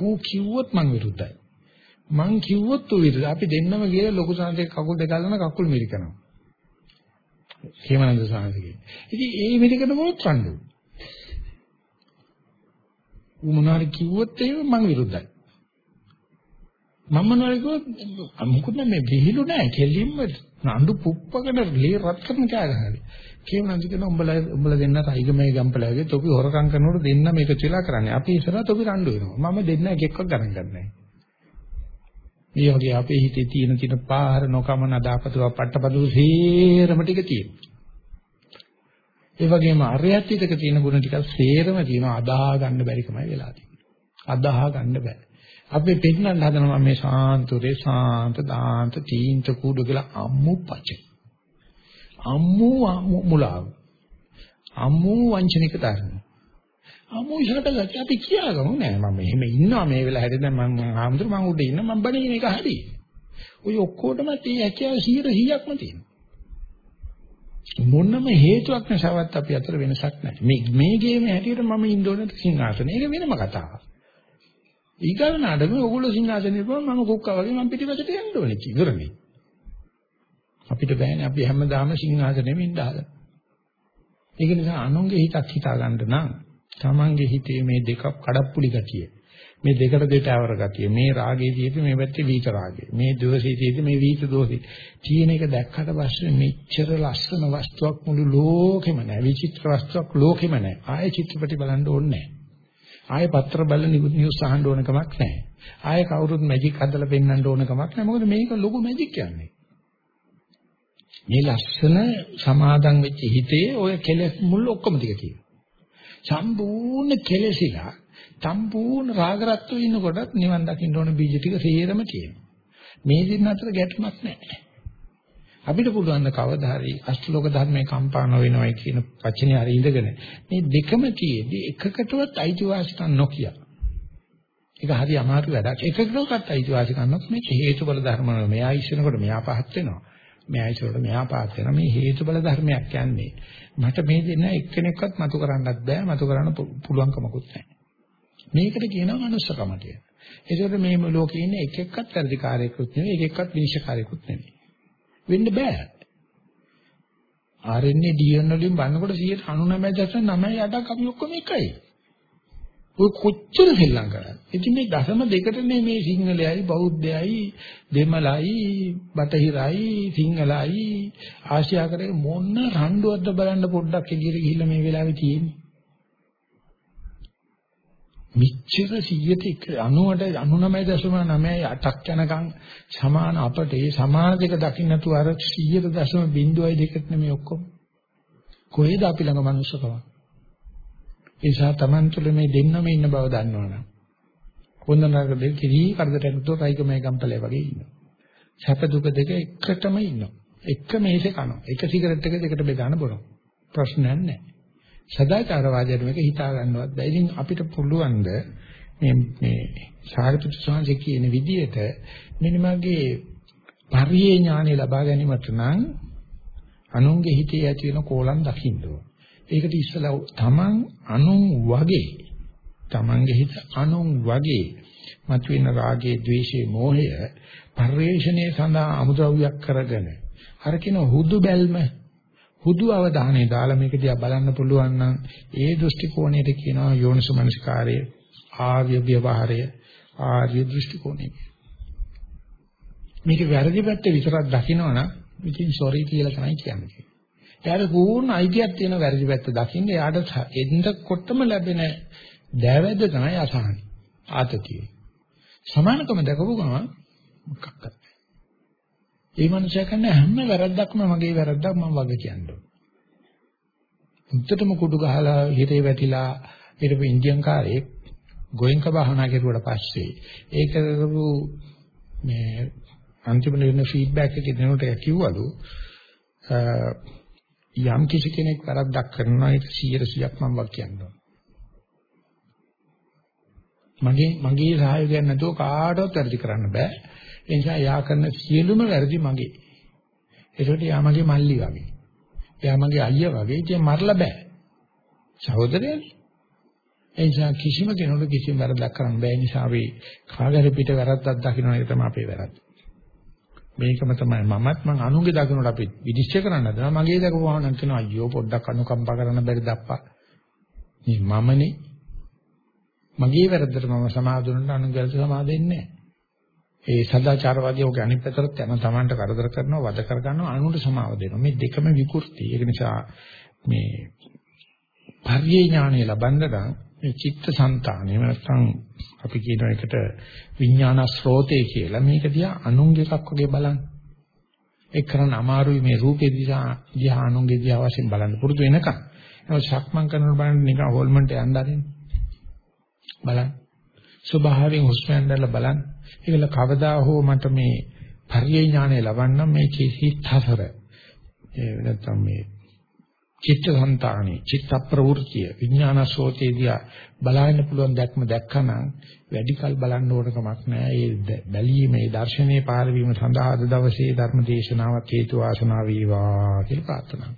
S1: ඌ කිව්වොත් මං විරුද්ධයි. මං කිව්වොත් ඌ විරුද්ධයි. අපි දෙන්නම ගිහලා ලොකු සංසයේ කකුල් දෙක අල්ලන කකුල් මිරිකනවා. හේමනන්ද සාංශගේ. ඉතින් ඒ මිරිකන මොකක් රණ්ඩු. ඌ මොනාරි කිව්වොත් එහෙම මං විරුද්ධයි. මම මොනාරි කිව්වොත් මොකද මේ විහිළු නැහැ. කෙලින්ම නඬු පුප්පගෙන ලේ රත් කරන කෑ ගහනවා. කියනවාද කියන උඹලා උඹලා දෙන්න තයිගමේ ගම්පලගේ තොපි හොරකම් කරනකොට දෙන්න මේක තියලා කරන්නේ. අපි ඉස්සරහ තොපි රණ්ඩු වෙනවා. මම දෙන්න එක එක්ක ගණන් ගන්නෑ. මේ වගේ අපේ හිතේ තියෙන තියෙන පාර නොකම නදාපතුව පට්ටපදු සේරම ටික තියෙනවා. ඒ වගේම අරයත් ටික තියෙන ගුණ ටික සේරම තියෙනවා අදාහ ගන්න බැරි කමයි වෙලා තියෙන්නේ. අදාහ ගන්න බෑ. අපි පෙන්නන්න හදනවා මේ සාන්තුරේ සාන්ත දාන්ත තීන්ත කුඩු කියලා අම්මු පචේ. අම්මු මුලාව. අම්මු වංචනික ධර්ම. අම්මු ඉහළට ගත්තා අපි කියාගමු නෑ මම එහෙම ඉන්නවා මේ වෙලාව හැදෙන්න මම ආම්දුර මම උඩ ඉන්න මම බණේ මේක හරි. ඔය ඔක්කොටම තේ හැකියාව 100%ක්ම තියෙනවා. මොනම හේතුවක් නිසාවත් අපි අතර වෙනසක් නැහැ. මේ මේ ගේමේ හැටියට මම ඉන්න ඕනේ සිංහාසනේ. ඒක වෙනම කතාවක්. ඊගාව නාඩගම ඔයගොල්ලෝ සිංහාසනේ ඉපුවම මම කුක්කා වගේ මම පිටිපස්සට යන්න ඕනේ ඉවරනේ. අපිට බෑනේ අපි හැමදාම සිංහාසනෙම ඉන්න හදන. ඒක නිසා අනුන්ගේ හිතක් හිතා ගන්න නම් තමන්ගේ හිතේ මේ දෙකක් කඩප්පුලි ගතිය මේ දෙකට දෙට අවර ගතිය. මේ රාගයේ තියෙදි මේ පැත්තේ වීත රාගය. මේ ද්වේෂයේ තියෙදි මේ වීත දෝෂය. කියන එක දැක්කට පස්සේ මෙච්චර ලස්සන වස්තුවක් මුළු ලෝකෙම නැහැ. විචිත්‍ර වස්තුවක් ලෝකෙම නැහැ. ආයේ චිත්‍රපටි බලන්න ඕනේ නැහැ. ආයේ පත්‍ර බලන නිවුස් අහන්න ඕන කමක් නැහැ. ආයේ කවුරුත් මැජික් හදලා පෙන්වන්න ඕන කමක් නැහැ. මොකද මේක ලොකු මැජික් කියන්නේ. මේ ලස්සන සමාදන් වෙච්ච හිතේ ඔය කෙලෙස් මුල් ඔක්කොම ටික තියෙනවා. සම්පූර්ණ කෙලෙසිලා සම්පූර්ණ රාගරත්තු ඉන්නකොටත් නිවන් දකින්න ඕන බීජ ටික සේරම තියෙනවා. මේ දෙන්න අතර ගැටුමක් නැහැ. අපිට පුළුවන් කවදා හරි අෂ්ටලෝක ධර්මයේ කම්පා නොවෙනවයි කියන වචනේ හරි ඉඳගෙන මේ දෙකම තියේදී එකකටවත් අයිතිවාසිකම් නොකිය. ඒක හරි අමාරු වැඩක්. එකකටවත් අයිතිවාසිකම් නොක මේ හේතුබල ධර්ම වල මෙයා ඉස්සෙනකොට මෙයා පහත් වෙනවා. මෙයා ඉස්සරට මෙයා පහත් වෙනවා. මේ හේතුබල ධර්මයක් කියන්නේ මට මේ දෙන්න එක්කෙනෙක්වත් මතු කරන්නත් බෑ. මතු කරන්න පුළුවන්කමකුත් නැහැ. මේකට කියනවා මනුස්සකම කියලා. ඒකෝට මේ ලෝකේ ඉන්න එක එක්කත් වැඩිකාරයෙකුත් නෙවෙයි, එක එක්කත් විනිශ්චයකාරයෙකුත් නෙවෙයි. වෙන්න බෑ. RNA DNA වලින් බලනකොට 99.98ක් අපි ඔක්කොම එකයි. ඔය කොච්චර සෙල්ලම් කරන්නේ. ඉතින් මේ දශම දෙකටනේ මේ සිංහලයයි බෞද්ධයයි දෙමළයි බටහිරයි සිංහලයි ආසියාකරේ මොන රණ්ඩුවක්ද බලන්න පොඩ්ඩක් එළියට ගිහිල්ලා මේ වෙලාවේ තියෙන්නේ. මිච්ඡර 100ට 90ට 99.98ක් යනකම් සමාන අපට ඒ සමාන දෙක දකින්න නැතුව අර 100.02ක් නෙමෙයි ඔක්කොම කොහෙද අපි ළඟ මනුස්සකම ඒ නිසා Taman තුළ මේ දෙන්නම ඉන්න බව දන්නවනම් කොන්දනක දෙක කිරි කරදරයක් නැතුව කයිකමයි ගම්පලේ වගේ ඉන්නවා. සැප දුක දෙක එකටම ඉන්නවා. එක මේසේ කනවා. එක සිගරට් එක දෙකට බෙදාන බොනවා. ප්‍රශ්නයක් නැහැ. සදාචාරවාදයට මේක හිතා ගන්නවත් බැහැ. ඉතින් අපිට පුළුවන් ද මේ මේ සාරිපුත්‍ර ස්වාමීන් කියන විදිහට මෙන්න මගේ පරියේ ඥානෙ ලබා ගැනීමට නම් අනුන්ගේ හිතේ ඇති වෙන කෝලම් දකින්න ඕන. ඒකට ඉස්සලා තමන් අනුන් වගේ තමන්ගේ හිත අනුන් වගේ මතුවෙන රාගයේ, ద్వේෂයේ, මෝහය පරිේශණය සඳහා අමුද්‍රව්‍යයක් කරගෙන අර කියන හුදු බැල්ම හුදු අවධානය දාලා මේක දිහා බලන්න පුළුවන් නම් ඒ දෘෂ්ටි කෝණයට කියනවා යෝනිසමනසිකාරය ආර්ය ව්‍යවහාරය ආර්ය දෘෂ්ටි කෝණය මේක වැරදි පැත්ත විතරක් දකිනවනම් ඉතින් සෝරි කියලා තමයි කියන්නේ. එයාට පූර්ණ අයිතියක් තියෙන වැරදි පැත්ත දකින්න එයාට එන්නකොටම ලැබෙන දෑවැද්ද තමයි අසහනයි ආතතිය. සමානකම දකපු ගමන් මොකක්ද ඒ මනුස්සයා කරන හැම වැරද්දක්ම මගේ වැරද්දක් මම වග කියනවා. උත්තරම කුඩු ගහලා හිතේ වැටිලා ඊට පස්සේ ඉන්දියන් කාරයෙක් ගෝයන්ක බහනා කරුවාට පස්සේ ඒක කරපු මේ අන්තිම වෙන ෆීඩ්බැක් එක දෙනකොට කිව්වලු යම් කිසි කෙනෙක් වැරද්දක් කරනවා ඒක 100%ක් මම වක් කියනවා. මගේ මගේ සහයෝගයක් නැතුව කාටවත් වැඩි කරන්න බෑ. ඒ නිසා යා කරන සියලුම වැරදි මගේ. ඒකට යා මගේ මල්ලි වගේ. එයා මගේ අයියා වගේ. ඉතින් මරලා බෑ. සහෝදරයනේ. ඒ නිසා කිසිම කෙනෙකුට කිසිම වැරද්දක් කරන්න බෑ. නිසා අපි කාගර පිට වැරද්දක් දකින්න එක තමයි අපේ වැරද්ද. මේකම තමයි මමත් මං අනුගේ දකින්නට අපි විනිශ්චය කරන්න හදනවා. මගේ දකපුවා නම් කියනවා අයියෝ පොඩ්ඩක් අනුකම්පා කරන්න බැරිද අප්පා. මේ මමනේ මගේ වැරද්දට මම සමාදුනට අනුගලට සමාදෙන්නේ නැහැ. ඒ සදාචාරවාදී ඔක අනිත් පැත්තට යන තමන්ට කරදර කරනවා වද කර ගන්නවා අනුන්ට සමාව දෙනවා මේ දෙකම විකෘති ඒක නිසා මේ පරිේ ඥානය ලබන්න නම් මේ චිත්ත સંතාන එහෙම නැත්නම් අපි කියන එකට විඥාන ස්රෝතේ කියලා මේක දිහා අනුන්ගේ එකක් වගේ බලන්න. ඒක කරන්න අමාරුයි මේ රූපේ දිහා දිහා අනුන්ගේ දිහා වශයෙන් බලන්න පුරුදු වෙනකන්. ඒක ශක්මන් කරනකොට බලන්න නිකන් හොල්මන්ට යන්න ආරින් බලන්න. ස්වභාවයෙන් හුස්ම යන්නදලා බලන්න. ඒකල කවදා හෝ මට මේ පරිේ ඥානය ලබන්න මේ චිත්තසර ඒ නැත්නම් මේ චිත්ත සංතානි චිත්ත ප්‍රවෘත්තිය විඥානසෝතේදී බලන්න පුළුවන් දැක්ම දැක්කම වැඩි කල බලන්න ඕන කමක් නැහැ ඒ බැලීමේ දර්ශනීය පාරවීම සඳහා අද දවසේ ධර්ම දේශනාවක් හේතු වාසනා වේවා කියලා ප්‍රාර්ථනා